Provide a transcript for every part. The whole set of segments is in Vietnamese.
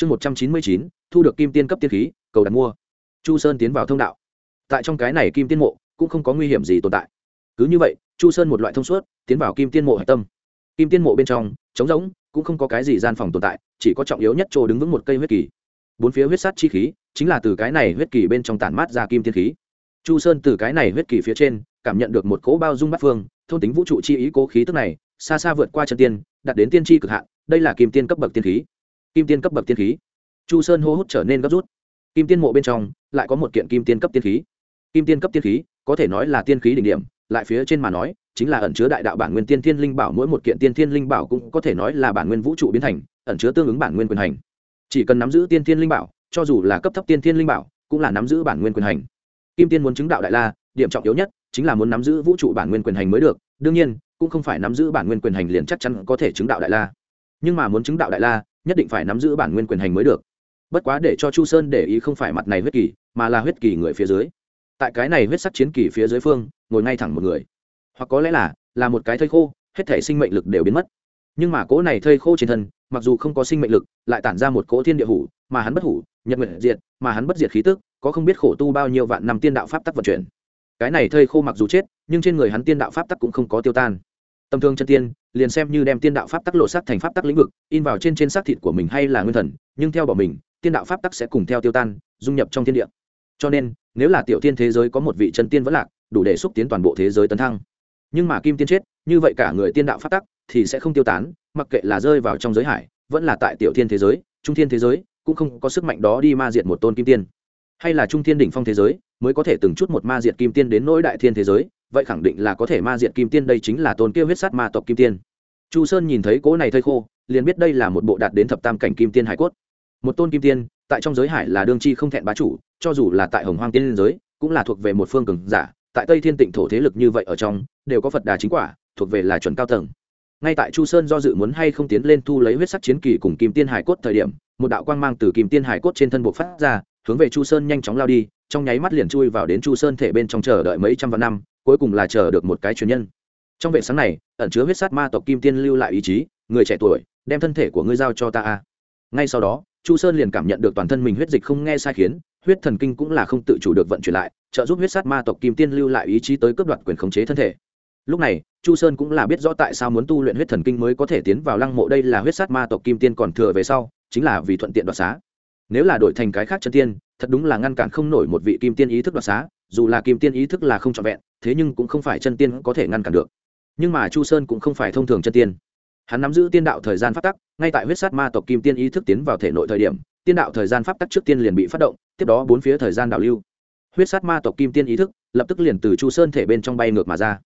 chương một trăm chín mươi chín, thu được kim tiên cấp tiên khí, cầu đặt mua. Chu sơn tiến vào thông đạo. Tại trong cái này kim tiên mộ, cũng không có nguy hiểm gì tồn tại. Cứ như vậy, chu sơn một loại thông suốt, tiến vào kim tiên mộ hạch tâm. Kim tiên mộ bên trong, trống rỗng, cũng không có cái gì gian phòng tồn tại, chỉ có trọng yếu nhất chỗ đứng vững một cây huyết kỳ. Bốn phía huyết sát chi khí, chính là từ cái này huyết kỳ bên trong tản mát ra kim tiên khí. Chu sơn từ cái này huyết kỳ phía trên, cảm nhận được một cỗ bao dung bát phương, thôn tính vũ trụ chi ý cố khí tức này, xa xa vượt qua chân tiên, đạt đến tiên tri cực hạn, đây là kim tiên cấp bậc tiên khí kim tiên cấp bậc tiên khí. Chu sơn hô hút trở nên gấp rút. Kim tiên mộ bên trong, lại có một kiện kim tiên cấp tiên khí. Kim tiên cấp tiên khí, có thể nói là tiên khí đỉnh điểm, lại phía trên mà nói, chính là ẩn chứa đại đạo bản nguyên tiên thiên linh bảo, mỗi một kiện tiên thiên linh bảo cũng có thể nói là bản nguyên vũ trụ biến thành, ẩn chứa tương ứng bản nguyên quyền hành. Chỉ cần nắm giữ tiên thiên linh bảo, cho dù là cấp thấp tiên thiên linh bảo, cũng là nắm giữ bản nguyên quyền hành. Kim tiên muốn chứng đạo đại la, điểm trọng yếu nhất chính là muốn nắm giữ vũ trụ bản nguyên quyền hành mới được, đương nhiên, cũng không phải nắm giữ bản nguyên quyền hành liền chắc chắn có thể chứng đạo đại la. Nhưng mà muốn chứng đạo đại la nhất định phải nắm giữ bản nguyên quyền hành mới được. Bất quá để cho chu sơn để ý không phải mặt này huyết kỳ, mà là huyết kỳ người phía dưới. Tại cái này huyết sắc chiến kỳ phía dưới phương, ngồi ngay thẳng một người. Hoặc có lẽ là là một cái thây khô, hết thể sinh mệnh lực đều biến mất. Nhưng mà cỗ này thây khô trên thân, mặc dù không có sinh mệnh lực, lại tản ra một cỗ thiên địa hủ, mà hắn bất hủ, nhật nguyện diệt, mà hắn bất diệt khí tức, có không biết khổ tu bao nhiêu vạn năm tiên đạo pháp tắc vận chuyển. Cái này thây khô mặc dù chết, nhưng trên người hắn tiên đạo pháp tắc cũng không có tiêu tan. Tầm thương chân tiên liền xem như đem tiên đạo pháp tắc lộ sắc thành pháp tắc lĩnh vực, in vào trên trên xác thịt của mình hay là nguyên thần, nhưng theo bỏ mình, tiên đạo pháp tắc sẽ cùng theo tiêu tan, dung nhập trong thiên địa. Cho nên, nếu là tiểu tiên thế giới có một vị chân tiên vẫn lạc, đủ để xúc tiến toàn bộ thế giới tấn thăng. Nhưng mà kim tiên chết, như vậy cả người tiên đạo pháp tắc thì sẽ không tiêu tán, mặc kệ là rơi vào trong giới hải, vẫn là tại tiểu thiên thế giới, trung thiên thế giới, cũng không có sức mạnh đó đi ma diệt một tôn kim tiên. Hay là trung thiên đỉnh phong thế giới, mới có thể từng chút một ma diệt kim tiên đến nỗi đại thiên thế giới vậy khẳng định là có thể ma diệt kim tiên, đây chính là tôn kia huyết sát ma tộc kim tiên. Chu sơn nhìn thấy cỗ này thây khô, liền biết đây là một bộ đạt đến thập tam cảnh kim tiên hải cốt. Một tôn kim tiên, tại trong giới hải là đương chi không thẹn bá chủ, cho dù là tại hồng hoang tiên liên giới, cũng là thuộc về một phương cường giả, tại tây thiên tịnh thổ thế lực như vậy ở trong, đều có phật đà chính quả, thuộc về là chuẩn cao tầng. Ngay tại chu sơn do dự muốn hay không tiến lên thu lấy huyết sắc chiến kỳ cùng kim tiên hải cốt thời điểm, một đạo quang mang từ kim tiên hải cốt trên thân buộc phát ra, hướng về chu sơn nhanh chóng lao đi, trong nháy mắt liền chui vào đến chu sơn thể bên trong chờ đợi mấy trăm vạn năm cuối cùng là chờ được một cái truyền nhân. Trong vệ sáng này, ẩn chứa huyết sát ma tộc kim tiên lưu lại ý chí, người trẻ tuổi, đem thân thể của ngươi giao cho ta a. Ngay sau đó, chu sơn liền cảm nhận được toàn thân mình huyết dịch không nghe sai khiến, huyết thần kinh cũng là không tự chủ được vận chuyển lại, trợ giúp huyết sát ma tộc kim tiên lưu lại ý chí tới cướp đoạt quyền khống chế thân thể. Lúc này, chu sơn cũng là biết rõ tại sao muốn tu luyện huyết thần kinh mới có thể tiến vào lăng mộ đây là huyết sát ma tộc kim tiên còn thừa về sau, chính là vì thuận tiện đoạt xá. Nếu là đổi thành cái khác chân tiên, thật đúng là ngăn cản không nổi một vị kim tiên ý thức đoạt xá dù là kim tiên ý thức là không trọn vẹn, thế nhưng cũng không phải chân tiên có thể ngăn cản được. Nhưng mà chu sơn cũng không phải thông thường chân tiên. Hắn nắm giữ tiên đạo thời gian phát tắc, ngay tại huyết sát ma tộc kim tiên ý thức tiến vào thể nội thời điểm, tiên đạo thời gian pháp tắc trước tiên liền bị phát động, tiếp đó bốn phía thời gian đảo lưu. Huyết sát ma tộc kim tiên ý thức lập tức liền từ chu sơn thể bên trong bay ngược mà ra.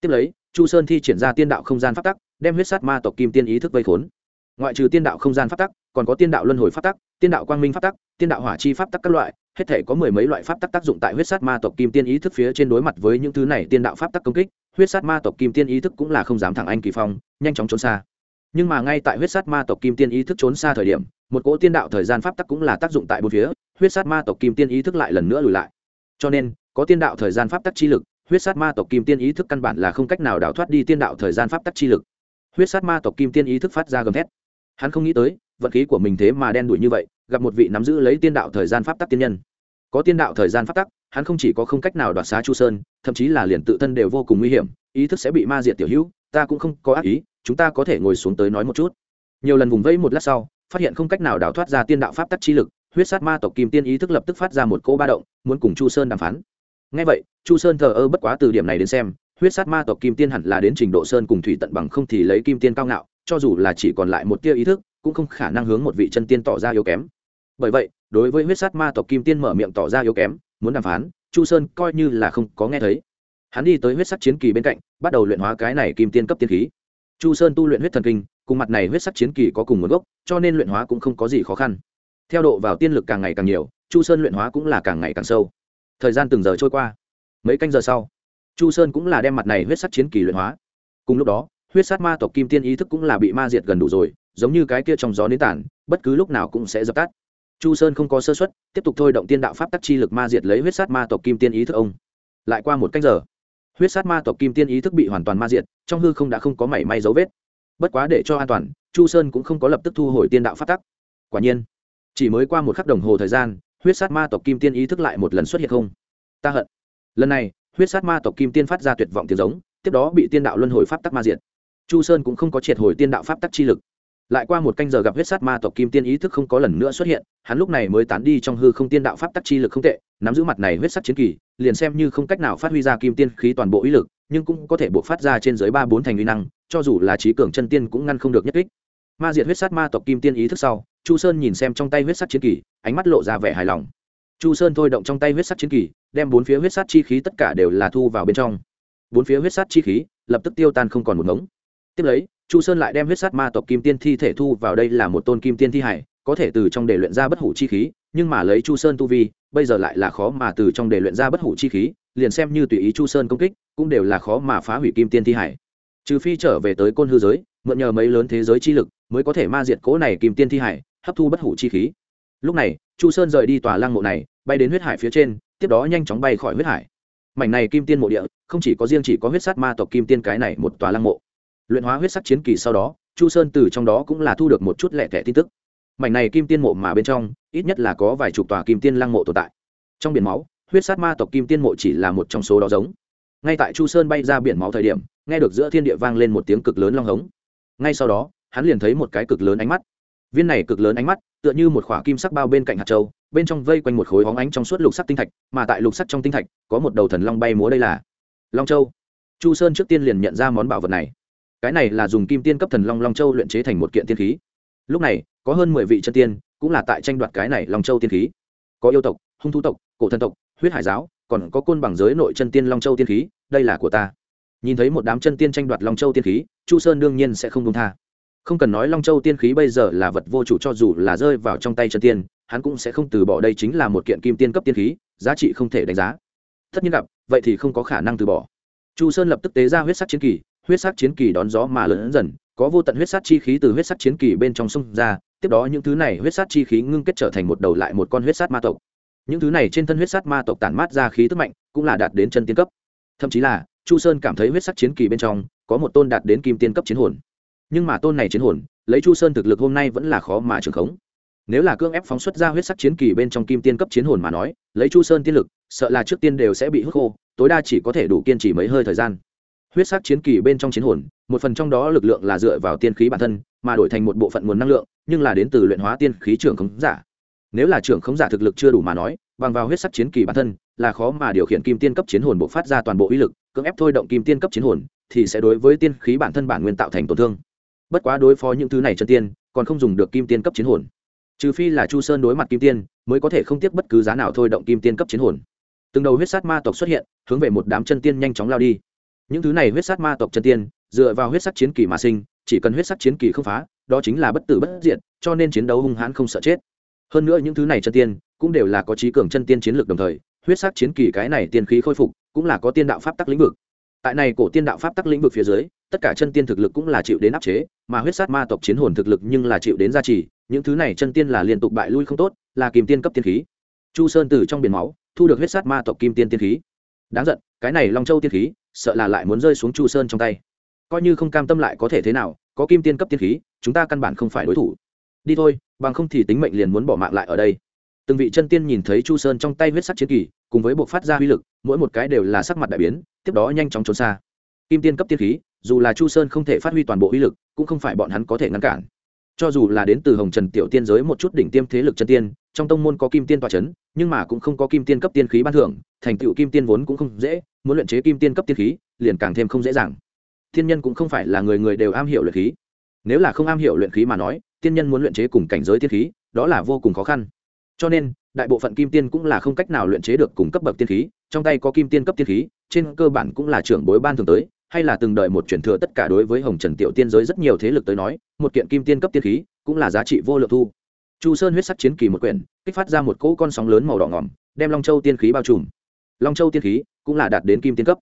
Tiếp lấy, chu sơn thi triển ra tiên đạo không gian pháp tắc, đem huyết sát ma tộc kim tiên ý thức vây khốn. Ngoại trừ tiên đạo không gian pháp tắc, còn có tiên đạo luân hồi pháp tắc, tiên đạo quang minh pháp tắc tiên đạo hỏa chi pháp tắc các loại, hết thể có mười mấy loại pháp tắc tác dụng tại huyết sát ma tộc kim tiên ý thức phía trên đối mặt với những thứ này tiên đạo pháp tắc công kích, huyết sát ma tộc kim tiên ý thức cũng là không dám thẳng anh kỳ phong, nhanh chóng trốn xa. Nhưng mà ngay tại huyết sát ma tộc kim tiên ý thức trốn xa thời điểm, một cỗ tiên đạo thời gian pháp tắc cũng là tác dụng tại bốn phía, huyết sát ma tộc kim tiên ý thức lại lần nữa lùi lại. Cho nên, có tiên đạo thời gian pháp tắc chi lực, huyết sát ma tộc kim tiên ý thức căn bản là không cách nào đào thoát đi tiên đạo thời gian pháp tắc chi lực. Huyết sát ma tộc kim tiên ý thức phát ra gầm thét. Hắn không nghĩ tới, vận khí của mình thế mà đen đủi như vậy gặp một vị nắm giữ lấy tiên đạo thời gian pháp tắc tiên nhân. Có tiên đạo thời gian pháp tắc, hắn không chỉ có không cách nào đoạt xá chu sơn, thậm chí là liền tự thân đều vô cùng nguy hiểm, ý thức sẽ bị ma diệt tiểu hữu, ta cũng không có ác ý, chúng ta có thể ngồi xuống tới nói một chút. Nhiều lần vùng vẫy một lát sau, phát hiện không cách nào đào thoát ra tiên đạo pháp tắc chi lực, huyết sát ma tộc kim tiên ý thức lập tức phát ra một cỗ ba động, muốn cùng chu sơn đàm phán. Ngay vậy, chu sơn thờ ơ bất quá từ điểm này đến xem, huyết sát ma tộc kim tiên hẳn là đến trình độ sơn cùng thủy tận bằng không thì lấy kim tiên cao ngạo, cho dù là chỉ còn lại một tia ý thức, cũng không khả năng hướng một vị chân tiên tỏ ra yếu kém bởi vậy, đối với huyết sát ma tộc kim tiên mở miệng tỏ ra yếu kém, muốn đàm phán, chu sơn coi như là không có nghe thấy. Hắn đi tới huyết sắc chiến kỳ bên cạnh, bắt đầu luyện hóa cái này kim tiên cấp tiên khí. Chu sơn tu luyện huyết thần kinh, cùng mặt này huyết sắc chiến kỳ có cùng nguồn gốc, cho nên luyện hóa cũng không có gì khó khăn. Theo độ vào tiên lực càng ngày càng nhiều, chu sơn luyện hóa cũng là càng ngày càng sâu. Thời gian từng giờ trôi qua. Mấy canh giờ sau, chu sơn cũng là đem mặt này huyết sắc chiến kỳ luyện hóa. Cùng lúc đó, huyết sát ma tộc kim tiên ý thức cũng là bị ma diệt gần đủ rồi, giống như cái kia trong gió nến tản, bất cứ lúc nào cũng sẽ dập tắt chu sơn không có sơ xuất tiếp tục thôi động tiên đạo pháp tắc chi lực ma diệt lấy huyết sát ma tộc kim tiên ý thức ông. Lại qua một cách giờ, huyết sát ma tộc kim tiên ý thức bị hoàn toàn ma diệt, trong hư không đã không có mảy may dấu vết. Bất quá để cho an toàn, chu sơn cũng không có lập tức thu hồi tiên đạo pháp tắc. Quả nhiên, chỉ mới qua một khắc đồng hồ thời gian, huyết sát ma tộc kim tiên ý thức lại một lần xuất hiện không. Ta hận. Lần này, huyết sát ma tộc kim tiên phát ra tuyệt vọng tiếng giống, tiếp đó bị tiên đạo luân hồi pháp tắc ma diệt. Chu sơn cũng không có triệt hồi tiên đạo pháp tắc chi lực lại qua một canh giờ gặp huyết sát ma tộc kim tiên ý thức không có lần nữa xuất hiện, hắn lúc này mới tán đi trong hư không tiên đạo pháp tắc chi lực không tệ, nắm giữ mặt này huyết sắc chiến kỳ, liền xem như không cách nào phát huy ra kim tiên khí toàn bộ ý lực, nhưng cũng có thể buộc phát ra trên dưới ba bốn thành uy năng, cho dù là trí cường chân tiên cũng ngăn không được nhất kích. Ma diệt huyết sát ma tộc kim tiên ý thức sau, chu sơn nhìn xem trong tay huyết sắc chiến kỳ, ánh mắt lộ ra vẻ hài lòng. Chu sơn thôi động trong tay huyết sắc chiến kỳ, đem bốn phía huyết sát chi khí tất cả đều là thu vào bên trong. Bốn phía huyết sát chi khí lập tức tiêu tan không còn một ngống. Tiếp lấy chu sơn lại đem huyết sát ma tộc kim tiên thi thể thu vào đây là một tôn kim tiên thi hải, có thể từ trong để luyện ra bất hủ chi khí, nhưng mà lấy chu sơn tu vi, bây giờ lại là khó mà từ trong để luyện ra bất hủ chi khí, liền xem như tùy ý chu sơn công kích, cũng đều là khó mà phá hủy kim tiên thi hải. Trừ phi trở về tới côn hư giới, mượn nhờ mấy lớn thế giới chi lực, mới có thể ma diệt cỗ này kim tiên thi hải, hấp thu bất hủ chi khí. Lúc này, chu sơn rời đi tòa lăng mộ này, bay đến huyết hải phía trên, tiếp đó nhanh chóng bay khỏi huyết hải. Mảnh này kim tiên mộ địa, không chỉ có riêng chỉ có huyết sát ma tộc kim tiên cái này một tòa lăng mộ luyện hóa huyết sắc chiến kỳ sau đó, chu sơn từ trong đó cũng là thu được một chút lẻ tẻ tin tức. Mảnh này kim tiên mộ mà bên trong, ít nhất là có vài chục tòa kim tiên lăng mộ tồn tại. Trong biển máu, huyết sát ma tộc kim tiên mộ chỉ là một trong số đó giống. Ngay tại chu sơn bay ra biển máu thời điểm, nghe được giữa thiên địa vang lên một tiếng cực lớn long hống. Ngay sau đó, hắn liền thấy một cái cực lớn ánh mắt. Viên này cực lớn ánh mắt, tựa như một khỏa kim sắc bao bên cạnh hạt châu, bên trong vây quanh một khối hóng ánh trong suốt lục sắc tinh thạch, mà tại lục sắc trong tinh thạch, có một đầu thần long bay múa đây là long châu. Chu sơn trước tiên liền nhận ra món bảo vật này cái này là dùng kim tiên cấp thần long long châu luyện chế thành một kiện tiên khí. Lúc này, có hơn mười vị chân tiên, cũng là tại tranh đoạt cái này long châu tiên khí. Có yêu tộc, hung thu tộc, cổ thần tộc, huyết hải giáo, còn có côn bằng giới nội chân tiên long châu tiên khí, đây là của ta. Nhìn thấy một đám chân tiên tranh đoạt long châu tiên khí, chu sơn đương nhiên sẽ không đông tha. Không cần nói long châu tiên khí bây giờ là vật vô chủ cho dù là rơi vào trong tay chân tiên, hắn cũng sẽ không từ bỏ đây chính là một kiện kim tiên cấp tiên khí, giá trị không thể đánh giá. Tất nhiên gặp, vậy thì không có khả năng từ bỏ. Chu sơn lập tức tế ra huyết sắc chiến kỳ huyết sắc chiến kỳ đón gió mà lớn dần, có vô tận huyết sắc chi khí từ huyết sắc chiến kỳ bên trong sông ra, tiếp đó những thứ này huyết sắc chi khí ngưng kết trở thành một đầu lại một con huyết sắc ma tộc. Những thứ này trên thân huyết sắc ma tộc tản mát ra khí tức mạnh, cũng là đạt đến chân tiên cấp. Thậm chí là, chu sơn cảm thấy huyết sắc chiến kỳ bên trong, có một tôn đạt đến kim tiên cấp chiến hồn. Nhưng mà tôn này chiến hồn, lấy chu sơn thực lực hôm nay vẫn là khó mà trường khống. Nếu là cương ép phóng xuất ra huyết sắc chiến kỳ bên trong kim tiên cấp chiến hồn mà nói, lấy chu sơn tiên lực, sợ là trước tiên đều sẽ bị hút khô, tối đa chỉ có thể đủ kiên trì mấy hơi thời gian huyết sắc chiến kỳ bên trong chiến hồn, một phần trong đó lực lượng là dựa vào tiên khí bản thân, mà đổi thành một bộ phận nguồn năng lượng, nhưng là đến từ luyện hóa tiên khí trưởng khống giả. Nếu là trưởng khống giả thực lực chưa đủ mà nói, bằng vào huyết sắc chiến kỳ bản thân, là khó mà điều khiển kim tiên cấp chiến hồn bộ phát ra toàn bộ uy lực, cưỡng ép thôi động kim tiên cấp chiến hồn, thì sẽ đối với tiên khí bản thân bản nguyên tạo thành tổn thương. Bất quá đối phó những thứ này chân tiên, còn không dùng được kim tiên cấp chiến hồn. Trừ phi là chu sơn đối mặt kim tiên, mới có thể không tiếc bất cứ giá nào thôi động kim tiên cấp chiến hồn. Từng đầu huyết sát ma tộc xuất hiện, hướng về một đám chân tiên nhanh chóng lao đi những thứ này huyết sát ma tộc chân tiên, dựa vào huyết sắc chiến kỳ mà sinh, chỉ cần huyết sắc chiến kỳ không phá, đó chính là bất tử bất diệt, cho nên chiến đấu hung hãn không sợ chết. Hơn nữa những thứ này chân tiên, cũng đều là có trí cường chân tiên chiến lược đồng thời, huyết sắc chiến kỳ cái này tiên khí khôi phục, cũng là có tiên đạo pháp tắc lĩnh vực. Tại này cổ tiên đạo pháp tắc lĩnh vực phía dưới, tất cả chân tiên thực lực cũng là chịu đến áp chế, mà huyết sát ma tộc chiến hồn thực lực nhưng là chịu đến gia trì, những thứ này chân tiên là liên tục bại lui không tốt, là kìm tiên cấp tiên khí. Chu sơn từ trong biển máu, thu được huyết sát ma tộc kim tiên tiên khí. Đáng giận cái này long châu tiên khí, sợ là lại muốn rơi xuống chu sơn trong tay. Coi như không cam tâm lại có thể thế nào, có kim tiên cấp tiên khí, chúng ta căn bản không phải đối thủ. Đi thôi, bằng không thì tính mệnh liền muốn bỏ mạng lại ở đây. Từng vị chân tiên nhìn thấy chu sơn trong tay huyết sắc chiến kỳ, cùng với buộc phát ra uy lực, mỗi một cái đều là sắc mặt đại biến, tiếp đó nhanh chóng trốn xa. Kim tiên cấp tiên khí, dù là chu sơn không thể phát huy toàn bộ uy lực, cũng không phải bọn hắn có thể ngăn cản. Cho dù là đến từ hồng trần tiểu tiên giới một chút đỉnh tiêm thế lực chân tiên trong tông môn có kim tiên tòa chấn, nhưng mà cũng không có kim tiên cấp tiên khí ban thưởng thành tựu kim tiên vốn cũng không dễ muốn luyện chế kim tiên cấp tiên khí liền càng thêm không dễ dàng. Thiên nhân cũng không phải là người người đều am hiểu luyện khí. Nếu là không am hiểu luyện khí mà nói tiên nhân muốn luyện chế cùng cảnh giới tiên khí đó là vô cùng khó khăn. Cho nên đại bộ phận kim tiên cũng là không cách nào luyện chế được cùng cấp bậc tiên khí trong tay có kim tiên cấp tiên khí trên cơ bản cũng là trưởng bối ban thường tới hay là từng đợi một truyền thừa tất cả đối với hồng trần tiểu tiên giới rất nhiều thế lực tới nói một kiện kim tiên cấp tiên khí cũng là giá trị vô lượng thu chu sơn huyết sắc chiến kỳ một quyển, kích phát ra một cỗ con sóng lớn màu đỏ ngỏm đem long châu tiên khí bao trùm. Long châu tiên khí cũng là đạt đến kim tiên cấp.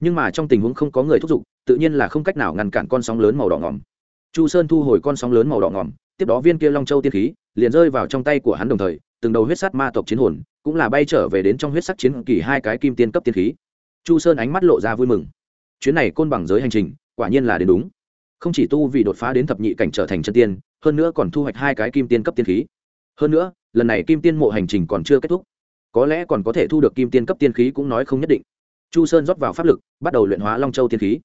Nhưng mà trong tình huống không có người thúc giục, tự nhiên là không cách nào ngăn cản con sóng lớn màu đỏ ngỏm chu sơn thu hồi con sóng lớn màu đỏ ngỏm tiếp đó viên kia long châu tiên khí liền rơi vào trong tay của hắn đồng thời, từng đầu huyết sắt ma tộc chiến hồn cũng là bay trở về đến trong huyết sắc chiến kỳ hai cái kim tiên cấp tiên khí. Chu sơn ánh mắt lộ ra vui mừng. Chuyến này côn bằng giới hành trình, quả nhiên là đến đúng. Không chỉ tu vì đột phá đến thập nhị cảnh trở thành chân tiên hơn nữa còn thu hoạch hai cái kim tiên cấp tiên khí. Hơn nữa, lần này kim tiên mộ hành trình còn chưa kết thúc. Có lẽ còn có thể thu được kim tiên cấp tiên khí cũng nói không nhất định. Chu sơn rót vào pháp lực, bắt đầu luyện hóa long châu tiên khí.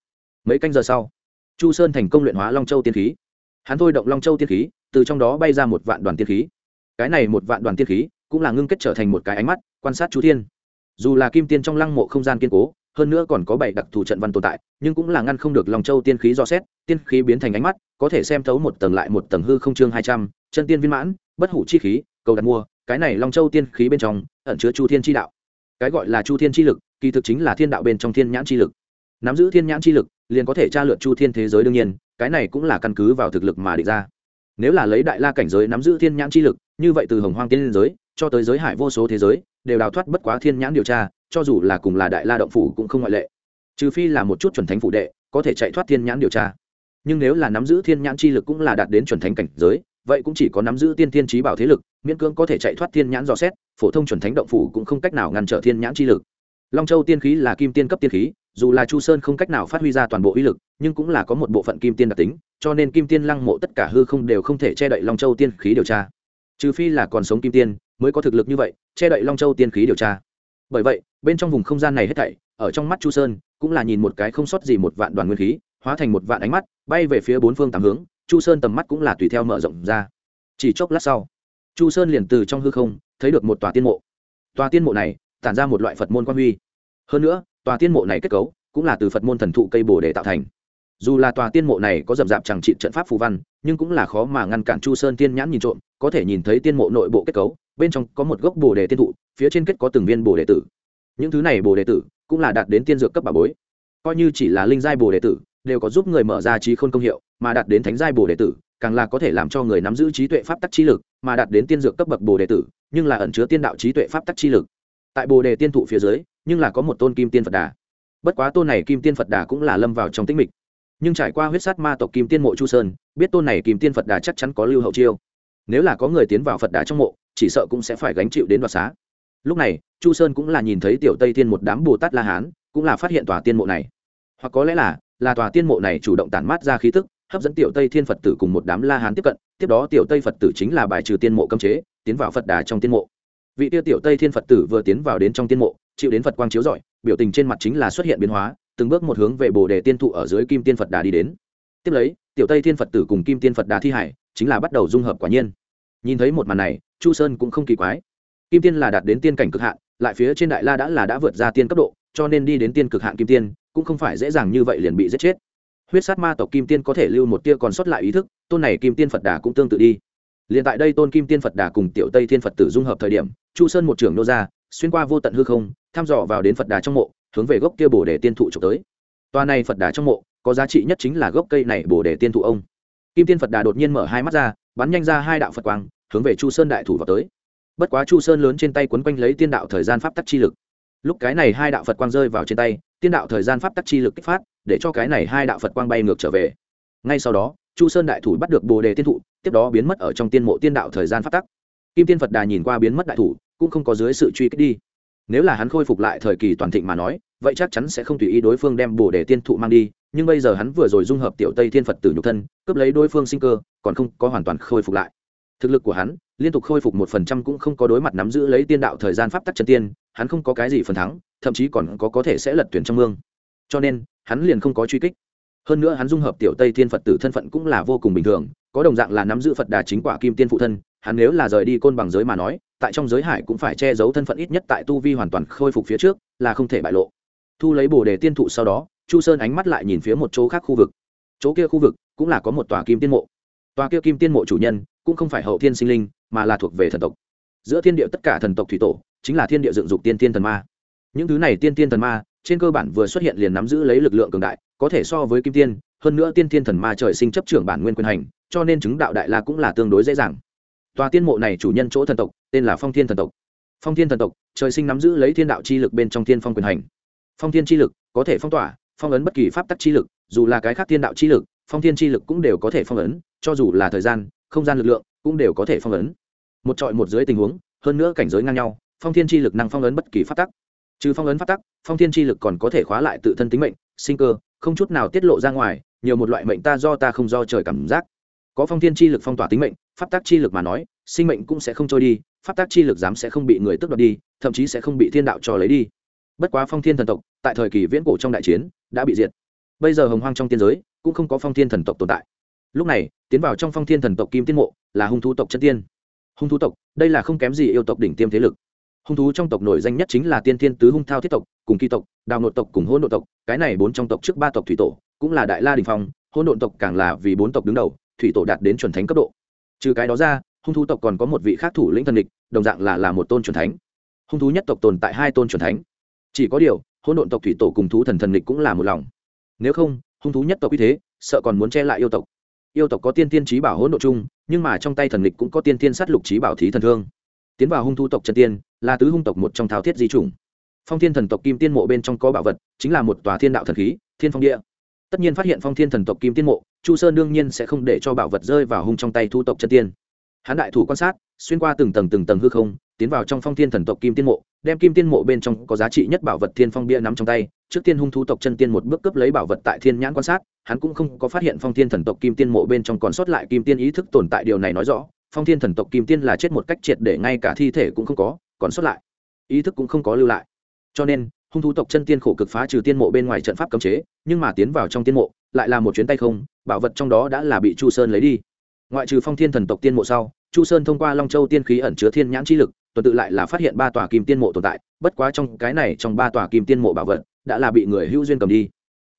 Mấy canh giờ sau, chu sơn thành công luyện hóa long châu tiên khí. Hắn thôi động long châu tiên khí, từ trong đó bay ra một vạn đoàn tiên khí. Cái này một vạn đoàn tiên khí cũng là ngưng kết trở thành một cái ánh mắt quan sát chú thiên. Dù là kim tiên trong lăng mộ không gian kiên cố hơn nữa còn có bảy đặc thù trận văn tồn tại, nhưng cũng là ngăn không được lòng châu tiên khí do xét, tiên khí biến thành ánh mắt, có thể xem thấu một tầng lại một tầng hư không chương hai trăm, chân tiên viên mãn, bất hủ chi khí, cầu đặt mua, cái này long châu tiên khí bên trong, ẩn chứa chu thiên chi đạo. Cái gọi là chu thiên chi lực, kỳ thực chính là thiên đạo bên trong thiên nhãn chi lực. Nắm giữ thiên nhãn chi lực, liền có thể tra lượt chu thiên thế giới đương nhiên, cái này cũng là căn cứ vào thực lực mà định ra. Nếu là lấy đại la cảnh giới nắm giữ thiên nhãn chi lực, như vậy từ hồng hoang tiên liên giới cho tới giới hải vô số thế giới, đều đào thoát bất quá thiên nhãn điều tra cho dù là cùng là đại la động phủ cũng không ngoại lệ. Trừ phi là một chút chuẩn thánh phủ đệ, có thể chạy thoát thiên nhãn điều tra. Nhưng nếu là nắm giữ thiên nhãn chi lực cũng là đạt đến chuẩn thánh cảnh giới, vậy cũng chỉ có nắm giữ tiên thiên trí bảo thế lực, miễn cưỡng có thể chạy thoát thiên nhãn dò xét, phổ thông chuẩn thánh động phủ cũng không cách nào ngăn trở thiên nhãn chi lực. Long châu tiên khí là kim tiên cấp tiên khí, dù là chu sơn không cách nào phát huy ra toàn bộ uy lực, nhưng cũng là có một bộ phận kim tiên đặc tính, cho nên kim tiên lăng mộ tất cả hư không đều không thể che đậy long châu tiên khí điều tra. Trừ phi là còn sống kim tiên, mới có thực lực như vậy, che đậy long châu tiên khí điều tra bởi vậy, bên trong vùng không gian này hết thảy, ở trong mắt chu sơn, cũng là nhìn một cái không sót gì một vạn đoàn nguyên khí, hóa thành một vạn ánh mắt, bay về phía bốn phương tám hướng, chu sơn tầm mắt cũng là tùy theo mở rộng ra. Chỉ chốc lát sau, chu sơn liền từ trong hư không, thấy được một tòa tiên mộ. Tòa tiên mộ này, tản ra một loại phật môn quan huy. Hơn nữa, tòa tiên mộ này kết cấu, cũng là từ phật môn thần thụ cây bồ để tạo thành. Dù là tòa tiên mộ này có rậm rạp chẳng trị trận pháp phù văn, nhưng cũng là khó mà ngăn cản chu sơn tiên nhãn nhìn trộm, có thể nhìn thấy tiên mộ nội bộ kết cấu bên trong có một gốc bồ đề tiên thụ, phía trên kết có từng viên bồ đề tử. Những thứ này bồ đề tử cũng là đạt đến tiên dược cấp bà bối. Coi như chỉ là linh giai bồ đề tử, đều có giúp người mở ra trí khôn công hiệu, mà đạt đến thánh giai bồ đề tử, càng là có thể làm cho người nắm giữ trí tuệ pháp tắc trí lực, mà đạt đến tiên dược cấp bậc bồ đề tử, nhưng là ẩn chứa tiên đạo trí tuệ pháp tắc trí lực. Tại bồ đề tiên thụ phía dưới, nhưng là có một tôn kim tiên phật đà. Bất quá tôn này kim tiên phật đà cũng là lâm vào trong tĩnh mịch. Nhưng trải qua huyết sát ma tộc kim tiên mộ chu sơn, biết tôn này kim tiên phật đà chắc chắn có lưu hậu chiêu. Nếu là có người tiến vào phật đà trong mộ chỉ sợ cũng sẽ phải gánh chịu đến đoạt xá. Lúc này, chu sơn cũng là nhìn thấy tiểu tây Thiên một đám bồ tát la hán, cũng là phát hiện tòa tiên mộ này. Hoặc có lẽ là là tòa tiên mộ này chủ động tản mát ra khí tức, hấp dẫn tiểu tây thiên phật tử cùng một đám la hán tiếp cận, tiếp đó tiểu tây phật tử chính là bài trừ tiên mộ cấm chế, tiến vào phật đà trong tiên mộ. Vị tiêu tiểu tây thiên phật tử vừa tiến vào đến trong tiên mộ, chịu đến phật quang chiếu rọi, biểu tình trên mặt chính là xuất hiện biến hóa, từng bước một hướng về bồ đề tiên thụ ở dưới kim tiên phật đà đi đến. Tiếp lấy, tiểu tây thiên phật tử cùng kim tiên phật đà thi hải, chính là bắt đầu dung hợp quả nhiên. Nhìn thấy một màn này chu sơn cũng không kỳ quái. Kim tiên là đạt đến tiên cảnh cực hạn, lại phía trên đại la đã là đã vượt ra tiên cấp độ, cho nên đi đến tiên cực hạn kim tiên, cũng không phải dễ dàng như vậy liền bị giết chết. Huyết sát ma tộc kim tiên có thể lưu một tia còn sót lại ý thức, tôn này kim tiên phật đà cũng tương tự đi. Liền tại đây tôn kim tiên phật đà cùng tiểu tây thiên phật tử dung hợp thời điểm, chu sơn một trưởng nô ra, xuyên qua vô tận hư không, thăm dò vào đến phật đà trong mộ, hướng về gốc kia bồ đề tiên thụ trục tới. Toa này phật đà trong mộ, có giá trị nhất chính là gốc cây này bồ đề tiên thụ ông. Kim tiên phật đà đột nhiên mở hai mắt ra, bắn nhanh ra hai đạo phật quang hướng về chu sơn đại thủ vào tới. Bất quá chu sơn lớn trên tay quấn quanh lấy tiên đạo thời gian pháp tắc chi lực. Lúc cái này hai đạo phật quang rơi vào trên tay, tiên đạo thời gian pháp tắc chi lực kích phát, để cho cái này hai đạo phật quang bay ngược trở về. Ngay sau đó, chu sơn đại thủ bắt được bồ đề tiên thụ, tiếp đó biến mất ở trong tiên mộ tiên đạo thời gian pháp tắc. Kim tiên phật đà nhìn qua biến mất đại thủ, cũng không có dưới sự truy kích đi. Nếu là hắn khôi phục lại thời kỳ toàn thịnh mà nói, vậy chắc chắn sẽ không tùy ý đối phương đem bồ đề tiên thụ mang đi, nhưng bây giờ hắn vừa rồi dung hợp tiểu tây thiên phật tử nhục thân, cướp lấy đối phương sinh cơ, còn không có hoàn toàn khôi phục lại thực lực của hắn, liên tục khôi phục một phần trăm cũng không có đối mặt nắm giữ lấy tiên đạo thời gian pháp tắc chân tiên, hắn không có cái gì phần thắng, thậm chí còn có có thể sẽ lật tuyển trong mương. Cho nên, hắn liền không có truy kích. Hơn nữa hắn dung hợp tiểu tây thiên phật tử thân phận cũng là vô cùng bình thường, có đồng dạng là nắm giữ phật đà chính quả kim tiên phụ thân, hắn nếu là rời đi côn bằng giới mà nói, tại trong giới hải cũng phải che giấu thân phận ít nhất tại tu vi hoàn toàn khôi phục phía trước, là không thể bại lộ. Thu lấy bồ đề tiên thụ sau đó, chu sơn ánh mắt lại nhìn phía một chỗ khác khu vực. Chỗ kia khu vực cũng là có một tòa kim tiên mộ. Tòa kia kim tiên mộ chủ nhân cũng không phải hậu thiên sinh linh, mà là thuộc về thần tộc. Giữa thiên địa tất cả thần tộc thủy tổ, chính là thiên địa dựng dục tiên tiên thần ma. Những thứ này tiên tiên thần ma, trên cơ bản vừa xuất hiện liền nắm giữ lấy lực lượng cường đại, có thể so với kim tiên, hơn nữa tiên tiên thần ma trời sinh chấp trưởng bản nguyên quyền hành, cho nên chứng đạo đại la cũng là tương đối dễ dàng. Tòa tiên mộ này chủ nhân chỗ thần tộc, tên là phong thiên thần tộc. Phong thiên thần tộc, trời sinh nắm giữ lấy thiên đạo chi lực bên trong thiên phong quyền hành. Phong thiên chi lực có thể phong tỏa, phong ấn bất kỳ pháp tắc chi lực, dù là cái khác thiên đạo chi lực, phong thiên chi lực cũng đều có thể phong ấn, cho dù là thời gian không gian lực lượng cũng đều có thể phong ấn. Một trọi một dưới tình huống, hơn nữa cảnh giới ngang nhau, phong thiên chi lực năng phong ấn bất kỳ phát tắc. Trừ phong ấn phát tắc, phong thiên chi lực còn có thể khóa lại tự thân tính mệnh, sinh cơ, không chút nào tiết lộ ra ngoài, nhiều một loại mệnh ta do ta không do trời cảm giác. Có phong thiên chi lực phong tỏa tính mệnh pháp tắc chi lực mà nói, sinh mệnh cũng sẽ không trôi đi pháp tác chi lực dám sẽ không bị người tước đoạt đi, thậm chí sẽ không bị thiên đạo cho lấy đi. Bất quá phong thiên thần tộc, tại thời kỳ viễn cổ trong đại chiến, đã bị diệt. Bây giờ hồng hoang trong tiên giới, cũng không có phong thiên thần tộc tồn tại. Lúc này tiến vào trong phong thiên thần tộc kim tiên mộ, là hung thú tộc chân tiên. Hung thú tộc, đây là không kém gì yêu tộc đỉnh tiêm thế lực. Hung thú trong tộc nổi danh nhất chính là tiên thiên tứ hung thao thiết tộc, cùng kỳ tộc, đào nội tộc cùng hôn nội tộc, cái này bốn trong tộc trước ba tộc thủy tổ, cũng là đại la đình phong hôn nội tộc càng là vì bốn tộc đứng đầu, thủy tổ đạt đến chuẩn thánh cấp độ. Trừ cái đó ra, hung thú tộc còn có một vị khác thủ lĩnh thần địch, đồng dạng là là một tôn chuẩn thánh. Hung thú nhất tộc tồn tại hai tôn chuẩn thánh. Chỉ có điều hôn độn tộc thủy tổ cùng thú thần thần địch cũng là một lòng. Nếu không, hung thú nhất tộc như thế, sợ còn muốn che lại yêu tộc yêu tộc có tiên tiên trí bảo hỗn độ chung, nhưng mà trong tay thần lịch cũng có tiên tiên sát lục trí bảo thí thần thương. Tiến vào hung thu tộc chân tiên, là tứ hung tộc một trong thao thiết di chủng. Phong thiên thần tộc kim tiên mộ bên trong có bảo vật, chính là một tòa thiên đạo thần khí, thiên phong địa. Tất nhiên phát hiện phong thiên thần tộc kim tiên mộ, chu sơn đương nhiên sẽ không để cho bảo vật rơi vào hung trong tay thu tộc chân tiên. Hán đại thủ quan sát, xuyên qua từng tầng từng tầng hư không, tiến vào trong phong thiên thần tộc kim tiên mộ, đem kim tiên mộ bên trong có giá trị nhất bảo vật thiên phong bia nắm trong tay trước tiên hung thú tộc chân tiên một bước cướp lấy bảo vật tại thiên nhãn quan sát, hắn cũng không có phát hiện phong thiên thần tộc kim tiên mộ bên trong còn sót lại kim tiên ý thức tồn tại điều này nói rõ, phong thiên thần tộc kim tiên là chết một cách triệt để ngay cả thi thể cũng không có, còn sót lại. Ý thức cũng không có lưu lại. Cho nên, hung thú tộc chân tiên khổ cực phá trừ tiên mộ bên ngoài trận pháp cấm chế, nhưng mà tiến vào trong tiên mộ, lại là một chuyến tay không, bảo vật trong đó đã là bị chu sơn lấy đi. Ngoại trừ phong thiên thần tộc tiên mộ sau, chu sơn thông qua long châu tiên khí ẩn chứa thiên nhãn chi lực, tuần tự lại là phát hiện ba tòa kim tiên mộ tồn tại, bất quá trong cái này trong ba tòa kim tiên mộ bảo vật đã là bị người hữu duyên cầm đi.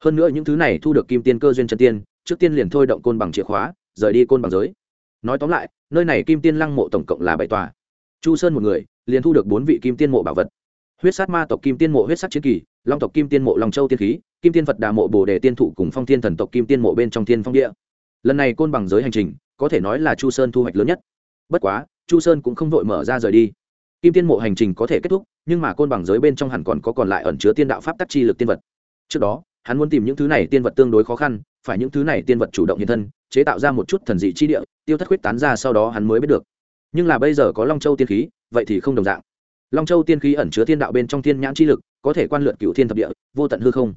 Hơn nữa những thứ này thu được kim tiên cơ duyên chân tiên, trước tiên liền thôi động côn bằng chìa khóa, rời đi côn bằng giới. Nói tóm lại, nơi này kim tiên lăng mộ tổng cộng là bảy tòa. Chu sơn một người, liền thu được bốn vị kim tiên mộ bảo vật. Huyết sát ma tộc kim tiên mộ huyết sát chiến kỳ, long tộc kim tiên mộ long châu tiên khí, kim tiên phật đà mộ bồ đề tiên thụ cùng phong thiên thần tộc kim tiên mộ bên trong thiên phong địa. Lần này côn bằng giới hành trình, có thể nói là chu sơn thu hoạch lớn nhất. Bất quá, chu sơn cũng không vội mở ra rời đi kim tiên mộ hành trình có thể kết thúc, nhưng mà côn bằng giới bên trong hẳn còn có còn lại ẩn chứa tiên đạo pháp tắc chi lực tiên vật. Trước đó, hắn muốn tìm những thứ này tiên vật tương đối khó khăn, phải những thứ này tiên vật chủ động hiện thân, chế tạo ra một chút thần dị chi địa, tiêu thất huyết tán ra sau đó hắn mới biết được. Nhưng là bây giờ có long châu tiên khí, vậy thì không đồng dạng. Long châu tiên khí ẩn chứa tiên đạo bên trong thiên nhãn chi lực, có thể quan lượt cựu thiên thập địa, vô tận hư không.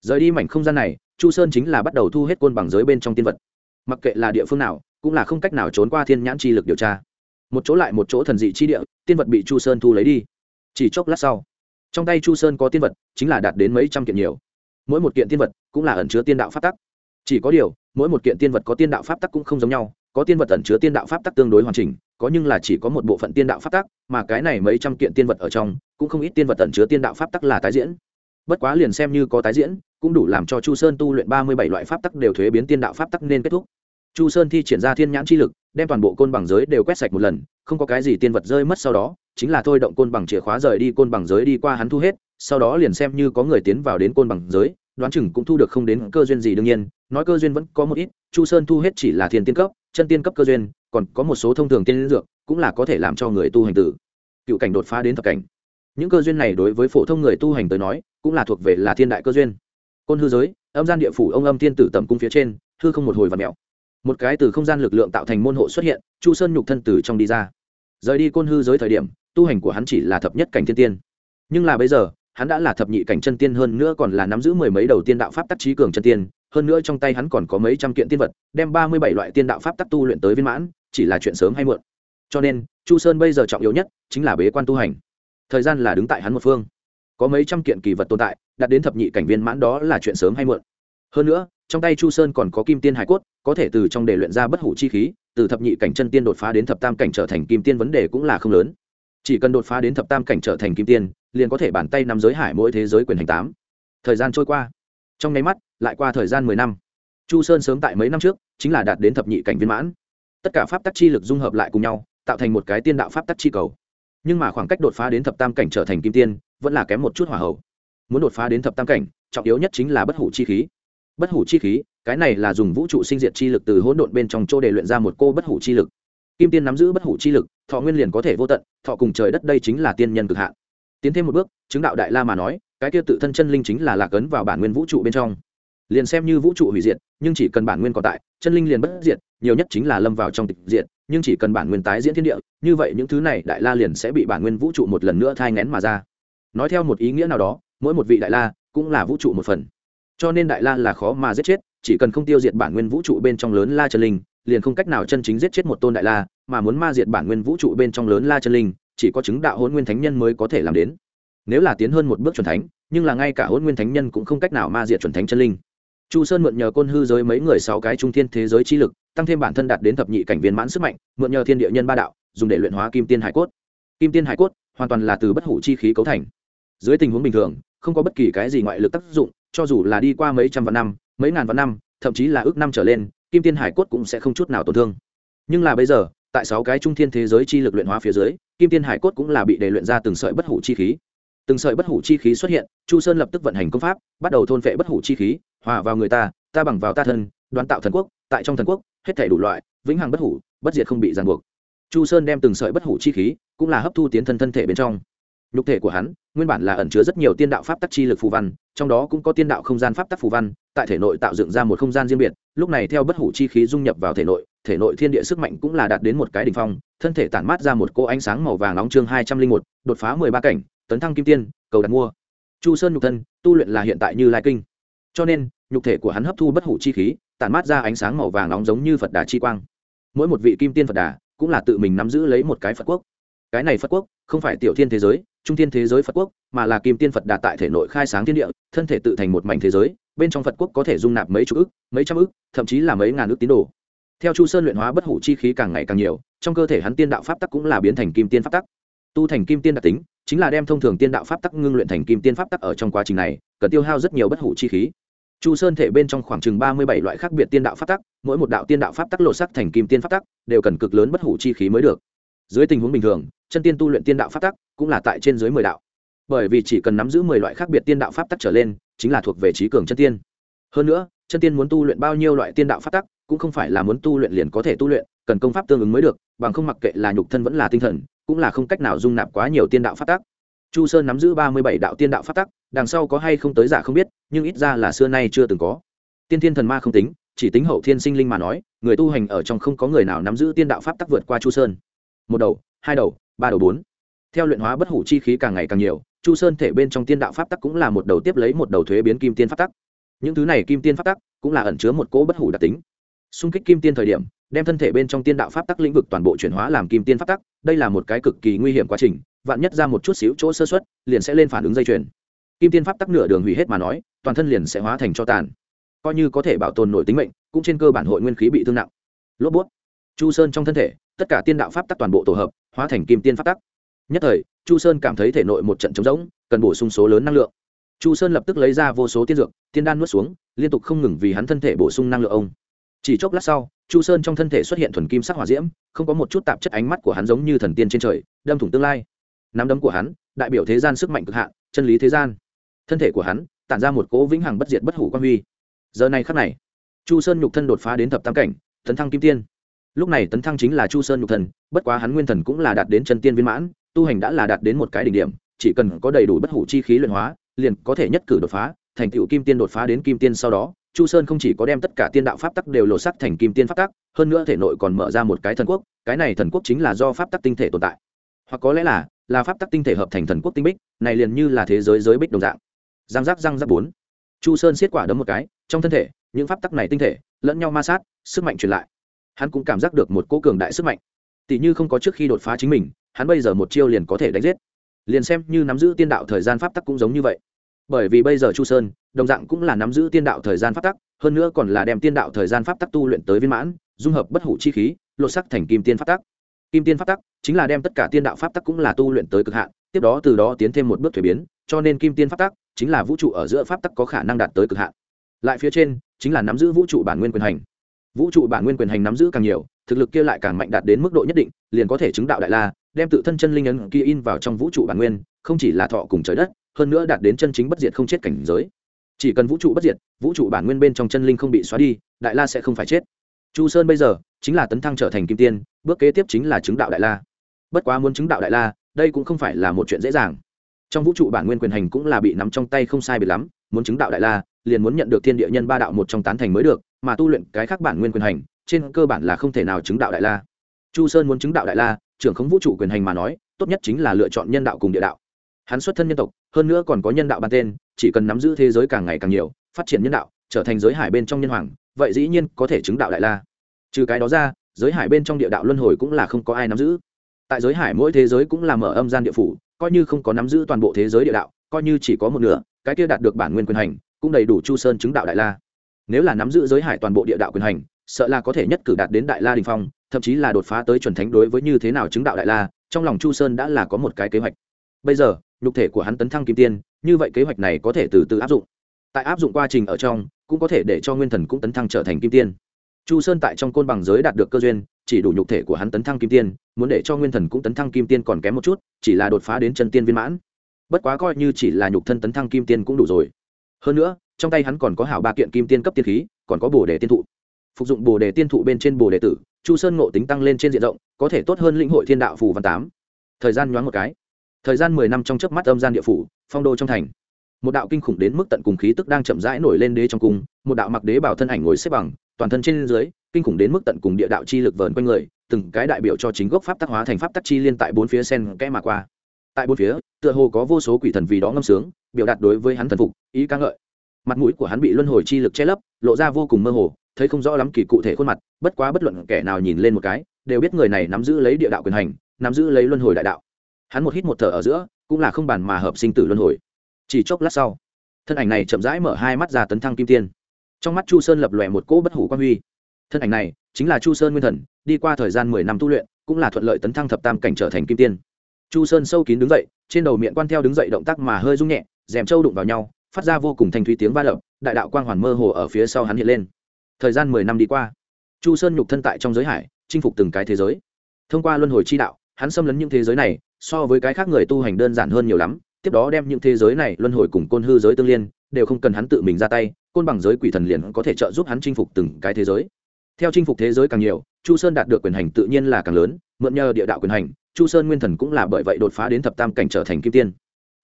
Rời đi mảnh không gian này, chu sơn chính là bắt đầu thu hết côn bằng giới bên trong tiên vật. Mặc kệ là địa phương nào, cũng là không cách nào trốn qua thiên nhãn chi lực điều tra một chỗ lại một chỗ thần dị chi địa, tiên vật bị chu sơn thu lấy đi. Chỉ chốc lát sau, trong tay chu sơn có tiên vật, chính là đạt đến mấy trăm kiện nhiều. Mỗi một kiện tiên vật cũng là ẩn chứa tiên đạo pháp tắc. Chỉ có điều, mỗi một kiện tiên vật có tiên đạo pháp tắc cũng không giống nhau, có tiên vật ẩn chứa tiên đạo pháp tắc tương đối hoàn chỉnh, có nhưng là chỉ có một bộ phận tiên đạo pháp tắc, mà cái này mấy trăm kiện tiên vật ở trong, cũng không ít tiên vật ẩn chứa tiên đạo pháp tắc là tái diễn. Bất quá liền xem như có tái diễn, cũng đủ làm cho chu sơn tu luyện ba mươi bảy loại pháp tắc đều thuế biến tiên đạo pháp tắc nên kết thúc. Chu sơn thi triển ra thiên nhãn chi lực đem toàn bộ côn bằng giới đều quét sạch một lần, không có cái gì tiên vật rơi mất sau đó, chính là thôi động côn bằng chìa khóa rời đi côn bằng giới đi qua hắn thu hết, sau đó liền xem như có người tiến vào đến côn bằng giới, đoán chừng cũng thu được không đến cơ duyên gì đương nhiên, nói cơ duyên vẫn có một ít, chu sơn thu hết chỉ là thiên tiên cấp, chân tiên cấp cơ duyên, còn có một số thông thường tiên dược, cũng là có thể làm cho người tu hành tử. Cựu cảnh đột phá đến thập cảnh. Những cơ duyên này đối với phổ thông người tu hành tới nói, cũng là thuộc về là thiên đại cơ duyên. Côn hư giới, âm gian địa phủ ông âm tiên tử tầm cung phía trên, hư không một hồi và mẹo một cái từ không gian lực lượng tạo thành môn hộ xuất hiện, chu sơn nhục thân từ trong đi ra. Rời đi côn hư giới thời điểm, tu hành của hắn chỉ là thập nhất cảnh thiên tiên. Nhưng là bây giờ, hắn đã là thập nhị cảnh chân tiên hơn nữa còn là nắm giữ mười mấy đầu tiên đạo pháp tắc trí cường chân tiên, hơn nữa trong tay hắn còn có mấy trăm kiện tiên vật, đem ba mươi bảy loại tiên đạo pháp tắc tu luyện tới viên mãn, chỉ là chuyện sớm hay muộn. Cho nên, chu sơn bây giờ trọng yếu nhất chính là bế quan tu hành. Thời gian là đứng tại hắn một phương. Có mấy trăm kiện kỳ vật tồn tại, đạt đến thập nhị cảnh viên mãn đó là chuyện sớm hay muộn hơn nữa, trong tay chu sơn còn có kim tiên hải cốt, có thể từ trong để luyện ra bất hủ chi khí, từ thập nhị cảnh chân tiên đột phá đến thập tam cảnh trở thành kim tiên vấn đề cũng là không lớn. Chỉ cần đột phá đến thập tam cảnh trở thành kim tiên, liền có thể bàn tay nắm giới hải mỗi thế giới quyền hành tám. Thời gian trôi qua. Trong nháy mắt, lại qua thời gian mười năm. Chu sơn sớm tại mấy năm trước, chính là đạt đến thập nhị cảnh viên mãn. Tất cả pháp tắc chi lực dung hợp lại cùng nhau, tạo thành một cái tiên đạo pháp tắc chi cầu. Nhưng mà khoảng cách đột phá đến thập tam cảnh trở thành kim tiên, vẫn là kém một chút hỏa hậu. Muốn đột phá đến thập tam cảnh, trọng yếu nhất chính là bất hủ chi khí bất hủ chi khí, cái này là dùng vũ trụ sinh diệt chi lực từ hỗn độn bên trong chỗ để luyện ra một cô bất hủ chi lực. Kim tiên nắm giữ bất hủ chi lực, thọ nguyên liền có thể vô tận, thọ cùng trời đất đây chính là tiên nhân cực hạn. Tiến thêm một bước, chứng đạo đại la mà nói, cái kia tự thân chân linh chính là lạc ấn vào bản nguyên vũ trụ bên trong. Liền xem như vũ trụ hủy diệt, nhưng chỉ cần bản nguyên còn tại, chân linh liền bất diệt, nhiều nhất chính là lâm vào trong tịch diệt, nhưng chỉ cần bản nguyên tái diễn thiên địa, như vậy những thứ này đại la liền sẽ bị bản nguyên vũ trụ một lần nữa thai ngén mà ra. Nói theo một ý nghĩa nào đó, mỗi một vị đại la cũng là vũ trụ một phần cho nên đại la là khó mà giết chết, chỉ cần không tiêu diệt bản nguyên vũ trụ bên trong lớn la chân linh, liền không cách nào chân chính giết chết một tôn đại la, mà muốn ma diệt bản nguyên vũ trụ bên trong lớn la chân linh, chỉ có chứng đạo hôn nguyên thánh nhân mới có thể làm đến. Nếu là tiến hơn một bước chuẩn thánh, nhưng là ngay cả hôn nguyên thánh nhân cũng không cách nào ma diệt chuẩn thánh chân linh. Chu sơn mượn nhờ côn hư giới mấy người sáu cái trung thiên thế giới chi lực, tăng thêm bản thân đạt đến thập nhị cảnh viên mãn sức mạnh, mượn nhờ thiên địa nhân ba đạo, dùng để luyện hóa kim tiên hải cốt. Kim tiên hải cốt hoàn toàn là từ bất hủ chi khí cấu thành. Dưới tình huống bình thường, không có bất kỳ cái gì ngoại lực tác dụng cho dù là đi qua mấy trăm vạn năm, mấy ngàn vạn năm, thậm chí là ước năm trở lên, kim tiên hải cốt cũng sẽ không chút nào tổn thương. Nhưng là bây giờ, tại sáu cái trung thiên thế giới chi lực luyện hóa phía dưới, kim tiên hải cốt cũng là bị đề luyện ra từng sợi bất hủ chi khí. Từng sợi bất hủ chi khí xuất hiện, chu sơn lập tức vận hành công pháp, bắt đầu thôn vệ bất hủ chi khí, hòa vào người ta ta bằng vào ta thân, đoán tạo thần quốc, tại trong thần quốc, hết thể đủ loại, vĩnh hằng bất hủ, bất diệt không bị ràng buộc. Chu sơn đem từng sợi bất hủ chi khí, cũng là hấp thu tiến thân thân thể bên trong nhục thể của hắn, nguyên bản là ẩn chứa rất nhiều tiên đạo pháp tắc chi lực phù văn, trong đó cũng có tiên đạo không gian pháp tắc phù văn, tại thể nội tạo dựng ra một không gian riêng biệt, lúc này theo bất hủ chi khí dung nhập vào thể nội thể nội thiên địa sức mạnh cũng là đạt đến một cái đ ỉ n h phong, thân thể tản mát ra một cô ánh sáng màu vàng nóng chương hai trăm linh một, đột phá mười ba cảnh, tấn thăng kim tiên, cầu đặt mua. Chu sơn nhục thân, tu luyện là hiện tại như lai kinh. Cho nên, nhục thể của hắn hấp thu bất hủ chi khí, tản mát ra ánh sáng màu vàng nóng giống như phật đà chi quang. Mỗi một vị kim tiên phật đà cũng là tự mình nắm giữ lấy một cái phật quốc. Cái này phật quốc không phải tiểu thiên thế giới trung thiên thế giới phật quốc, mà là kim tiên phật đạt tại thể nội khai sáng thiên địa, thân thể tự thành một mảnh thế giới, bên trong phật quốc có thể dung nạp mấy chục ức, mấy trăm ức, thậm chí là mấy ngàn ức tín đồ. Theo chu sơn luyện hóa bất hủ chi khí càng ngày càng nhiều, trong cơ thể hắn tiên đạo pháp tắc cũng là biến thành kim tiên pháp tắc. Tu thành kim tiên đặc tính, chính là đem thông thường tiên đạo pháp tắc ngưng luyện thành kim tiên pháp tắc ở trong quá trình này, cần tiêu hao rất nhiều bất hủ chi khí. Chu sơn thể bên trong khoảng chừng ba mươi bảy loại khác biệt tiên đạo pháp tắc, mỗi một đạo tiên đạo pháp tắc lộ sắc thành kim tiên pháp tắc, đều cần cực lớn bất hủ chi khí mới được. Dưới tình huống bình thường chân tiên tu luyện tiên đạo pháp tắc cũng là tại trên dưới mười đạo. Bởi vì chỉ cần nắm giữ mười loại khác biệt tiên đạo pháp tắc trở lên, chính là thuộc về trí cường chân tiên. Hơn nữa, chân tiên muốn tu luyện bao nhiêu loại tiên đạo pháp tắc cũng không phải là muốn tu luyện liền có thể tu luyện, cần công pháp tương ứng mới được, bằng không mặc kệ là nhục thân vẫn là tinh thần, cũng là không cách nào dung nạp quá nhiều tiên đạo pháp tắc. Chu sơn nắm giữ ba mươi bảy đạo tiên đạo pháp tắc, đằng sau có hay không tới giả không biết, nhưng ít ra là xưa nay chưa từng có. Tiên thiên thần ma không tính, chỉ tính hậu thiên sinh linh mà nói, người tu hành ở trong không có người nào nắm giữ tiên đạo pháp tắc vượt qua chu sơn. Một đầu, hai đầu ba đầu bốn. Theo luyện hóa bất hủ chi khí càng ngày càng nhiều, chu sơn thể bên trong tiên đạo pháp tắc cũng là một đầu tiếp lấy một đầu thuế biến kim tiên pháp tắc. Những thứ này kim tiên pháp tắc cũng là ẩn chứa một cỗ bất hủ đặc tính. Xung kích kim tiên thời điểm, đem thân thể bên trong tiên đạo pháp tắc lĩnh vực toàn bộ chuyển hóa làm kim tiên pháp tắc, đây là một cái cực kỳ nguy hiểm quá trình, vạn nhất ra một chút xíu chỗ sơ xuất liền sẽ lên phản ứng dây chuyền. Kim tiên pháp tắc nửa đường hủy hết mà nói, toàn thân liền sẽ hóa thành cho tàn. Coi như có thể bảo tồn nổi tính mệnh, cũng trên cơ bản hội nguyên khí bị thương nặng. Lốp bút. Chu sơn trong thân thể, tất cả tiên đạo pháp tắc toàn bộ tổ hợp hóa thành kim tiên pháp tắc. Nhất thời, chu sơn cảm thấy thể nội một trận trống rỗng, cần bổ sung số lớn năng lượng. Chu sơn lập tức lấy ra vô số tiên dược, tiên đan nuốt xuống, liên tục không ngừng vì hắn thân thể bổ sung năng lượng ông. Chỉ chốc lát sau, chu sơn trong thân thể xuất hiện thuần kim sắc hỏa diễm, không có một chút tạp chất ánh mắt của hắn giống như thần tiên trên trời, đâm thủng tương lai. Nắm đấm của hắn, đại biểu thế gian sức mạnh cực hạn, chân lý thế gian. Thân thể của hắn, tản ra một cỗ vĩnh hằng bất diệt bất hủ quan huy. Giờ này khắc này, chu sơn nhục thân đột phá đến thập tam cảnh, tấn thăng kim tiên lúc này tấn thăng chính là chu sơn nhục thần, bất quá hắn nguyên thần cũng là đạt đến chân tiên viên mãn, tu hành đã là đạt đến một cái đỉnh điểm, chỉ cần có đầy đủ bất hủ chi khí luyện hóa, liền có thể nhất cử đột phá, thành tựu kim tiên đột phá đến kim tiên sau đó, chu sơn không chỉ có đem tất cả tiên đạo pháp tắc đều lột sắc thành kim tiên pháp tắc, hơn nữa thể nội còn mở ra một cái thần quốc, cái này thần quốc chính là do pháp tắc tinh thể tồn tại. Hoặc có lẽ là là pháp tắc tinh thể hợp thành thần quốc tinh bích, này liền như là thế giới giới bích đồng dạng. Giang giác giang giác bốn. Chu sơn xiết quả đấm một cái, trong thân thể, những pháp tắc này tinh thể, lẫn nhau ma sát, sức mạnh truyền lại hắn cũng cảm giác được một cỗ cường đại sức mạnh. Tỷ như không có trước khi đột phá chính mình, hắn bây giờ một chiêu liền có thể đánh giết. Liền xem như nắm giữ tiên đạo thời gian pháp tắc cũng giống như vậy. Bởi vì bây giờ chu sơn, đồng dạng cũng là nắm giữ tiên đạo thời gian pháp tắc, hơn nữa còn là đem tiên đạo thời gian pháp tắc tu luyện tới viên mãn, dung hợp bất hủ chi khí, lột sắc thành kim tiên pháp tắc. Kim tiên pháp tắc chính là đem tất cả tiên đạo pháp tắc cũng là tu luyện tới cực hạn, tiếp đó từ đó tiến thêm một bước thuế biến, cho nên kim tiên pháp tắc chính là vũ trụ ở giữa pháp tắc có khả năng đạt tới cực hạn. Lại phía trên chính là nắm giữ vũ trụ bản nguyên quyền hành vũ trụ bản nguyên quyền hành nắm giữ càng nhiều, thực lực kia lại càng mạnh đạt đến mức độ nhất định, liền có thể chứng đạo đại la, đem tự thân chân linh ấn kia in vào trong vũ trụ bản nguyên, không chỉ là thọ cùng trời đất, hơn nữa đạt đến chân chính bất diệt không chết cảnh giới. Chỉ cần vũ trụ bất diệt, vũ trụ bản nguyên bên trong chân linh không bị xóa đi, đại la sẽ không phải chết. Chu sơn bây giờ, chính là tấn thăng trở thành kim tiên, bước kế tiếp chính là chứng đạo đại la. Bất quá muốn chứng đạo đại la, đây cũng không phải là một chuyện dễ dàng. Trong vũ trụ bản nguyên quyền hành cũng là bị nắm trong tay không sai biệt lắm, muốn chứng đạo đại la, liền muốn nhận được thiên địa nhân ba đạo một trong tán thành mới được mà tu luyện cái khác bản nguyên quyền hành, trên cơ bản là không thể nào chứng đạo đại la. Chu sơn muốn chứng đạo đại la, trưởng khống vũ trụ quyền hành mà nói, tốt nhất chính là lựa chọn nhân đạo cùng địa đạo. Hắn xuất thân nhân tộc, hơn nữa còn có nhân đạo ban tên, chỉ cần nắm giữ thế giới càng ngày càng nhiều, phát triển nhân đạo, trở thành giới hải bên trong nhân hoàng, vậy dĩ nhiên có thể chứng đạo đại la. Trừ cái đó ra, giới hải bên trong địa đạo luân hồi cũng là không có ai nắm giữ. Tại giới hải mỗi thế giới cũng là mở âm gian địa phủ, coi như không có nắm giữ toàn bộ thế giới địa đạo, coi như chỉ có một nửa, cái kia đạt được bản nguyên quyền hành, cũng đầy đủ chu sơn chứng đạo đại la nếu là nắm giữ giới hải toàn bộ địa đạo quyền hành, sợ là có thể nhất cử đạt đến đại la đình phong, thậm chí là đột phá tới chuẩn thánh đối với như thế nào chứng đạo đại la, trong lòng chu sơn đã là có một cái kế hoạch. Bây giờ, nhục thể của hắn tấn thăng kim tiên, như vậy kế hoạch này có thể từ từ áp dụng. Tại áp dụng quá trình ở trong, cũng có thể để cho nguyên thần cũng tấn thăng trở thành kim tiên. Chu sơn tại trong côn bằng giới đạt được cơ duyên, chỉ đủ nhục thể của hắn tấn thăng kim tiên, muốn để cho nguyên thần cũng tấn thăng kim tiên còn kém một chút, chỉ là đột phá đến chân tiên viên mãn. Bất quá coi như chỉ là nhục thân tấn thăng kim tiên cũng đủ rồi. Hơn nữa trong tay hắn còn có hảo ba kiện kim tiên cấp tiên khí, còn có bồ đề tiên thụ. Phục dụng bồ đề tiên thụ bên trên bồ đề tử, chu sơn ngộ tính tăng lên trên diện rộng, có thể tốt hơn lĩnh hội thiên đạo phù văn tám. Thời gian nhoáng một cái. Thời gian mười năm trong chớp mắt âm gian địa phủ, phong đô trong thành. Một đạo kinh khủng đến mức tận cùng khí tức đang chậm rãi nổi lên đế trong cung, một đạo mặc đế bảo thân ảnh ngồi xếp bằng, toàn thân trên dưới, kinh khủng đến mức tận cùng địa đạo chi lực vờn quanh người, từng cái đại biểu cho chính gốc pháp tác hóa thành pháp tắc chi liên tại bốn phía sen kẽ mà qua. Tại bốn phía, tựa hồ có vô số quỷ thần vì đó ngâm sướng, biểu đạt đối với hắn thần phục, ý ca ngợi mặt mũi của hắn bị luân hồi chi lực che lấp, lộ ra vô cùng mơ hồ, thấy không rõ lắm kỳ cụ thể khuôn mặt, bất quá bất luận kẻ nào nhìn lên một cái, đều biết người này nắm giữ lấy địa đạo quyền hành, nắm giữ lấy luân hồi đại đạo. Hắn một hít một thở ở giữa, cũng là không bàn mà hợp sinh tử luân hồi. Chỉ chốc lát sau, thân ảnh này chậm rãi mở hai mắt ra tấn thăng kim tiên. Trong mắt chu sơn lập lòe một cỗ bất hủ quan huy. Thân ảnh này chính là chu sơn nguyên thần, đi qua thời gian mười năm tu luyện, cũng là thuận lợi tấn thăng thập tam cảnh trở thành kim tiên. Chu sơn sâu kín đứng dậy, trên đầu miệng quan theo đứng dậy động tác mà hơi rung nhẹ dèm trâu đụng vào nhau phát ra vô cùng thanh thúy tiếng va đập, đại đạo quang hoàn mơ hồ ở phía sau hắn hiện lên. Thời gian mười năm đi qua, chu sơn nhục thân tại trong giới hải, chinh phục từng cái thế giới. Thông qua luân hồi chi đạo, hắn xâm lấn những thế giới này, so với cái khác người tu hành đơn giản hơn nhiều lắm, tiếp đó đem những thế giới này luân hồi cùng côn hư giới tương liên, đều không cần hắn tự mình ra tay, côn bằng giới quỷ thần liền có thể trợ giúp hắn chinh phục từng cái thế giới. Theo chinh phục thế giới càng nhiều, chu sơn đạt được quyền hành tự nhiên là càng lớn, mượn nhờ địa đạo quyền hành, chu sơn nguyên thần cũng là bởi vậy đột phá đến thập tam cảnh trở thành kim tiên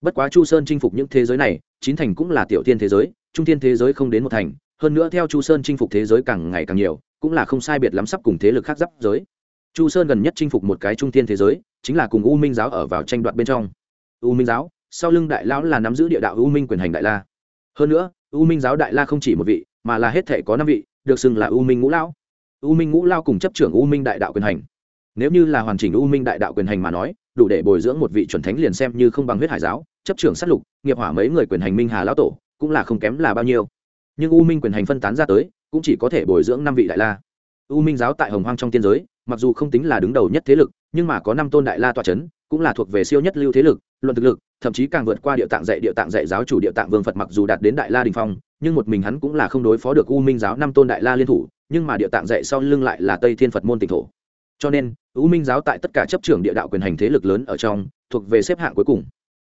bất quá chu sơn chinh phục những thế giới này, chín thành cũng là tiểu tiên thế giới, trung tiên thế giới không đến một thành, hơn nữa theo chu sơn chinh phục thế giới càng ngày càng nhiều, cũng là không sai biệt lắm sắp cùng thế lực khác giáp giới. Chu sơn gần nhất chinh phục một cái trung tiên thế giới, chính là cùng u minh giáo ở vào tranh đoạt bên trong. U minh giáo, sau lưng đại lão là nắm giữ địa đạo u minh quyền hành đại la. Hơn nữa, u minh giáo đại la không chỉ một vị, mà là hết thể có năm vị, được xưng là u minh ngũ lão. U minh ngũ lao cùng chấp trưởng u minh đại đạo quyền hành nếu như là hoàn chỉnh u minh đại đạo quyền hành mà nói, đủ để bồi dưỡng một vị chuẩn thánh liền xem như không bằng huyết hải giáo, chấp trưởng sát lục, nghiệp hỏa mấy người quyền hành minh hà lão tổ, cũng là không kém là bao nhiêu. Nhưng u minh quyền hành phân tán ra tới, cũng chỉ có thể bồi dưỡng năm vị đại la. U minh giáo tại hồng hoang trong tiên giới, mặc dù không tính là đứng đầu nhất thế lực, nhưng mà có năm tôn đại la tọa c h ấ n cũng là thuộc về siêu nhất lưu thế lực, luận thực lực, thậm chí càng vượt qua địa tạng dạy địa tạng dạy giáo chủ địa tạng vương phật mặc dù đạt đến đại la đình phong, nhưng một mình hắn cũng là không đối phó được u minh giáo năm tôn đại la liên thủ, nhưng mà địa tạng dạy sau lưng lại là tây thiên phật môn tỉnh thổ. Cho nên u minh giáo tại tất cả chấp trưởng địa đạo quyền hành thế lực lớn ở trong, thuộc về xếp hạng cuối cùng.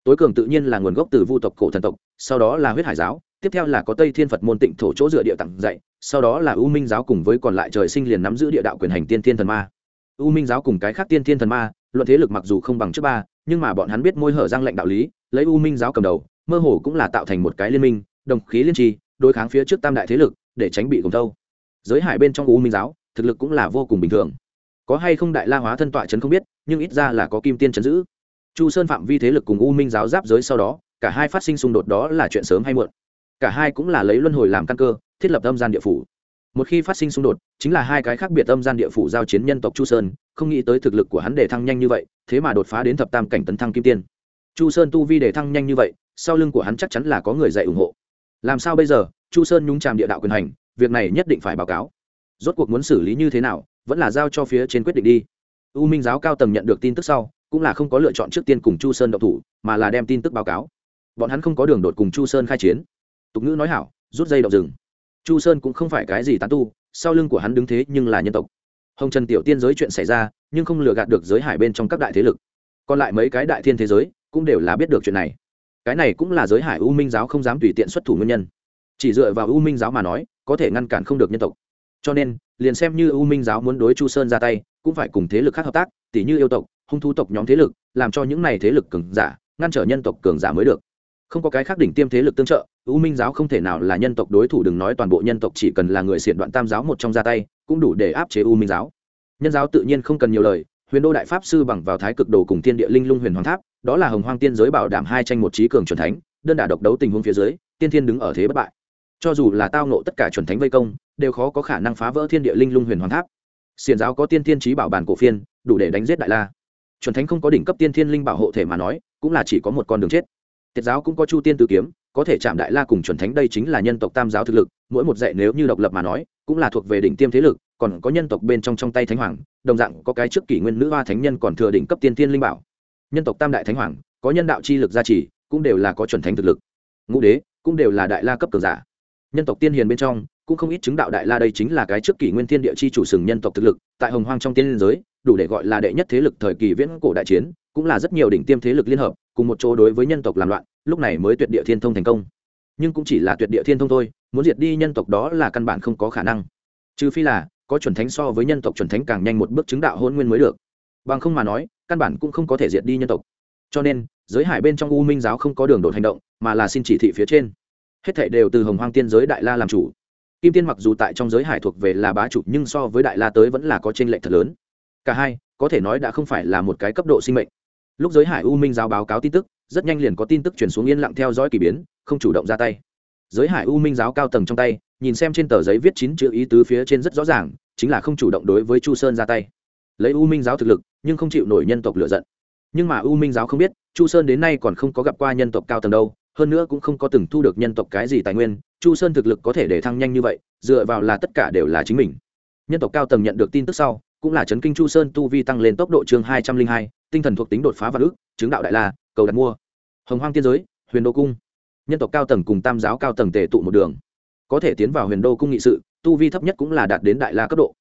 Tối cường tự nhiên là nguồn gốc từ vu tộc cổ thần tộc, sau đó là huyết hải giáo, tiếp theo là có tây thiên phật môn tịnh thổ chỗ dựa địa tặng dạy, sau đó là u minh giáo cùng với còn lại trời sinh liền nắm giữ địa đạo quyền hành tiên thiên thần ma. U minh giáo cùng cái khác tiên thiên thần ma, luận thế lực mặc dù không bằng trước ba, nhưng mà bọn hắn biết môi hở răng lệnh đạo lý, lấy u minh giáo cầm đầu, mơ hồ cũng là tạo thành một cái liên minh, đồng khí liên trì đối kháng phía trước tam đại thế lực, để tránh bị gồm thâu. Giới hải bên trong u minh giáo, thực lực cũng là vô cùng bình thường có hay không đại la hóa thân tọa chấn không biết, nhưng ít ra là có kim tiên chấn giữ. Chu sơn phạm vi thế lực cùng u minh giáo giáp giới sau đó, cả hai phát sinh xung đột đó là chuyện sớm hay muộn. Cả hai cũng là lấy luân hồi làm căn cơ, thiết lập âm gian địa phủ. Một khi phát sinh xung đột, chính là hai cái khác biệt âm gian địa phủ giao chiến nhân tộc chu sơn, không nghĩ tới thực lực của hắn để thăng nhanh như vậy, thế mà đột phá đến thập tam cảnh tấn thăng kim tiên. Chu sơn tu vi để thăng nhanh như vậy, sau lưng của hắn chắc chắn là có người dạy ủng hộ. Làm sao bây giờ? Chu sơn nhúng tràm địa đạo quyền hành, việc này nhất định phải báo cáo. Rốt cuộc muốn xử lý như thế nào? Vẫn là giao cho phía trên quyết định đi. U minh giáo cao tầng nhận được tin tức sau, cũng là không có lựa chọn trước tiên cùng chu sơn động thủ, mà là đem tin tức báo cáo. Bọn hắn không có đường đột cùng chu sơn khai chiến. Tục ngữ nói hảo, rút dây đậu rừng. Chu sơn cũng không phải cái gì tán tu, sau lưng của hắn đứng thế nhưng là nhân tộc. Hồng trần tiểu tiên giới chuyện xảy ra, nhưng không lừa gạt được giới hải bên trong các đại thế lực. Còn lại mấy cái đại thiên thế giới, cũng đều là biết được chuyện này. Cái này cũng là giới hải u minh giáo không dám tùy tiện xuất thủ nguyên nhân. Chỉ dựa vào u minh giáo mà nói, có thể ngăn cản không được nhân tộc cho nên, liền xem như u minh giáo muốn đối chu sơn ra tay, cũng phải cùng thế lực khác hợp tác, tỉ như yêu tộc, hung thu tộc nhóm thế lực, làm cho những này thế lực cường giả, ngăn trở nhân tộc cường giả mới được. Không có cái khác đỉnh tiêm thế lực tương trợ, u minh giáo không thể nào là nhân tộc đối thủ đừng nói toàn bộ nhân tộc chỉ cần là người xiển đoạn tam giáo một trong ra tay, cũng đủ để áp chế u minh giáo. Nhân giáo tự nhiên không cần nhiều lời, huyền đô đại pháp sư bằng vào thái cực đồ cùng thiên địa linh lung huyền hoàng tháp, đó là hồng hoang tiên giới bảo đảm hai tranh một trí cường c thánh, đơn đả độc đấu tình huống phía dưới, tiên thiên đứng ở thế bất bại cho dù là tao nộ tất cả chuẩn thánh vây công, đều khó có khả năng phá vỡ thiên địa linh lung huyền hoàng tháp. Xiền giáo có tiên thiên trí bảo bản cổ phiên, đủ để đánh giết đại la. Chuẩn thánh không có đỉnh cấp tiên thiên linh bảo hộ thể mà nói, cũng là chỉ có một con đường chết. Tiết giáo cũng có chu tiên tử kiếm, có thể chạm đại la cùng chuẩn thánh đây chính là nhân tộc tam giáo thực lực, mỗi một dạy nếu như độc lập mà nói, cũng là thuộc về đỉnh tiêm thế lực, còn có nhân tộc bên trong trong tay thánh hoàng, đồng dạng có cái trước kỷ nguyên nữ hoa thánh nhân còn thừa đỉnh cấp tiên thiên linh bảo. Nhân tộc tam đại thánh hoàng, có nhân đạo chi lực gia trì, cũng đều là có chuẩn thánh thực lực. Ngũ đế, cũng đều là đại la cấp cường giả nhân tộc tiên hiền bên trong, cũng không ít chứng đạo đại la đây chính là cái trước kỷ nguyên thiên địa chi chủ sừng nhân tộc thực lực, tại hồng hoang trong tiên liên giới, đủ để gọi là đệ nhất thế lực thời kỳ viễn cổ đại chiến, cũng là rất nhiều đỉnh tiêm thế lực liên hợp, cùng một chỗ đối với nhân tộc làm loạn, lúc này mới tuyệt địa thiên thông thành công. Nhưng cũng chỉ là tuyệt địa thiên thông thôi, muốn diệt đi nhân tộc đó là căn bản không có khả năng. Trừ phi là, có chuẩn thánh so với nhân tộc chuẩn thánh càng nhanh một bước chứng đạo hôn nguyên mới được. Bằng không mà nói, căn bản cũng không có thể diệt đi nhân tộc. Cho nên, giới hải bên trong u minh giáo không có đường đột hành động, mà là xin chỉ thị phía trên hết thảy đều từ hồng hoang tiên giới đại la làm chủ. Kim tiên mặc dù tại trong giới hải thuộc về là bá chủ, nhưng so với đại la tới vẫn là có t r ê n lệch thật lớn. Cả hai, có thể nói đã không phải là một cái cấp độ sinh mệnh. Lúc giới hải u minh giáo báo cáo tin tức, rất nhanh liền có tin tức chuyển xuống yên lặng theo dõi k ỳ biến, không chủ động ra tay. Giới hải u minh giáo cao tầng trong tay, nhìn xem trên tờ giấy viết chín chữ ý tứ phía trên rất rõ ràng, chính là không chủ động đối với chu sơn ra tay. Lấy u minh giáo thực lực, nhưng không chịu nổi nhân tộc lựa giận. Nhưng mà u minh giáo không biết, chu sơn đến nay còn không có gặp qua nhân tộc cao tầng đâu hơn nữa cũng không có từng thu được nhân tộc cái gì tài nguyên, chu sơn thực lực có thể để thăng nhanh như vậy, dựa vào là tất cả đều là chính mình. Nhân tộc cao tầng nhận được tin tức sau, cũng là chấn kinh chu sơn tu vi tăng lên tốc độ chương hai trăm linh hai, tinh thần thuộc tính đột phá và ước, chứng đạo đại la, cầu đặt mua. Hồng hoang tiên giới, huyền đô cung. Nhân tộc cao tầng cùng tam giáo cao tầng tề tụ một đường. Có thể tiến vào huyền đô cung nghị sự, tu vi thấp nhất cũng là đạt đến đại la cấp độ.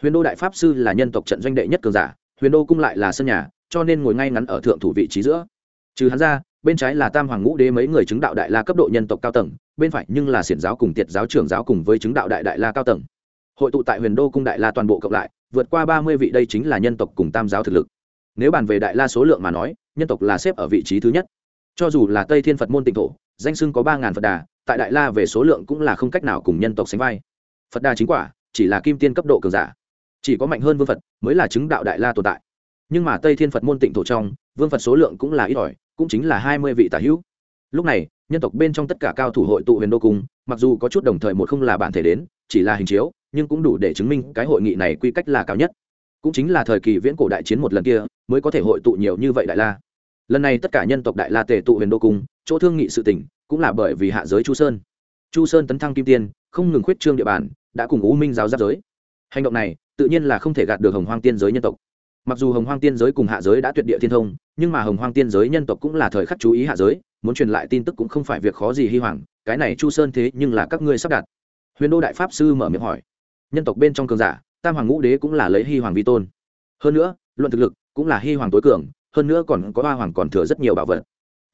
Huyền đô đại pháp sư là nhân tộc trận doanh đệ nhất cường giả, huyền đô cung lại là sân nhà, cho nên ngồi ngay ngắn ở thượng thủ vị trí giữa. Trừ hắn ra bên trái là tam hoàng ngũ đế mấy người chứng đạo đại la cấp độ nhân tộc cao tầng, bên phải nhưng là xiển giáo cùng tiệt giáo trưởng giáo cùng với chứng đạo đại đại la cao tầng. Hội tụ tại huyền đô cung đại la toàn bộ cộng lại, vượt qua ba mươi vị đây chính là nhân tộc cùng tam giáo thực lực. Nếu bàn về đại la số lượng mà nói, nhân tộc là xếp ở vị trí thứ nhất. Cho dù là tây thiên phật môn tịnh thổ, danh sưng có ba ngàn phật đà, tại đại la về số lượng cũng là không cách nào cùng nhân tộc sánh vai. Phật đà chính quả, chỉ là kim tiên cấp độ cường giả. Chỉ có mạnh hơn vương phật mới là chứng đạo đại la tồn tại. Nhưng mà tây thiên phật môn tịnh thổ trong vương phật số lượng cũng là ít ỏi, cũng chính là hai mươi vị tả hữu. Lúc này, nhân tộc bên trong tất cả cao thủ hội tụ huyền đô cung mặc dù có chút đồng thời một không là bản thể đến, chỉ là hình chiếu, nhưng cũng đủ để chứng minh cái hội nghị này quy cách là cao nhất. Cũng chính là thời kỳ viễn cổ đại chiến một lần kia, mới có thể hội tụ nhiều như vậy đại la. Lần này tất cả nhân tộc đại la tề tụ huyền đô cung chỗ thương nghị sự tỉnh, cũng là bởi vì hạ giới chu sơn. Chu sơn tấn thăng kim tiên, không ngừng khuyết trương địa bàn, đã cùng u minh giáo giáp giới. Hành động này, tự nhiên là không thể gạt được hồng hoang tiên giới nhân tộc. Mặc dù hồng hoang tiên giới cùng hạ giới đã tuyệt địa thiên thông nhưng mà hồng hoang tiên giới nhân tộc cũng là thời khắc chú ý hạ giới, muốn truyền lại tin tức cũng không phải việc khó gì hy hoàng, cái này chu sơn thế nhưng là các ngươi sắp đặt. Huyền đô đại pháp sư mở miệng hỏi. Nhân tộc bên trong cường giả, tam hoàng ngũ đế cũng là lấy hy hoàng vi tôn. Hơn nữa, luận thực lực cũng là hy hoàng tối cường, hơn nữa còn có ba hoàng còn thừa rất nhiều bảo vật.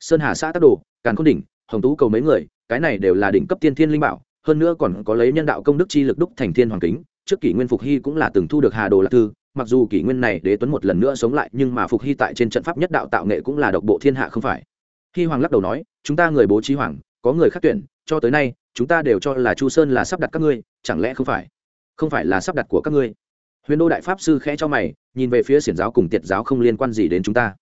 Sơn hà xã tắc đồ, càn khôn đỉnh, hồng tú cầu mấy người, cái này đều là đỉnh cấp tiên thiên linh bảo, hơn nữa còn có lấy nhân đạo công đức chi lực đúc thành thiên hoàng kính trước kỷ nguyên phục hy cũng là từng thu được hà đồ lạc thư, mặc dù kỷ nguyên này đế tuấn một lần nữa sống lại, nhưng mà phục hy tại trên trận pháp nhất đạo tạo nghệ cũng là độc bộ thiên hạ không phải. Hy hoàng lắc đầu nói, chúng ta người bố trí hoàng, có người khác tuyển, cho tới nay, chúng ta đều cho là chu sơn là sắp đặt các ngươi, chẳng lẽ không phải? Không phải là sắp đặt của các ngươi? Huyền đô đại pháp sư khẽ cho mày, nhìn về phía xiển giáo cùng tiệt giáo không liên quan gì đến chúng ta.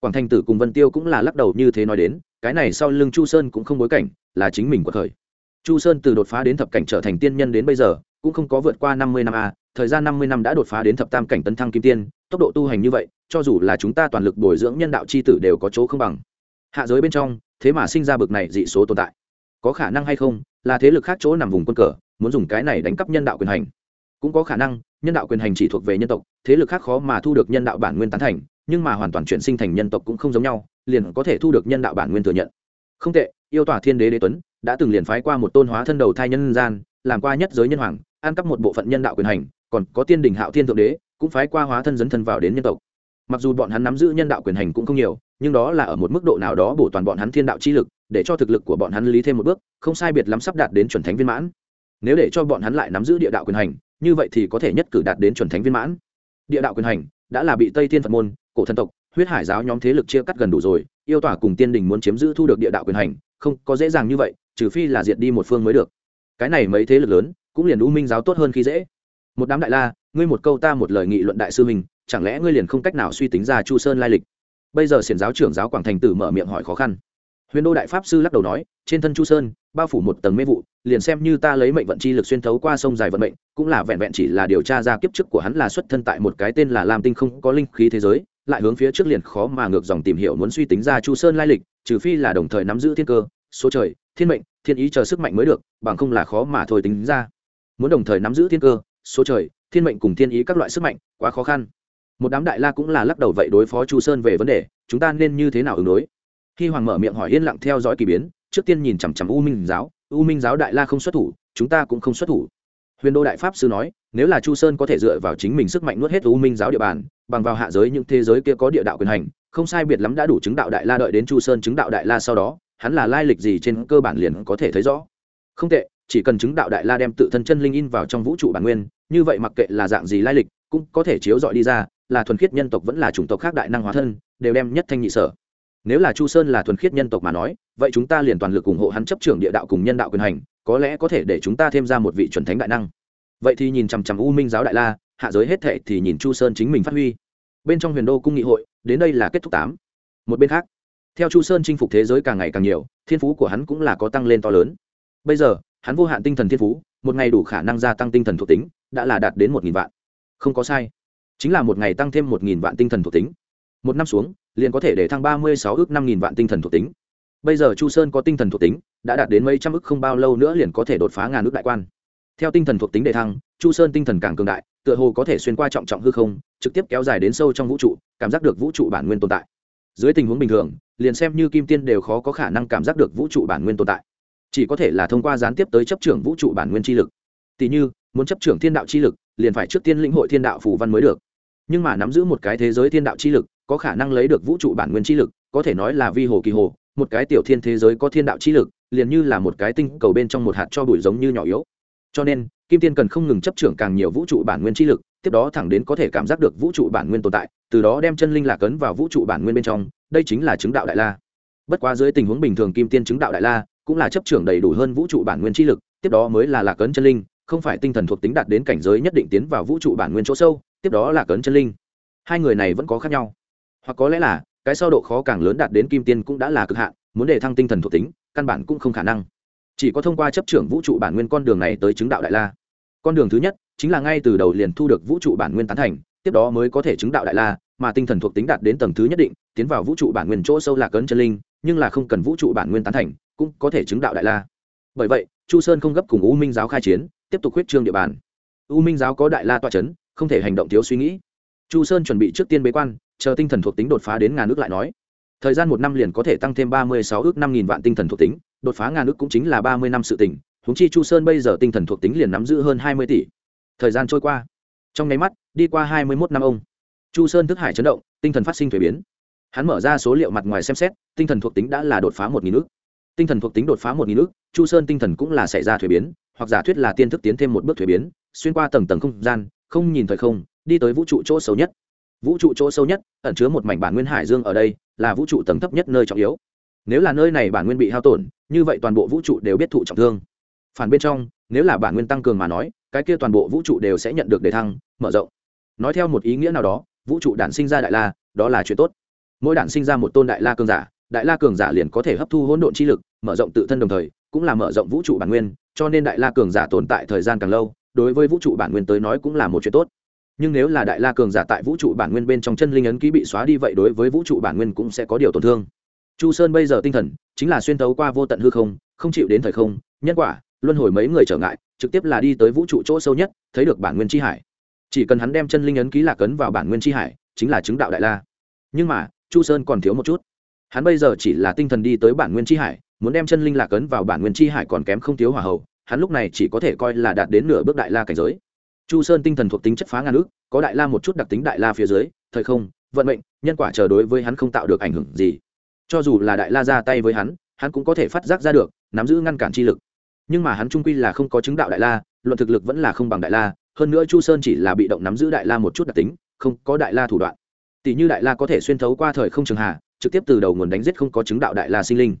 Quảng thanh tử cùng vân tiêu cũng là lắc đầu như thế nói đến, cái này sau lưng chu sơn cũng không bối cảnh, là chính mình của thời chu sơn từ đột phá đến thập cảnh trở thành tiên nhân đến bây giờ cũng không có vượt qua năm mươi năm a, thời gian năm mươi năm đã đột phá đến thập tam cảnh tấn thăng kim tiên, tốc độ tu hành như vậy, cho dù là chúng ta toàn lực bồi dưỡng nhân đạo chi tử đều có chỗ không bằng. Hạ giới bên trong, thế mà sinh ra bực này dị số tồn tại. Có khả năng hay không, là thế lực khác chỗ nằm vùng quân cờ, muốn dùng cái này đánh cắp nhân đạo quyền hành. Cũng có khả năng, nhân đạo quyền hành chỉ thuộc về nhân tộc, thế lực khác khó mà thu được nhân đạo bản nguyên tán thành, nhưng mà hoàn toàn chuyển sinh thành nhân tộc cũng không giống nhau, liền có thể thu được nhân đạo bản nguyên thừa nhận. Không tệ, yêu tỏa thiên đế đế tuấn, đã từng liền phái qua một tôn hóa thân đầu thai nhân gian, làm qua nhất giới nhân hoàng ăn cắp một bộ phận nhân đạo quyền hành, còn có tiên đình hạo thiên thượng đế, cũng phái qua hóa thân dấn thân vào đến nhân tộc. Mặc dù bọn hắn nắm giữ nhân đạo quyền hành cũng không nhiều, nhưng đó là ở một mức độ nào đó bổ toàn bọn hắn thiên đạo chi lực, để cho thực lực của bọn hắn lý thêm một bước, không sai biệt lắm sắp đạt đến chuẩn thánh viên mãn. Nếu để cho bọn hắn lại nắm giữ địa đạo quyền hành, như vậy thì có thể nhất cử đạt đến chuẩn thánh viên mãn. Địa đạo quyền hành đã là bị tây thiên phật môn, cổ thần tộc, huyết hải giáo nhóm thế lực chia cắt gần đủ rồi, yêu tỏa cùng tiên đình muốn chiếm giữ thu được địa đạo quyền hành, không có dễ dàng như vậy, trừ phi là diệt đi một phương mới được. Cái này mấy thế lực lớn cũng liền u minh giáo tốt hơn khi dễ. Một đám đại la, ngươi một câu ta một lời nghị luận đại sư mình chẳng lẽ ngươi liền không cách nào suy tính ra chu sơn lai lịch? Bây giờ xiển giáo trưởng giáo quảng thành tử mở miệng hỏi khó khăn. Huyền đô đại pháp sư lắc đầu nói, trên thân chu sơn, bao phủ một tầng mê vụ, liền xem như ta lấy mệnh vận chi lực xuyên thấu qua sông dài vận mệnh, cũng là vẹn vẹn chỉ là điều tra ra kiếp trước của hắn là xuất thân tại một cái tên là lam tinh không có linh khí thế giới, lại hướng phía trước liền khó mà ngược dòng tìm hiểu muốn suy tính ra chu sơn lai lịch, trừ phi là đồng thời nắm giữ thiên cơ, số trời, thiên mệnh, thiên ý chờ sức mạnh mới được, bằng không là khó mà thôi tính ra muốn đồng thời nắm giữ thiên cơ, số trời, thiên mệnh cùng thiên ý các loại sức mạnh, quá khó khăn. Một đám đại la cũng là lắc đầu vậy đối phó chu sơn về vấn đề, chúng ta nên như thế nào ứng đối? Khi hoàng mở miệng hỏi yên lặng theo dõi k ỳ biến, trước tiên nhìn chằm chằm u minh giáo, u minh giáo đại la không xuất thủ, chúng ta cũng không xuất thủ. Huyền đô đại pháp sư nói, nếu là chu sơn có thể dựa vào chính mình sức mạnh nuốt hết u minh giáo địa bàn, bằng vào hạ giới những thế giới kia có địa đạo quyền hành, không sai biệt lắm đã đủ chứng đạo đại la đợi đến chu sơn chứng đạo đại la sau đó, hắn là lai lịch gì trên cơ bản liền có thể thấy rõ. Không tệ chỉ cần chứng đạo đại la đem tự thân chân linh in vào trong vũ trụ bản nguyên, như vậy mặc kệ là dạng gì lai lịch, cũng có thể chiếu dọi đi ra, là thuần khiết nhân tộc vẫn là chủng tộc khác đại năng hóa thân, đều đem nhất thanh nhị sở. Nếu là chu sơn là thuần khiết nhân tộc mà nói, vậy chúng ta liền toàn lực ủng hộ hắn chấp trưởng địa đạo cùng nhân đạo quyền hành, có lẽ có thể để chúng ta thêm ra một vị chuẩn thánh đại năng. Vậy thì nhìn chằm chằm u minh giáo đại la, hạ giới hết thệ thì nhìn chu sơn chính mình phát huy. Bên trong huyền đô cung nghị hội, đến đây là kết thúc tám. Một bên khác, theo chu sơn chinh phục thế giới càng ngày càng nhiều, thiên phú của hắn cũng là có tăng lên to lớn. Bây giờ hắn vô hạn tinh thần thiên phú, một ngày đủ khả năng gia tăng tinh thần thuộc tính, đã là đạt đến một nghìn vạn. Không có sai. Chính là một ngày tăng thêm một nghìn vạn tinh thần thuộc tính. Một năm xuống, liền có thể để thăng ba mươi sáu ước năm nghìn vạn tinh thần thuộc tính. Bây giờ chu sơn có tinh thần thuộc tính, đã đạt đến mấy trăm ước không bao lâu nữa liền có thể đột phá ngàn ước đại quan. Theo tinh thần thuộc tính đề thăng, chu sơn tinh thần càng cường đại, tựa hồ có thể xuyên qua trọng trọng hư không, trực tiếp kéo dài đến sâu trong vũ trụ, cảm giác được vũ trụ bản nguyên tồn tại. Dưới tình huống bình thường, liền xem như kim tiên đều khó có khả năng cảm giác được vũ trụ bản nguyên tồn tại chỉ có thể là thông qua gián tiếp tới chấp trưởng vũ trụ bản nguyên chi lực. Tỷ như, muốn chấp trưởng thiên đạo chi lực, liền phải trước tiên lĩnh hội thiên đạo phù văn mới được. Nhưng mà nắm giữ một cái thế giới thiên đạo chi lực, có khả năng lấy được vũ trụ bản nguyên chi lực, có thể nói là vi hồ kỳ hồ, một cái tiểu thiên thế giới có thiên đạo chi lực, liền như là một cái tinh cầu bên trong một hạt cho bụi giống như nhỏ yếu. Cho nên, kim tiên cần không ngừng chấp trưởng càng nhiều vũ trụ bản nguyên chi lực, tiếp đó thẳng đến có thể cảm giác được vũ trụ bản nguyên tồn tại, từ đó đem chân linh lạc ấn vào vũ trụ bản nguyên bên trong, đây chính là chứng đạo đại la. Bất quá dưới tình huống bình thường kim tiên chứng đạo đại la cũng là chấp trưởng đầy đủ hơn vũ trụ bản nguyên chi lực, tiếp đó mới là lạc ấn chân linh, không phải tinh thần thuộc tính đạt đến cảnh giới nhất định tiến vào vũ trụ bản nguyên chỗ sâu, tiếp đó là cấn chân linh. Hai người này vẫn có khác nhau. Hoặc có lẽ là, cái sau độ khó càng lớn đạt đến kim tiên cũng đã là cực hạn, muốn để thăng tinh thần thuộc tính, căn bản cũng không khả năng. Chỉ có thông qua chấp trưởng vũ trụ bản nguyên con đường này tới chứng đạo đại la. Con đường thứ nhất, chính là ngay từ đầu liền thu được vũ trụ bản nguyên tán thành, tiếp đó mới có thể chứng đạo đại la, mà tinh thần thuộc tính đạt đến tầng thứ nhất định, tiến vào vũ trụ bản nguyên chỗ sâu là cấn chân linh, nhưng là không cần vũ trụ bản nguyên tán thành cũng có thể chứng đạo đại la. Bởi vậy, chu sơn không gấp cùng u minh giáo khai chiến, tiếp tục huyết trương địa bàn. U minh giáo có đại la toa c h ấ n không thể hành động thiếu suy nghĩ. Chu sơn chuẩn bị trước tiên bế quan, chờ tinh thần thuộc tính đột phá đến ngàn ước lại nói. Thời gian một năm liền có thể tăng thêm ba mươi sáu ước năm nghìn vạn tinh thần thuộc tính, đột phá ngàn ước cũng chính là ba mươi năm sự tỉnh húng chi chu sơn bây giờ tinh thần thuộc tính liền nắm giữ hơn hai mươi tỷ. Thời gian trôi qua. Trong nháy mắt, đi qua hai mươi mốt năm ông. Chu sơn thức hải chấn động, tinh thần phát sinh thuế biến. Hắn mở ra số liệu mặt ngoài xem xét, tinh thần thuộc tính đã là đột phá một nghìn ước tinh thần thuộc tính đột phá một nghìn ước, chu sơn tinh thần cũng là xảy ra thuế biến, hoặc giả thuyết là tiên thức tiến thêm một bước thuế biến, xuyên qua tầng tầng không gian, không nhìn thời không, đi tới vũ trụ chỗ sâu nhất. Vũ trụ chỗ sâu nhất, ẩn chứa một mảnh bản nguyên hải dương ở đây, là vũ trụ tầng thấp nhất nơi trọng yếu. Nếu là nơi này bản nguyên bị hao tổn, như vậy toàn bộ vũ trụ đều biết thụ trọng thương. Phản bên trong, nếu là bản nguyên tăng cường mà nói, cái kia toàn bộ vũ trụ đều sẽ nhận được đề thăng, mở rộng. Nói theo một ý nghĩa nào đó, vũ trụ đản sinh ra đại la, đó là chuyện tốt. Mỗi đản sinh ra một tôn đại la cường giả đại la cường giả liền có thể hấp thu hỗn độn chi lực, mở rộng tự thân đồng thời, cũng là mở rộng vũ trụ bản nguyên, cho nên đại la cường giả tồn tại thời gian càng lâu, đối với vũ trụ bản nguyên tới nói cũng là một chuyện tốt. Nhưng nếu là đại la cường giả tại vũ trụ bản nguyên bên trong chân linh ấn ký bị xóa đi vậy đối với vũ trụ bản nguyên cũng sẽ có điều tổn thương. Chu sơn bây giờ tinh thần chính là xuyên tấu qua vô tận hư không không chịu đến thời không, nhân quả, luân hồi mấy người trở ngại, trực tiếp là đi tới vũ trụ chỗ sâu nhất, thấy được bản nguyên tri hải. Chỉ cần hắn đem chân linh ấn ký lạc ấn vào bản nguyên tri hải, chính là chứng đạo đại la. Nhưng mà, chu sơn còn thiếu một chút hắn bây giờ chỉ là tinh thần đi tới bản nguyên tri hải, muốn đem chân linh lạc ấn vào bản nguyên tri hải còn kém không thiếu hỏa hậu hắn lúc này chỉ có thể coi là đạt đến nửa bước đại la cảnh giới. Chu sơn tinh thần thuộc tính chất phá ngàn ước có đại la một chút đặc tính đại la phía dưới, thời không, vận mệnh, nhân quả chờ đối với hắn không tạo được ảnh hưởng gì. Cho dù là đại la ra tay với hắn hắn cũng có thể phát giác ra được, nắm giữ ngăn cản chi lực. Nhưng mà hắn trung quy là không có chứng đạo đại la, luận thực lực vẫn là không bằng đại la, hơn nữa chu sơn chỉ là bị động nắm giữ đại la một chút đặc tính, không có đại la thủ đoạn. Tỷ như đại la có thể xuyên thấu qua thời không trường hà trực tiếp từ đầu nguồn đánh giết không có chứng đạo đại la sinh linh.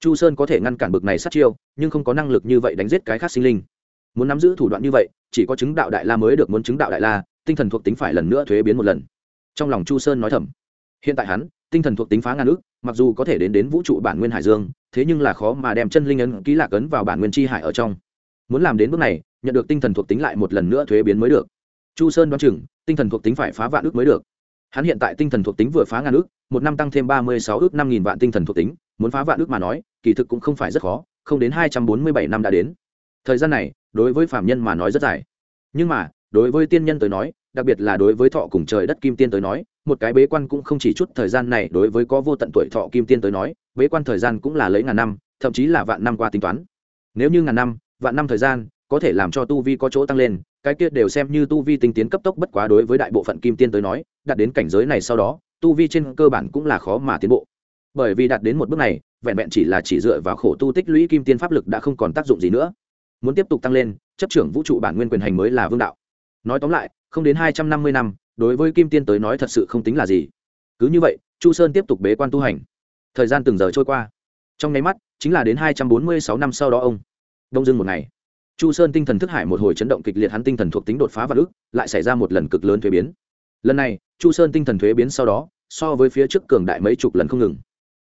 Chu sơn có thể ngăn cản bực này sát chiêu, nhưng không có năng lực như vậy đánh giết cái khác sinh linh. Muốn nắm giữ thủ đoạn như vậy, chỉ có chứng đạo đại la mới được, muốn chứng đạo đại la, tinh thần thuộc tính phải lần nữa thuế biến một lần. Trong lòng chu sơn nói thầm, hiện tại hắn, tinh thần thuộc tính phá ngàn ước, mặc dù có thể đến đến vũ trụ bản nguyên hải dương, thế nhưng là khó mà đem chân linh ấn ký lạc ấn vào bản nguyên chi hải ở trong. Muốn làm đến bước này, nhận được tinh thần thuộc tính lại một lần nữa thuế biến mới được. Chu sơn đoán chừng, tinh thần thuộc tính phải phá vạn ước mới được hắn hiện tại tinh thần thuộc tính vừa phá ngàn ước, một năm tăng thêm ba mươi sáu ước năm nghìn vạn tinh thần thuộc tính, muốn phá vạn ước mà nói, kỳ thực cũng không phải rất khó, không đến hai trăm bốn mươi bảy năm đã đến. Thời gian này, đối với phạm nhân mà nói rất dài. Nhưng mà, đối với tiên nhân tới nói, đặc biệt là đối với thọ cùng trời đất kim tiên tới nói, một cái bế quan cũng không chỉ chút thời gian này đối với có vô tận tuổi thọ kim tiên tới nói, bế quan thời gian cũng là lấy ngàn năm, thậm chí là vạn năm qua tính toán. Nếu như ngàn năm, vạn năm thời gian, có thể làm cho tu vi có chỗ tăng lên, cái kia đều xem như tu vi tinh tiến cấp tốc bất quá đối với đại bộ phận kim tiên tới nói đạt đến cảnh giới này sau đó, tu vi trên cơ bản cũng là khó mà tiến bộ. Bởi vì đạt đến một bước này, vẹn vẹn chỉ là chỉ dựa vào khổ tu tích lũy kim tiên pháp lực đã không còn tác dụng gì nữa. Muốn tiếp tục tăng lên, chấp trưởng vũ trụ bản nguyên quyền hành mới là vương đạo. Nói tóm lại, không đến hai trăm năm mươi năm, đối với kim tiên tới nói thật sự không tính là gì. Cứ như vậy, chu sơn tiếp tục bế quan tu hành. Thời gian từng giờ trôi qua. Trong nháy mắt, chính là đến hai trăm bốn mươi sáu năm sau đó ông. Đông dưng một ngày, chu sơn tinh thần thức hải một hồi chấn động kịch liệt hắn tinh thần thuộc tính đột phá và ước lại xảy ra một lần cực lớn thuế biến lần này, chu sơn tinh thần thuế biến sau đó, so với phía trước cường đại mấy chục lần không ngừng.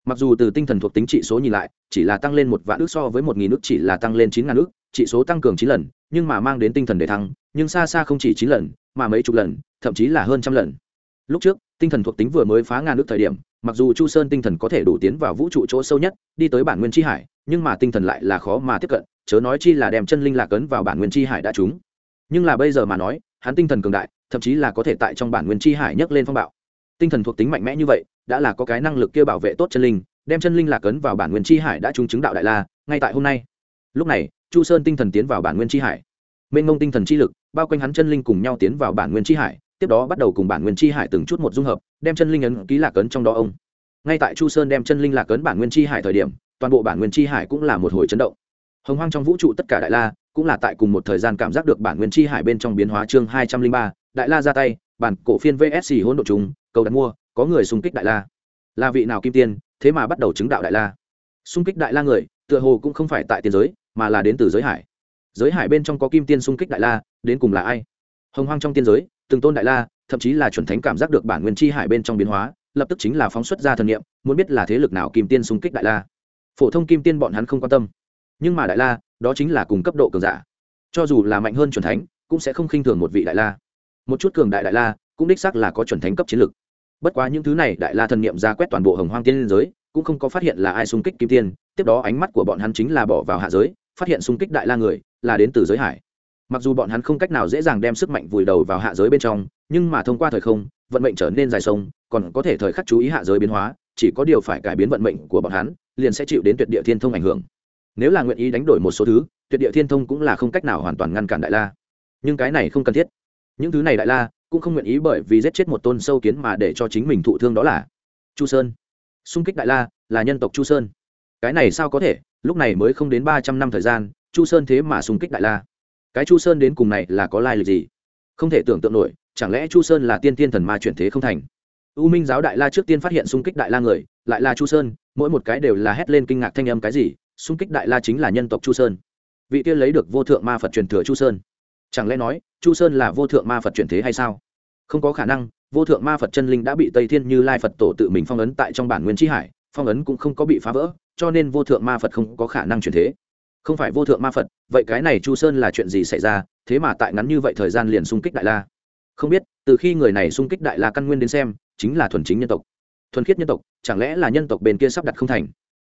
Mặc dù từ tinh thần thuộc tính trị số nhìn lại, chỉ là tăng lên một vạn ước so với một nghìn ước, chỉ là tăng lên chín ngàn ước, trị số tăng cường chín lần, nhưng mà mang đến tinh thần để thăng, nhưng xa xa không chỉ chín lần, mà mấy chục lần, thậm chí là hơn trăm lần. Lúc trước, tinh thần thuộc tính vừa mới phá ngàn ước thời điểm, mặc dù chu sơn tinh thần có thể đủ tiến vào vũ trụ chỗ sâu nhất, đi tới bản nguyên tri hải, nhưng mà tinh thần lại là khó mà tiếp cận, chớ nói chi là đem chân linh lạc ấn vào bản nguyên tri hải đã trúng. Nhưng là bây giờ mà nói, hắn tinh thần cường đại thậm chí là có thể tại trong bản nguyên chi hải nhấc lên phong bạo. Tinh thần thuộc tính mạnh mẽ như vậy, đã là có cái năng lực kia bảo vệ tốt chân linh, đem chân linh lạc ấn vào bản nguyên chi hải đã trúng chứng đạo đại la, ngay tại hôm nay. Lúc này, chu sơn tinh thần tiến vào bản nguyên chi hải. Mênh mông tinh thần chi lực, bao quanh hắn chân linh cùng nhau tiến vào bản nguyên chi hải, tiếp đó bắt đầu cùng bản nguyên chi hải từng chút một dung hợp, đem chân linh ấn ký lạc ấn trong đó ông. Ngay tại chu sơn đem chân linh lạc ấn bản nguyên chi hải thời điểm, toàn bộ bản nguyên chi hải cũng là một hồi chấn động. Hồng hoang trong vũ trụ tất cả đại la, cũng là tại cùng một thời gian cảm giác được bản nguyên chi hải bên trong biến hóa chương hai trăm linh ba đại la ra tay, bản cổ phiên vsc hỗn độ chúng cầu đặt mua, có người xung kích đại la. Là vị nào kim tiên, thế mà bắt đầu chứng đạo đại la. Xung kích đại la người, tựa hồ cũng không phải tại tiên giới, mà là đến từ giới hải. Giới hải bên trong có kim tiên xung kích đại la, đến cùng là ai? Hồng hoang trong tiên giới, từng tôn đại la, thậm chí là chuẩn thánh cảm giác được bản nguyên chi hải bên trong biến hóa, lập tức chính là phóng xuất ra thần nghiệm muốn biết là thế lực nào kim tiên xung kích đại la. Phổ thông kim tiên bọn hắn không quan tâm. Nhưng mà đại la, đó chính là cùng cấp độ cường giả. Cho dù là mạnh hơn chuẩn thánh, cũng sẽ không khinh thường một vị đại la một chút cường đại đại la cũng đích xác là có chuẩn thánh cấp chiến lực. Bất quá những thứ này đại la thần niệm ra quét toàn bộ hồng hoang tiên liên giới, cũng không có phát hiện là ai xung kích kim tiên, tiếp đó ánh mắt của bọn hắn chính là bỏ vào hạ giới, phát hiện xung kích đại la người là đến từ giới hải. Mặc dù bọn hắn không cách nào dễ dàng đem sức mạnh vùi đầu vào hạ giới bên trong, nhưng mà thông qua thời không, vận mệnh trở nên dài sông, còn có thể thời khắc chú ý hạ giới biến hóa, chỉ có điều phải cải biến vận mệnh của bọn hắn, liền sẽ chịu đến tuyệt địa thiên thông ảnh hưởng. Nếu là nguyện ý đánh đổi một số thứ, tuyệt địa thiên thông cũng là không cách nào hoàn toàn ngăn cản đại la. Nhưng cái này không cần thiết những thứ này đại la cũng không nguyện ý bởi vì giết chết một tôn sâu kiến mà để cho chính mình thụ thương đó là chu sơn. Xung kích đại la là nhân tộc chu sơn. Cái này sao có thể? Lúc này mới không đến ba trăm năm thời gian, chu sơn thế mà xung kích đại la. Cái chu sơn đến cùng này là có lai lịch gì? Không thể tưởng tượng nổi, chẳng lẽ chu sơn là tiên tiên thần ma chuyển thế không thành? U minh giáo đại la trước tiên phát hiện xung kích đại la người, lại là chu sơn, mỗi một cái đều là hét lên kinh ngạc thanh âm cái gì? Xung kích đại la chính là nhân tộc chu sơn. Vị tiên lấy được vô thượng ma phật truyền thừa chu sơn. Chẳng lẽ nói chu sơn là vô thượng ma phật chuyển thế hay sao? Không có khả năng, vô thượng ma phật chân linh đã bị tây thiên như lai phật tổ tự mình phong ấn tại trong bản nguyên tri hải, phong ấn cũng không có bị phá vỡ, cho nên vô thượng ma phật không có khả năng chuyển thế. Không phải vô thượng ma phật, vậy cái này chu sơn là chuyện gì xảy ra, thế mà tại ngắn như vậy thời gian liền xung kích đại la? Không biết, từ khi người này xung kích đại la căn nguyên đến xem, chính là thuần chính nhân tộc. Thuần khiết nhân tộc, chẳng lẽ là nhân tộc bên kia sắp đặt không thành?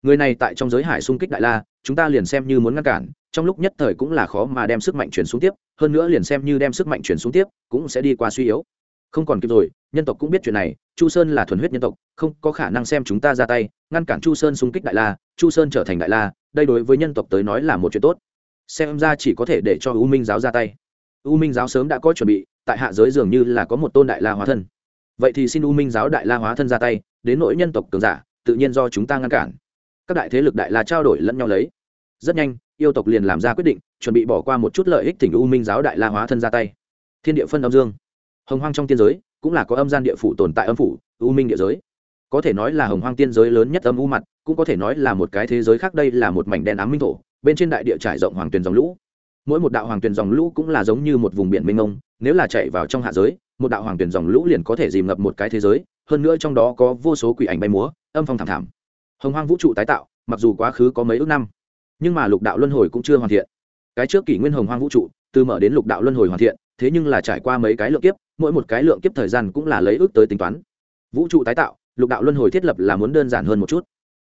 Người này tại trong giới hải xung kích đại la chúng ta liền xem như muốn ngăn cản, trong lúc nhất thời cũng là khó mà đem sức mạnh chuyển xuống tiếp, hơn nữa liền xem như đem sức mạnh chuyển xuống tiếp, cũng sẽ đi qua suy yếu. Không còn kịp rồi, nhân tộc cũng biết chuyện này, chu sơn là thuần huyết nhân tộc, không có khả năng xem chúng ta ra tay, ngăn cản chu sơn xung kích đại la, chu sơn trở thành đại la, đây đối với nhân tộc tới nói là một chuyện tốt. Xem ra chỉ có thể để cho u minh giáo ra tay. U minh giáo sớm đã có chuẩn bị, tại hạ giới dường như là có một tôn đại la hóa thân. Vậy thì xin u minh giáo đại la hóa thân ra tay, đến nỗi nhân tộc cường giả, tự nhiên do chúng ta ngăn cản. Các đại thế lực đại la trao đổi lẫn nhau lấy rất nhanh, yêu tộc liền làm ra quyết định, chuẩn bị bỏ qua một chút lợi ích thỉnh u minh giáo đại la hóa thân ra tay. Thiên địa phân âm dương. Hồng hoang trong tiên giới, cũng là có âm gian địa phủ tồn tại âm phủ, u minh địa giới. Có thể nói là hồng hoang tiên giới lớn nhất âm u mặt, cũng có thể nói là một cái thế giới khác đây là một mảnh đen ám minh thổ, bên trên đại địa trải rộng hoàng tuyền dòng lũ. Mỗi một đạo hoàng tuyền dòng lũ cũng là giống như một vùng biển mênh mông, nếu là chạy vào trong hạ giới, một đạo hoàng tuyền dòng lũ liền có thể dìm ngập một cái thế giới, hơn nữa trong đó có vô số quỷ ảnh bay múa, âm phong thảm thảm. Hồng hoang vũ trụ tái tạo, mặc dù quá khứ có mấy ước năm nhưng mà lục đạo luân hồi cũng chưa hoàn thiện. Cái trước kỷ nguyên hồng hoang vũ trụ, từ mở đến lục đạo luân hồi hoàn thiện, thế nhưng là trải qua mấy cái lượng kiếp, mỗi một cái lượng kiếp thời gian cũng là lấy ước tới tính toán. Vũ trụ tái tạo, lục đạo luân hồi thiết lập là muốn đơn giản hơn một chút.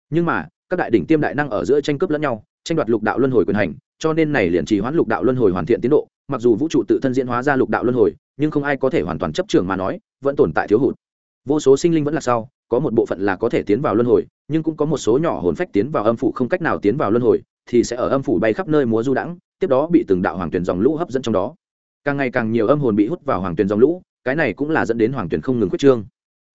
Nhưng mà, các đại đỉnh tiêm đại năng ở giữa tranh cướp lẫn nhau, tranh đoạt lục đạo luân hồi quyền hành, cho nên này liền trì hoãn lục đạo luân hồi hoàn thiện tiến độ, mặc dù vũ trụ tự thân diễn hóa ra lục đạo luân hồi, nhưng không ai có thể hoàn toàn chấp trường mà nói, vẫn tồn tại thiếu hụt. Vô số sinh linh vẫn là sau, có một bộ phận là có thể tiến vào luân hồi, nhưng cũng có một số nhỏ hồn phách tiến vào âm phủ không cách nào tiến vào luân hồi thì sẽ ở âm phủ bay khắp nơi múa du đãng, tiếp đó bị từng đạo hoàng tuyển dòng lũ hấp dẫn trong đó. Càng ngày càng nhiều âm hồn bị hút vào hoàng tuyển dòng lũ, cái này cũng là dẫn đến hoàng tuyển không ngừng quyết trương.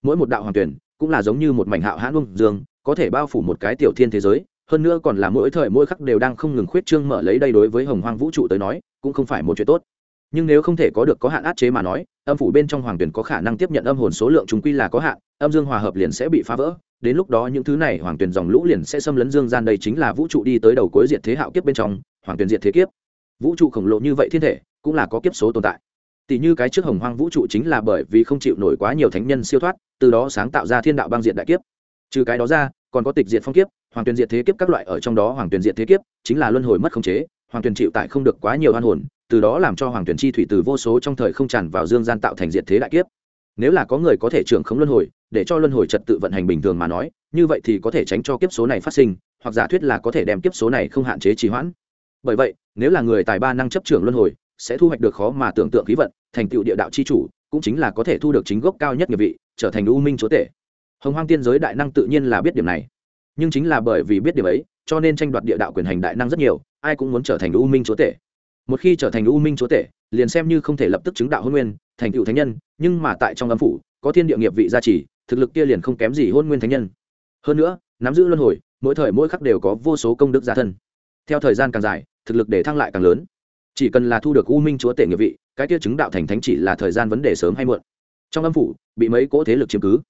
Mỗi một đạo hoàng tuyển cũng là giống như một mảnh hạo hãn bông dương, có thể bao phủ một cái tiểu thiên thế giới, hơn nữa còn là mỗi thời mỗi khắc đều đang không ngừng khuyết trương mở lấy đây đối với hồng hoang vũ trụ tới nói, cũng không phải một chuyện tốt nhưng nếu không thể có được có hạn át chế mà nói, âm phủ bên trong hoàng tuyển có khả năng tiếp nhận âm hồn số lượng chúng quy là có hạn, âm dương hòa hợp liền sẽ bị phá vỡ. Đến lúc đó những thứ này, hoàng tuyển dòng lũ liền sẽ xâm lấn dương gian đây chính là vũ trụ đi tới đầu cuối diệt thế hạo kiếp bên trong, hoàng tuyển diệt thế kiếp. Vũ trụ khổng lồ như vậy thiên thể, cũng là có kiếp số tồn tại. Tỷ như cái trước hồng hoang vũ trụ chính là bởi vì không chịu nổi quá nhiều thánh nhân siêu thoát, từ đó sáng tạo ra thiên đạo băng diện đại kiếp. Trừ cái đó ra, còn có tịch diệt phong kiếp, hoàng tuyền diệt thế kiếp các loại ở trong đó hoàng tuyền diệt thế kiếp, chính là luân hồi mất khống chế, hoàng tuyền chịu tại không được quá nhiều hoan hồn từ đó làm cho hoàng tuyển chi thủy từ vô số trong thời không tràn vào dương gian tạo thành diệt thế đại kiếp. Nếu là có người có thể trưởng khống luân hồi, để cho luân hồi trật tự vận hành bình thường mà nói, như vậy thì có thể tránh cho kiếp số này phát sinh, hoặc giả thuyết là có thể đem kiếp số này không hạn chế trì hoãn. Bởi vậy, nếu là người tài ba năng chấp trưởng luân hồi, sẽ thu hoạch được khó mà tưởng tượng khí vận, thành tựu địa đạo chi chủ, cũng chính là có thể thu được chính gốc cao nhất nghiệp vị, trở thành u minh chúa tể. Hồng hoang tiên giới đại năng tự nhiên là biết điểm này. Nhưng chính là bởi vì biết điểm ấy, cho nên tranh đoạt địa đạo quyền hành đại năng rất nhiều, ai cũng muốn trở thành u minh chúa tể một khi trở thành u minh chúa tể, liền xem như không thể lập tức chứng đạo hôn nguyên, thành cựu thánh nhân, nhưng mà tại trong âm phủ, có thiên địa nghiệp vị gia trì, thực lực kia liền không kém gì hôn nguyên thánh nhân. Hơn nữa, nắm giữ luân hồi, mỗi thời mỗi khắc đều có vô số công đức gia thân. Theo thời gian càng dài, thực lực để thăng lại càng lớn. Chỉ cần là thu được u minh chúa tể nghiệp vị, cái kia chứng đạo thành thánh chỉ là thời gian vấn đề sớm hay muộn. Trong âm phủ, bị mấy cỗ thế lực chiếm cứ.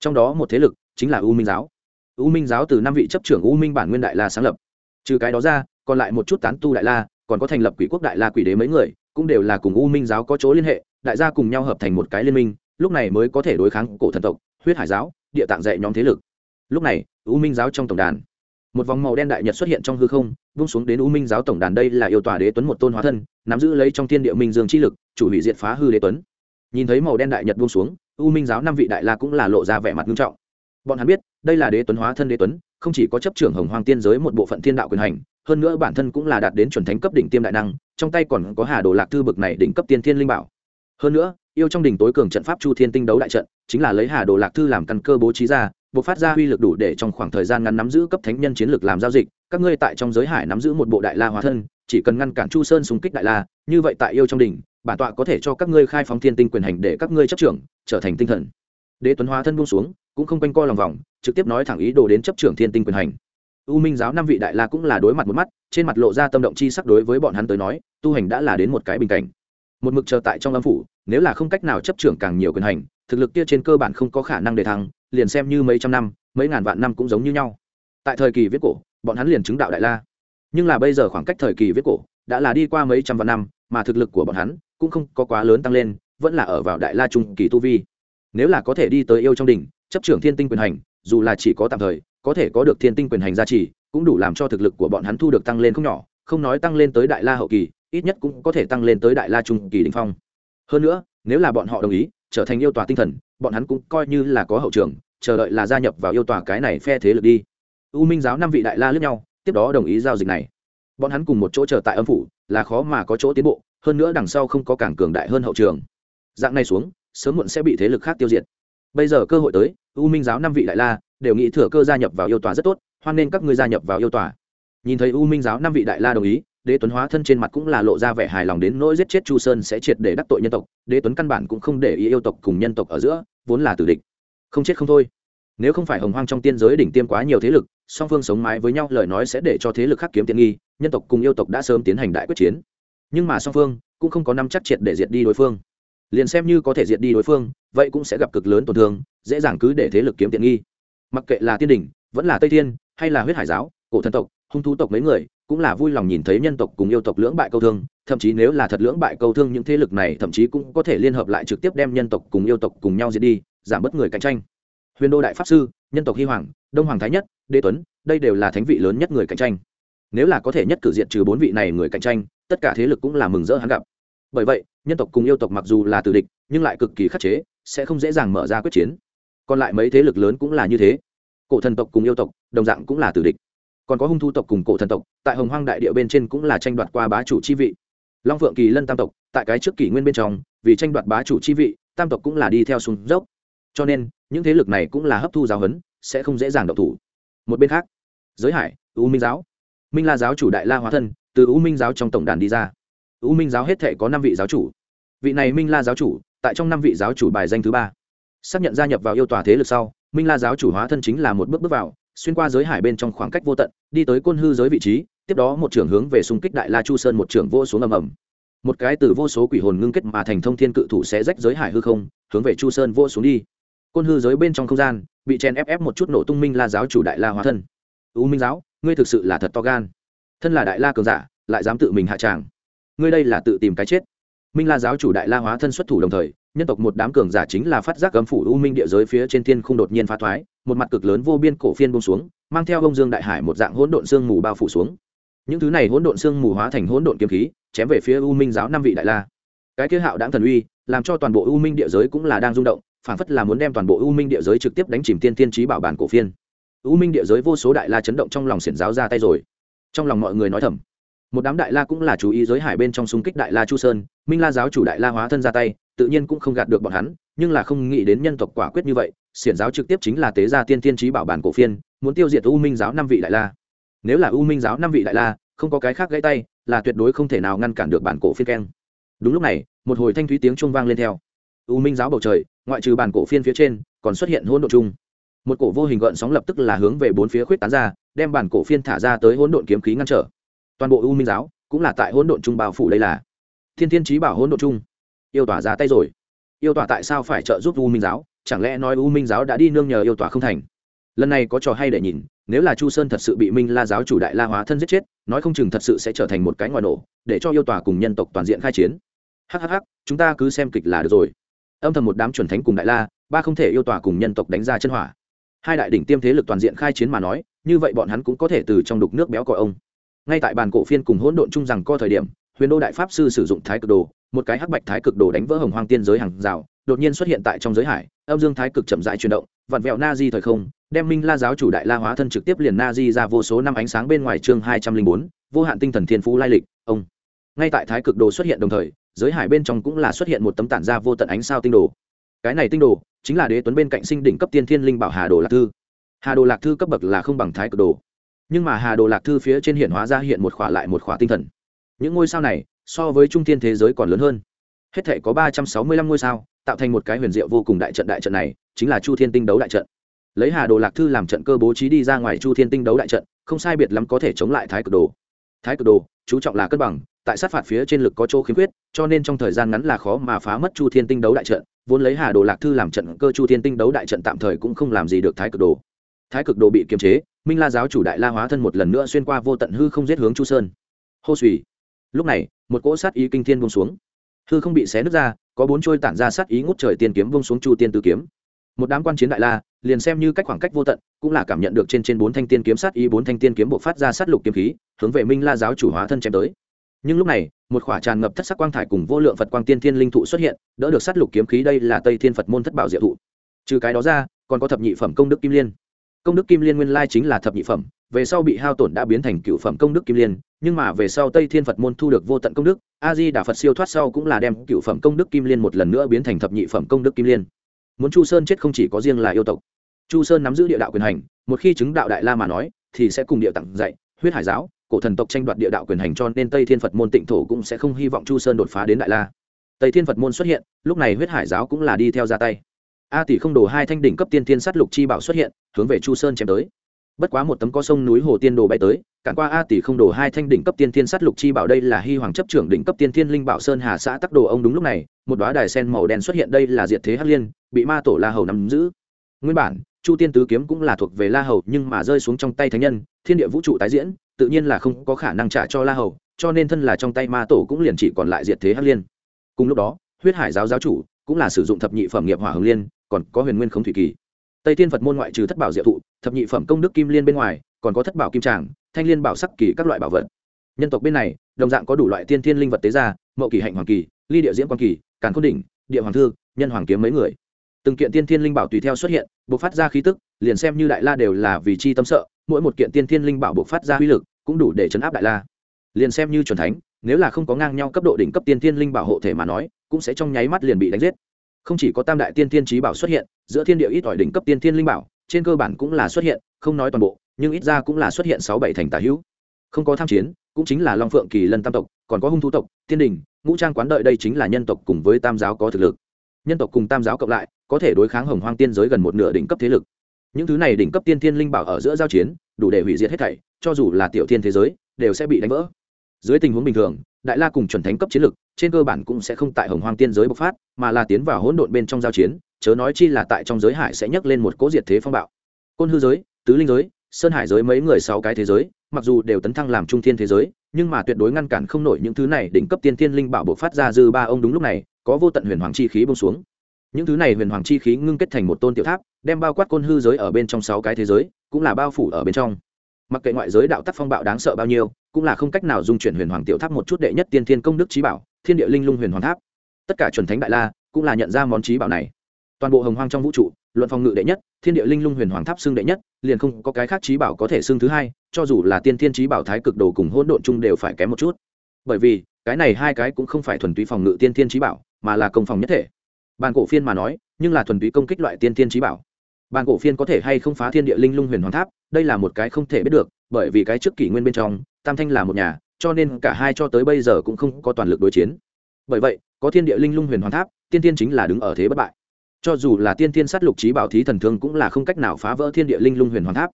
Trong đó một thế lực chính là u minh giáo. U minh giáo từ năm vị chấp trưởng u minh bản nguyên đại la sáng lập. Trừ cái đó ra, còn lại một chút tán tu đại la còn có thành lập quỷ quốc đại la quỷ đế mấy người, cũng đều là cùng u minh giáo có chỗ liên hệ, đại gia cùng nhau hợp thành một cái liên minh, lúc này mới có thể đối kháng cổ thần tộc, huyết hải giáo, địa tạng dạy nhóm thế lực. Lúc này, u minh giáo trong tổng đàn, một vòng màu đen đại nhật xuất hiện trong hư không, vung xuống đến u minh giáo tổng đàn đây là yêu tòa đế tuấn một tôn hóa thân, nắm giữ lấy trong thiên địa minh dương chi lực, chủ hủy diệt phá hư đế tuấn. Nhìn thấy màu đen đại nhật vung xuống, u minh giáo năm vị đại la cũng là lộ ra vẻ mặt nghiêm trọng. Bọn hắn biết, đây là đế tuấn hóa thân đế tuấn không chỉ có chấp trưởng hồng hoàng tiên giới một bộ phận thiên đạo quyền hành, hơn nữa bản thân cũng là đạt đến chuẩn thánh cấp đỉnh tiêm đại năng, trong tay còn có hà đồ lạc thư bực này đỉnh cấp tiên thiên linh bảo. Hơn nữa, yêu trong đỉnh tối cường trận pháp chu thiên tinh đấu đại trận, chính là lấy hà đồ lạc thư làm căn cơ bố trí ra buộc phát ra uy lực đủ để trong khoảng thời gian ngắn nắm giữ cấp thánh nhân chiến lược làm giao dịch, các ngươi tại trong giới hải nắm giữ một bộ đại la hóa thân, chỉ cần ngăn cản chu sơn xung kích đại la, như vậy tại yêu trong đỉnh, bản tọa có thể cho các ngươi khai phóng thiên tinh quyền hành để các ngươi chấp trưởng, trở thành tinh thần. Đế tuấn hóa thân buông xuống cũng không quanh co lòng vòng, trực tiếp nói thẳng ý đồ đến chấp trưởng thiên tinh quyền hành. U minh giáo năm vị đại la cũng là đối mặt một mắt, trên mặt lộ ra tâm động chi sắc đối với bọn hắn tới nói, tu hành đã là đến một cái bình cảnh. Một mực chờ tại trong âm phủ, nếu là không cách nào chấp trưởng càng nhiều quyền hành, thực lực kia trên cơ bản không có khả năng để thăng, liền xem như mấy trăm năm, mấy ngàn vạn năm cũng giống như nhau. Tại thời kỳ viết cổ, bọn hắn liền chứng đạo đại la. Nhưng là bây giờ khoảng cách thời kỳ viết cổ đã là đi qua mấy trăm vạn năm, mà thực lực của bọn hắn cũng không có quá lớn tăng lên, vẫn là ở vào đại la trung kỳ tu vi. Nếu là có thể đi tới yêu trong đỉnh chấp trưởng thiên tinh quyền hành, dù là chỉ có tạm thời, có thể có được thiên tinh quyền hành gia trì, cũng đủ làm cho thực lực của bọn hắn thu được tăng lên không nhỏ, không nói tăng lên tới đại la hậu kỳ, ít nhất cũng có thể tăng lên tới đại la trung kỳ đình phong. Hơn nữa, nếu là bọn họ đồng ý, trở thành yêu tòa tinh thần, bọn hắn cũng coi như là có hậu trường, chờ đợi là gia nhập vào yêu tòa cái này phe thế lực đi. U minh giáo năm vị đại la lướt nhau, tiếp đó đồng ý giao dịch này. Bọn hắn cùng một chỗ chờ tại âm phủ, là khó mà có chỗ tiến bộ, hơn nữa đằng sau không có cảng cường đại hơn hậu trường. Dạng này xuống, sớm muộn sẽ bị thế lực khác tiêu diệt bây giờ cơ hội tới, u minh giáo năm vị đại la đều nghĩ thừa cơ gia nhập vào yêu tòa rất tốt, hoan nên các ngươi gia nhập vào yêu tòa. Nhìn thấy u minh giáo năm vị đại la đồng ý, đế tuấn hóa thân trên mặt cũng là lộ ra vẻ hài lòng đến nỗi giết chết chu sơn sẽ triệt để đắc tội nhân tộc, đế tuấn căn bản cũng không để ý yêu tộc cùng nhân tộc ở giữa, vốn là tử địch. Không chết không thôi. Nếu không phải hồng hoang trong tiên giới đỉnh tiêm quá nhiều thế lực, song phương sống mái với nhau lời nói sẽ để cho thế lực khác kiếm tiện nghi, nhân tộc cùng yêu tộc đã sớm tiến hành đại quyết chiến. Nhưng mà song phương cũng không có năm chắc triệt để diệt đi đối phương liền xem như có thể diệt đi đối phương, vậy cũng sẽ gặp cực lớn tổn thương, dễ dàng cứ để thế lực kiếm tiện nghi. Mặc kệ là tiên đình vẫn là tây thiên, hay là huyết hải giáo, cổ thần tộc, hung thú tộc mấy người, cũng là vui lòng nhìn thấy nhân tộc cùng yêu tộc lưỡng bại câu thương, thậm chí nếu là thật lưỡng bại câu thương, những thế lực này thậm chí cũng có thể liên hợp lại trực tiếp đem nhân tộc cùng yêu tộc cùng nhau diệt đi, giảm bớt người cạnh tranh. Huyền đô đại pháp sư, nhân tộc hy hoàng, đông hoàng thái nhất, đế tuấn, đây đều là thánh vị lớn nhất người cạnh tranh. Nếu là có thể nhất cử diện trừ bốn vị này người cạnh tranh, tất cả thế lực cũng là mừng rỡ hắn gặp. Bởi vậy nhân tộc cùng yêu tộc mặc dù là tử địch, nhưng lại cực kỳ khắc chế, sẽ không dễ dàng mở ra quyết chiến. Còn lại mấy thế lực lớn cũng là như thế. Cổ thần tộc cùng yêu tộc, đồng dạng cũng là tử địch. Còn có hung thu tộc cùng cổ thần tộc, tại hồng hoang đại địa bên trên cũng là tranh đoạt qua bá chủ chi vị. Long phượng kỳ lân tam tộc, tại cái trước kỷ nguyên bên trong, vì tranh đoạt bá chủ chi vị, tam tộc cũng là đi theo súng dốc. Cho nên, những thế lực này cũng là hấp thu giáo huấn, sẽ không dễ dàng độc thủ. Một bên khác, giới hải, u minh giáo. Minh la giáo chủ đại la hóa thân, từ u minh giáo trong tổng đàn đi ra u minh giáo hết thể có năm vị giáo chủ. Vị này minh la giáo chủ, tại trong năm vị giáo chủ bài danh thứ ba. Xác nhận gia nhập vào yêu tòa thế lực sau, minh la giáo chủ hóa thân chính là một bước bước vào, xuyên qua giới hải bên trong khoảng cách vô tận, đi tới côn hư giới vị trí, tiếp đó một trưởng hướng về xung kích đại la chu sơn một trưởng vô xuống ầm ầm. Một cái từ vô số quỷ hồn ngưng kết mà thành thông thiên cự thủ sẽ rách giới hải hư không, hướng về chu sơn vô xuống đi. Côn hư giới bên trong không gian, bị chèn ép ép một chút nổ tung minh la giáo chủ đại la hóa thân. U minh giáo, ngươi thực sự là thật to gan. Thân là đại la cường giả, lại dám tự mình hạ tràng ngươi đây là tự tìm cái chết. Minh la giáo chủ đại la hóa thân xuất thủ đồng thời, nhân tộc một đám cường giả chính là phát giác cấm phủ u minh địa giới phía trên thiên không đột nhiên phá thoái, một mặt cực lớn vô biên cổ phiên bông xuống, mang theo bông dương đại hải một dạng hỗn độn sương mù bao phủ xuống. Những thứ này hỗn độn sương mù hóa thành hỗn độn kiếm khí, chém về phía u minh giáo năm vị đại la. Cái kế hạo đáng thần uy, làm cho toàn bộ u minh địa giới cũng là đang rung động phản phất là muốn đem toàn bộ u minh địa giới trực tiếp đánh chìm tiên tiên trí bảo bản cổ phiên. U minh địa giới vô số đại la chấn động trong lòng xiển giáo ra tay rồi. Trong lòng mọi người nói thầm một đám đại la cũng là chú ý giới hải bên trong xung kích đại la chu sơn, minh la giáo chủ đại la hóa thân ra tay, tự nhiên cũng không gạt được bọn hắn, nhưng là không nghĩ đến nhân tộc quả quyết như vậy, xiển giáo trực tiếp chính là tế gia tiên tiên trí bảo bản cổ phiên, muốn tiêu diệt u minh giáo năm vị đại la. Nếu là u minh giáo năm vị đại la, không có cái khác gãy tay, là tuyệt đối không thể nào ngăn cản được bản cổ phiên keng. Đúng lúc này, một hồi thanh thúy tiếng trung vang lên theo. U minh giáo bầu trời, ngoại trừ bản cổ phiên phía trên, còn xuất hiện hỗn độn chung. Một cổ vô hình gợn sóng lập tức là hướng về bốn phía khuyết tán ra, đem bản cổ phiên thả ra tới hỗn độn kiếm khí ngăn trở toàn bộ u minh giáo cũng là tại hỗn độn chung bao phủ đây là. Thiên thiên trí bảo hỗn độn chung yêu tỏa ra tay rồi. Yêu tỏa tại sao phải trợ giúp u minh giáo? Chẳng lẽ nói u minh giáo đã đi nương nhờ yêu tỏa không thành? Lần này có trò hay để nhìn, nếu là chu sơn thật sự bị minh la giáo chủ đại la hóa thân giết chết, nói không chừng thật sự sẽ trở thành một cái ngoài nổ, để cho yêu tòa cùng nhân tộc toàn diện khai chiến. Hhh chúng ta cứ xem kịch là được rồi. Âm thầm một đám chuẩn thánh cùng đại la, ba không thể yêu tòa cùng nhân tộc đánh ra chân hỏa. Hai đại đỉnh tiêm thế lực toàn diện khai chiến mà nói, như vậy bọn hắn cũng có thể từ trong đục nước béo còi ông ngay tại bàn cổ phiên cùng hỗn độn chung rằng co thời điểm, huyền đô đại pháp sư sử dụng thái cực đồ, một cái hắc bạch thái cực đồ đánh vỡ hồng hoang tiên giới hàng rào, đột nhiên xuất hiện tại trong giới hải, âm dương thái cực chậm rãi chuyển động, vặn vẹo na di thời không, đem minh la giáo chủ đại la hóa thân trực tiếp liền na di ra vô số năm ánh sáng bên ngoài chương hai trăm linh bốn, vô hạn tinh thần thiên phú lai lịch, ông. Ngay tại thái cực đồ xuất hiện đồng thời, giới hải bên trong cũng là xuất hiện một tấm tản ra vô tận ánh sao tinh đồ. Cái này tinh đồ chính là đế tuấn bên cạnh sinh đỉnh cấp tiên thiên linh bảo hà đồ lạc thư. Hà đồ lạc thư cấp bậc là không bằng thái cực đồ nhưng mà hà đồ lạc thư phía trên hiện hóa ra hiện một khỏa lại một khỏa tinh thần. Những ngôi sao này, so với trung thiên thế giới còn lớn hơn. Hết thể có ba trăm sáu mươi lăm ngôi sao, tạo thành một cái huyền diệu vô cùng đại trận đại trận này, chính là chu thiên tinh đấu đại trận. Lấy hà đồ lạc thư làm trận cơ bố trí đi ra ngoài chu thiên tinh đấu đại trận, không sai biệt lắm có thể chống lại thái cực đồ. Thái cực đồ, chú trọng là cân bằng, tại sát phạt phía trên lực có chỗ khiếm khuyết, cho nên trong thời gian ngắn là khó mà phá mất chu thiên tinh đấu đại trận. Vốn lấy hà đồ lạc thư làm trận cơ chu thiên tinh đấu đại trận tạm thời cũng không làm gì được thái cực đồ. Thái cực đồ bị kiềm chế minh la giáo chủ đại la hóa thân một lần nữa xuyên qua vô tận hư không giết hướng chu sơn hô suy lúc này một cỗ sát ý kinh thiên bông xuống hư không bị xé nứt ra có bốn trôi tản ra sát ý ngút trời tiên kiếm bông xuống chu tiên tử kiếm một đám quan chiến đại la liền xem như cách khoảng cách vô tận cũng là cảm nhận được trên trên bốn thanh tiên kiếm sát ý bốn thanh tiên kiếm bộ phát ra sát lục kiếm khí hướng về minh la giáo chủ hóa thân chém tới nhưng lúc này một khỏa tràn ngập thất sắc quang thải cùng vô lượng phật quang tiên thiên linh thụ xuất hiện đỡ được sát lục kiếm khí đây là tây thiên phật môn thất bảo diệu thụ trừ cái đó ra còn có thập nhị phẩm công đức kim liên công đức kim liên nguyên lai chính là thập nhị phẩm, về sau bị hao tổn đã biến thành cựu phẩm công đức kim liên, nhưng mà về sau tây thiên phật môn thu được vô tận công đức, a di đà phật siêu thoát sau cũng là đem cựu phẩm công đức kim liên một lần nữa biến thành thập nhị phẩm công đức kim liên. Muốn chu sơn chết không chỉ có riêng là yêu tộc. Chu sơn nắm giữ địa đạo quyền hành, một khi chứng đạo đại la mà nói, thì sẽ cùng địa tặng dạy, huyết hải giáo, cổ thần tộc tranh đoạt địa đạo quyền hành cho nên tây thiên phật môn tịnh thổ cũng sẽ không hy vọng chu sơn đột phá đến đại la. Tây thiên phật môn xuất hiện, lúc này huyết hải giáo cũng là đi theo ra tay a tỷ không đổ hai thanh đỉnh cấp tiên thiên sát lục chi bảo xuất hiện, hướng về chu sơn chém tới. Bất quá một tấm có sông núi hồ tiên đồ bay tới, cản qua a tỷ không đổ hai thanh đỉnh cấp tiên thiên sát lục chi bảo đây là hy hoàng chấp trưởng đỉnh cấp tiên thiên linh bảo sơn hà xã tắc đồ ông đúng lúc này, một đoá đài sen màu đen xuất hiện đây là diệt thế hắc liên, bị ma tổ la hầu nắm giữ. Nguyên bản, chu tiên tứ kiếm cũng là thuộc về la hầu, nhưng mà rơi xuống trong tay thánh nhân, thiên địa vũ trụ tái diễn, tự nhiên là không có khả năng trả cho la hầu, cho nên thân là trong tay ma tổ cũng liền chỉ còn lại diệt thế hắc liên. Cùng lúc đó, huyết hải giáo giáo chủ cũng là sử dụng thập nhị phẩm nghiệp hỏa hồng liên còn có huyền nguyên khống thủy kỳ. Tây thiên phật môn ngoại trừ thất bảo diệu thụ, thập nhị phẩm công đức kim liên bên ngoài, còn có thất bảo kim tràng, thanh liên bảo sắc kỳ các loại bảo vật. Nhân tộc bên này, đồng dạng có đủ loại tiên thiên linh vật tế gia, mậu kỳ hạnh hoàng kỳ, ly địa diễn quan kỳ, càn khôn đỉnh, địa hoàng thư, nhân hoàng kiếm mấy người. Từng kiện tiên thiên linh bảo tùy theo xuất hiện buộc phát ra khí tức, liền xem như đại la đều là vì chi tâm sợ, mỗi một kiện tiên thiên linh bảo buộc phát ra uy lực, cũng đủ để chấn áp đại la. Liền xem như chuẩn thánh, nếu là không có ngang nhau cấp độ đỉnh cấp tiên thiên linh bảo hộ thể mà nói, cũng sẽ trong nháy mắt liền bị đánh giết không chỉ có tam đại tiên thiên trí bảo xuất hiện, giữa thiên địa ít ỏi đỉnh cấp tiên thiên linh bảo, trên cơ bản cũng là xuất hiện, không nói toàn bộ, nhưng ít ra cũng là xuất hiện sáu bảy thành tả hữu. Không có tham chiến, cũng chính là long phượng kỳ lân tam tộc, còn có hung thú tộc, thiên đình, ngũ trang quán đợi đây chính là nhân tộc cùng với tam giáo có thực lực. Nhân tộc cùng tam giáo cộng lại, có thể đối kháng hồng hoang tiên giới gần một nửa đỉnh cấp thế lực. Những thứ này đỉnh cấp tiên thiên linh bảo ở giữa giao chiến, đủ để hủy diệt hết thảy, cho dù là tiểu thiên thế giới, đều sẽ bị đánh vỡ dưới tình huống bình thường, đại la cùng chuẩn thánh cấp chiến lực, trên cơ bản cũng sẽ không tại hồng hoang tiên giới bộc phát, mà là tiến vào hỗn độn bên trong giao chiến, chớ nói chi là tại trong giới hải sẽ nhấc lên một cỗ diệt thế phong bạo. Côn hư giới, tứ linh giới, sơn hải giới mấy người sáu cái thế giới, mặc dù đều tấn thăng làm trung thiên thế giới, nhưng mà tuyệt đối ngăn cản không nổi những thứ này đỉnh cấp tiên thiên linh bảo bộc phát ra dư ba ông đúng lúc này, có vô tận huyền hoàng chi khí bông xuống. Những thứ này huyền hoàng chi khí ngưng kết thành một tôn tiểu tháp, đem bao quát côn hư giới ở bên trong sáu cái thế giới, cũng là bao phủ ở bên trong mặc kệ ngoại giới đạo tắc phong bạo đáng sợ bao nhiêu, cũng là không cách nào dung chuyển huyền hoàng tiểu tháp một chút đệ nhất tiên thiên công đức trí bảo, thiên địa linh lung huyền hoàng tháp. Tất cả chuẩn thánh đại la cũng là nhận ra món trí bảo này. Toàn bộ hồng hoang trong vũ trụ, luận phòng ngự đệ nhất, thiên địa linh lung huyền hoàng tháp xưng đệ nhất, liền không có cái khác trí bảo có thể xưng thứ hai, cho dù là tiên thiên trí bảo thái cực đồ cùng hỗn độn chung đều phải kém một chút. Bởi vì, cái này hai cái cũng không phải thuần túy phòng ngự tiên thiên trí bảo, mà là công phòng nhất thể. Bàn cổ phiên mà nói, nhưng là thuần túy công kích loại tiên thiên trí bảo bàn cổ phiên có thể hay không phá thiên địa linh lung huyền hoàng tháp, đây là một cái không thể biết được, bởi vì cái trước kỷ nguyên bên trong, tam thanh là một nhà, cho nên cả hai cho tới bây giờ cũng không có toàn lực đối chiến. Bởi vậy, có thiên địa linh lung huyền hoàng tháp, tiên tiên chính là đứng ở thế bất bại. Cho dù là tiên tiên sát lục trí bảo thí thần thương cũng là không cách nào phá vỡ thiên địa linh lung huyền hoàng tháp.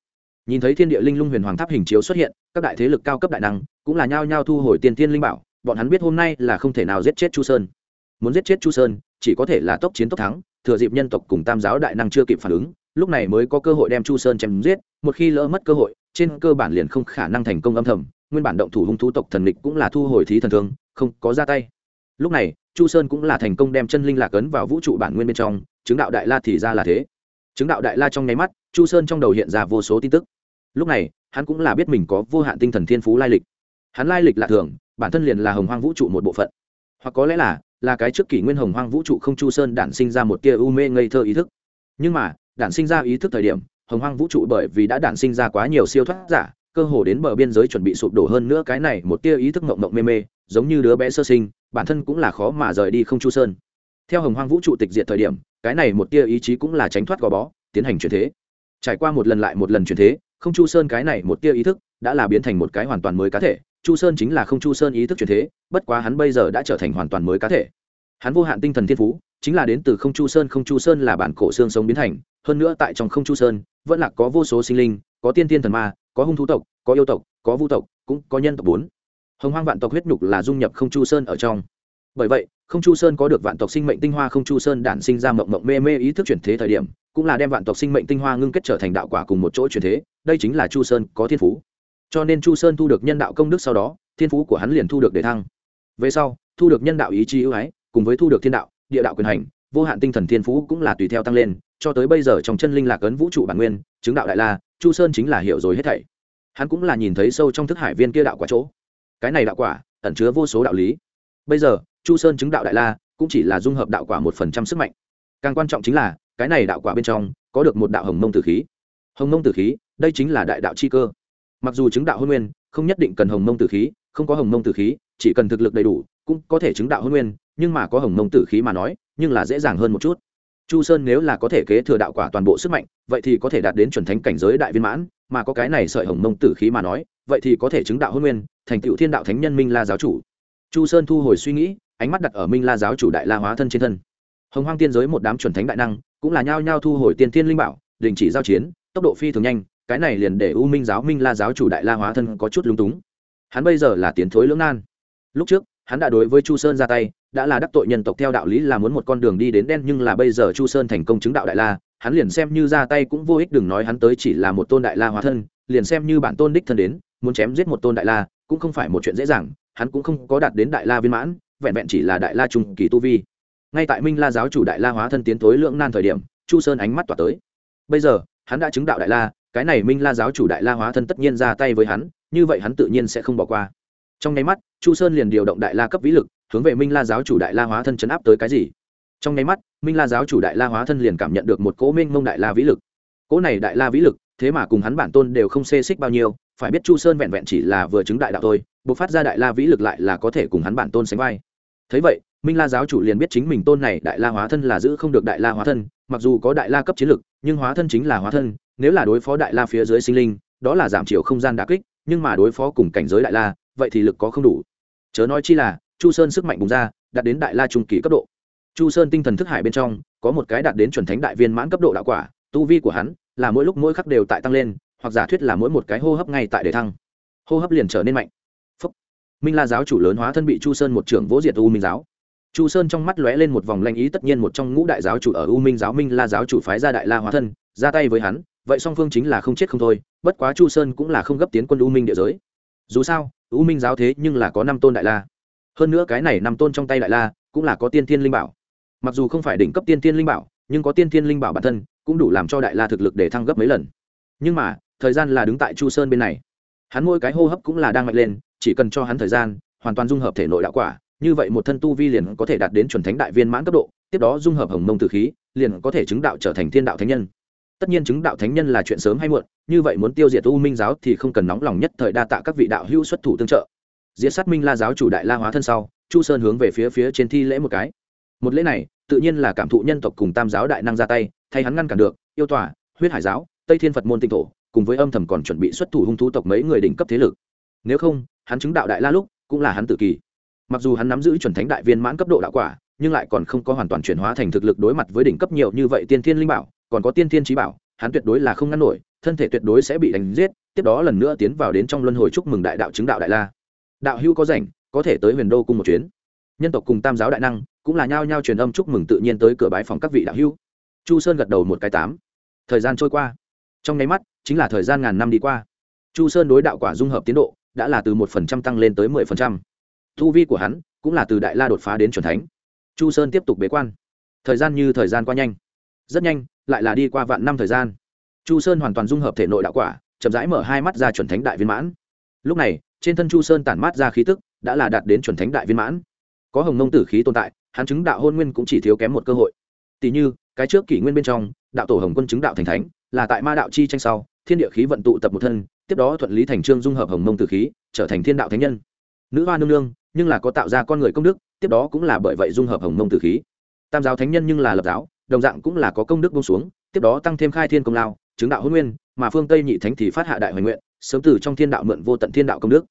Nhìn thấy thiên địa linh lung huyền hoàng tháp hình chiếu xuất hiện, các đại thế lực cao cấp đại năng cũng là nhao nhao thu hồi tiên tiên linh bảo, bọn hắn biết hôm nay là không thể nào giết chết chu sơn. Muốn giết chết chu sơn, chỉ có thể là tốc chiến tốc thắng, thừa dịp nhân tộc cùng tam giáo đại năng chưa kịp phản ứng lúc này mới có cơ hội đem chu sơn chém giết, một khi lỡ mất cơ hội, trên cơ bản liền không khả năng thành công âm thầm, nguyên bản động thủ hung thú tộc thần địch cũng là thu hồi thí thần thương, không có ra tay. Lúc này, chu sơn cũng là thành công đem chân linh lạc ấn vào vũ trụ bản nguyên bên trong, chứng đạo đại la thì ra là thế. Chứng đạo đại la trong nháy mắt, chu sơn trong đầu hiện ra vô số tin tức. Lúc này, hắn cũng là biết mình có vô hạn tinh thần thiên phú lai lịch. Hắn lai lịch lạ thường, bản thân liền là hồng hoang vũ trụ một bộ phận. Hoặc có lẽ là là cái trước kỷ nguyên hồng hoang vũ trụ không chu sơn đản sinh ra một tia u mê ngây thơ ý thức. Nhưng mà đản sinh ra ý thức thời điểm, hồng hoang vũ trụ bởi vì đã đản sinh ra quá nhiều siêu thoát giả, cơ hồ đến bờ biên giới chuẩn bị sụp đổ hơn nữa cái này một tia ý thức mộng mộng mê mê, giống như đứa bé sơ sinh, bản thân cũng là khó mà rời đi không chu sơn. Theo hồng hoang vũ trụ tịch diệt thời điểm, cái này một tia ý chí cũng là tránh thoát gò bó, tiến hành chuyển thế. Trải qua một lần lại một lần chuyển thế, không chu sơn cái này một tia ý thức đã là biến thành một cái hoàn toàn mới cá thể. Chu sơn chính là không chu sơn ý thức chuyển thế, bất quá hắn bây giờ đã trở thành hoàn toàn mới cá thể. Hắn vô hạn tinh thần thiên phú, chính là đến từ không chu sơn, không chu sơn là bản cổ xương sống biến thành hơn nữa tại trong không chu sơn, vẫn là có vô số sinh linh, có tiên tiên thần ma, có hung thú tộc, có yêu tộc, có vu tộc, cũng có nhân tộc bốn. Hồng hoang vạn tộc huyết nhục là dung nhập không chu sơn ở trong. Bởi vậy, không chu sơn có được vạn tộc sinh mệnh tinh hoa không chu sơn đản sinh ra mộng mộng mê mê ý thức chuyển thế thời điểm, cũng là đem vạn tộc sinh mệnh tinh hoa ngưng kết trở thành đạo quả cùng một chỗ chuyển thế, đây chính là chu sơn có thiên phú. Cho nên chu sơn thu được nhân đạo công đức sau đó, thiên phú của hắn liền thu được đề thăng. Về sau, thu được nhân đạo ý chí ưu ái, cùng với thu được thiên đạo, địa đạo quyền hành vô hạn tinh thần thiên phú cũng là tùy theo tăng lên, cho tới bây giờ trong chân linh lạc ấn vũ trụ bản nguyên, chứng đạo đại la, chu sơn chính là hiểu rồi hết thảy. Hắn cũng là nhìn thấy sâu trong thức hải viên kia đạo quả chỗ. Cái này đạo quả, ẩn chứa vô số đạo lý. Bây giờ, chu sơn chứng đạo đại la, cũng chỉ là dung hợp đạo quả một phần trăm sức mạnh. Càng quan trọng chính là, cái này đạo quả bên trong, có được một đạo hồng mông tử khí. Hồng mông tử khí, đây chính là đại đạo chi cơ. Mặc dù chứng đạo hôn nguyên, không nhất định cần hồng mông tử khí, không có hồng mông tử khí, chỉ cần thực lực đầy đủ, cũng có thể chứng đạo hôn nguyên, nhưng mà có hồng mông tử khí mà nói nhưng là dễ dàng hơn một chút. Chu sơn nếu là có thể kế thừa đạo quả toàn bộ sức mạnh, vậy thì có thể đạt đến chuẩn thánh cảnh giới đại viên mãn, mà có cái này sợi hồng mông tử khí mà nói, vậy thì có thể chứng đạo hôn nguyên, thành tựu thiên đạo thánh nhân minh la giáo chủ. Chu sơn thu hồi suy nghĩ, ánh mắt đặt ở minh la giáo chủ đại la hóa thân trên thân. Hồng hoang tiên giới một đám chuẩn thánh đại năng, cũng là nhao nhao thu hồi tiên thiên linh bảo, đình chỉ giao chiến, tốc độ phi thường nhanh, cái này liền để u minh giáo minh la giáo chủ đại la hóa thân có chút lung túng. Hắn bây giờ là tiến thối lưỡng nan. Lúc trước hắn đã đối với chu sơn ra tay, đã là đắc tội nhân tộc theo đạo lý là muốn một con đường đi đến đen, nhưng là bây giờ chu sơn thành công chứng đạo đại la, hắn liền xem như ra tay cũng vô ích, đừng nói hắn tới chỉ là một tôn đại la hóa thân, liền xem như bản tôn đích thân đến, muốn chém giết một tôn đại la, cũng không phải một chuyện dễ dàng, hắn cũng không có đạt đến đại la viên mãn, vẹn vẹn chỉ là đại la trung kỳ tu vi. Ngay tại minh la giáo chủ đại la hóa thân tiến tối lượng nan thời điểm, chu sơn ánh mắt tỏa tới. Bây giờ, hắn đã chứng đạo đại la, cái này minh la giáo chủ đại la hóa thân tất nhiên ra tay với hắn, như vậy hắn tự nhiên sẽ không bỏ qua trong nháy mắt chu sơn liền điều động đại la cấp vĩ lực hướng về minh la giáo chủ đại la hóa thân chấn áp tới cái gì trong nháy mắt minh la giáo chủ đại la hóa thân liền cảm nhận được một cỗ minh mông đại la vĩ lực cỗ này đại la vĩ lực thế mà cùng hắn bản tôn đều không xê xích bao nhiêu phải biết chu sơn vẹn vẹn chỉ là vừa chứng đại đạo thôi buộc phát ra đại la vĩ lực lại là có thể cùng hắn bản tôn sánh vai thấy vậy minh la giáo chủ liền biết chính mình tôn này đại la hóa thân là giữ không được đại la hóa thân mặc dù có đại la cấp chiến lực nhưng hóa thân chính là hóa thân nếu là đối phó đại la phía dưới sinh linh đó là giảm chiều không gian đà kích nhưng mà đối phó cùng cảnh giới đại la vậy thì lực có không đủ. Chớ nói chi là, chu sơn sức mạnh bùng ra, đạt đến đại la trung kỳ cấp độ. Chu sơn tinh thần thức hải bên trong, có một cái đạt đến chuẩn thánh đại viên mãn cấp độ đạo quả, tu vi của hắn là mỗi lúc mỗi khắc đều tại tăng lên, hoặc giả thuyết là mỗi một cái hô hấp ngay tại đề thăng. Hô hấp liền trở nên mạnh. Phúc. minh la giáo chủ lớn hóa thân bị chu sơn một trưởng vỗ diệt u minh giáo. Chu sơn trong mắt lóe lên một vòng lanh ý, tất nhiên một trong ngũ đại giáo chủ ở u minh giáo minh la giáo chủ phái ra đại la hóa thân, ra tay với hắn, vậy song phương chính là không chết không thôi, bất quá chu sơn cũng là không gấp tiến quân u minh địa giới. Dù sao u minh giáo thế nhưng là có năm tôn đại la. Hơn nữa cái này năm tôn trong tay đại la cũng là có tiên thiên linh bảo. Mặc dù không phải đỉnh cấp tiên thiên linh bảo, nhưng có tiên thiên linh bảo bản thân cũng đủ làm cho đại la thực lực để thăng gấp mấy lần. Nhưng mà, thời gian là đứng tại chu sơn bên này. Hắn mỗi cái hô hấp cũng là đang mạnh lên, chỉ cần cho hắn thời gian, hoàn toàn dung hợp thể nội đạo quả, như vậy một thân tu vi liền có thể đạt đến chuẩn thánh đại viên mãn cấp độ, tiếp đó dung hợp hồng mông tử khí, liền có thể chứng đạo trở thành thiên đạo thánh nhân tất nhiên chứng đạo thánh nhân là chuyện sớm hay muộn, như vậy muốn tiêu diệt u minh giáo thì không cần nóng lòng nhất thời đa tạ các vị đạo hữu xuất thủ tương trợ. Diệt sát minh la giáo chủ đại la hóa thân sau, chu sơn hướng về phía phía trên thi lễ một cái. Một lễ này, tự nhiên là cảm thụ nhân tộc cùng tam giáo đại năng ra tay, thay hắn ngăn cản được, yêu tòa, huyết hải giáo, tây thiên phật môn tinh thổ, cùng với âm thầm còn chuẩn bị xuất thủ hung thú tộc mấy người đỉnh cấp thế lực. Nếu không, hắn chứng đạo đại la lúc, cũng là hắn tự kỳ. Mặc dù hắn nắm giữ chuẩn thánh đại viên mãn cấp độ đạo quả, nhưng lại còn không có hoàn toàn chuyển hóa thành thực lực đối mặt với đỉnh cấp nhiều như vậy tiên thiên linh bảo còn có tiên thiên trí bảo, hắn tuyệt đối là không ngăn nổi, thân thể tuyệt đối sẽ bị đánh giết, tiếp đó lần nữa tiến vào đến trong luân hồi chúc mừng đại đạo chứng đạo đại la. Đạo hữu có rảnh, có thể tới huyền đô cùng một chuyến. Nhân tộc cùng tam giáo đại năng, cũng là nhao nhao truyền âm chúc mừng tự nhiên tới cửa bái phòng các vị đạo hữu. Chu sơn gật đầu một cái tám. Thời gian trôi qua. Trong nháy mắt, chính là thời gian ngàn năm đi qua. Chu sơn đối đạo quả dung hợp tiến độ, đã là từ một phần trăm tăng lên tới mười phần trăm. Thu vi của hắn, cũng là từ đại la đột phá đến c thánh. Chu sơn tiếp tục bế quan. Thời gian như thời gian qua nhanh rất nhanh, lại là đi qua vạn năm thời gian. Chu sơn hoàn toàn dung hợp thể nội đạo quả, chậm rãi mở hai mắt ra chuẩn thánh đại viên mãn. Lúc này, trên thân chu sơn tản mát ra khí tức, đã là đạt đến chuẩn thánh đại viên mãn. Có hồng nông tử khí tồn tại, hắn chứng đạo hôn nguyên cũng chỉ thiếu kém một cơ hội. Tỷ như, cái trước kỷ nguyên bên trong, đạo tổ hồng quân chứng đạo thành thánh, là tại ma đạo chi tranh sau, thiên địa khí vận tụ tập một thân, tiếp đó thuận lý thành trương dung hợp hồng mông tử khí, trở thành thiên đạo thánh nhân. Nữ hoa nương nương, nhưng là có tạo ra con người công đức, tiếp đó cũng là bởi vậy dung hợp hồng mông tử khí. Tam giáo thánh nhân nhưng là lập giáo đồng dạng cũng là có công đức bông xuống, tiếp đó tăng thêm khai thiên công lao, chứng đạo hôn nguyên, mà phương tây nhị thánh thì phát hạ đại hoành nguyện, sớm từ trong thiên đạo mượn vô tận thiên đạo công đức.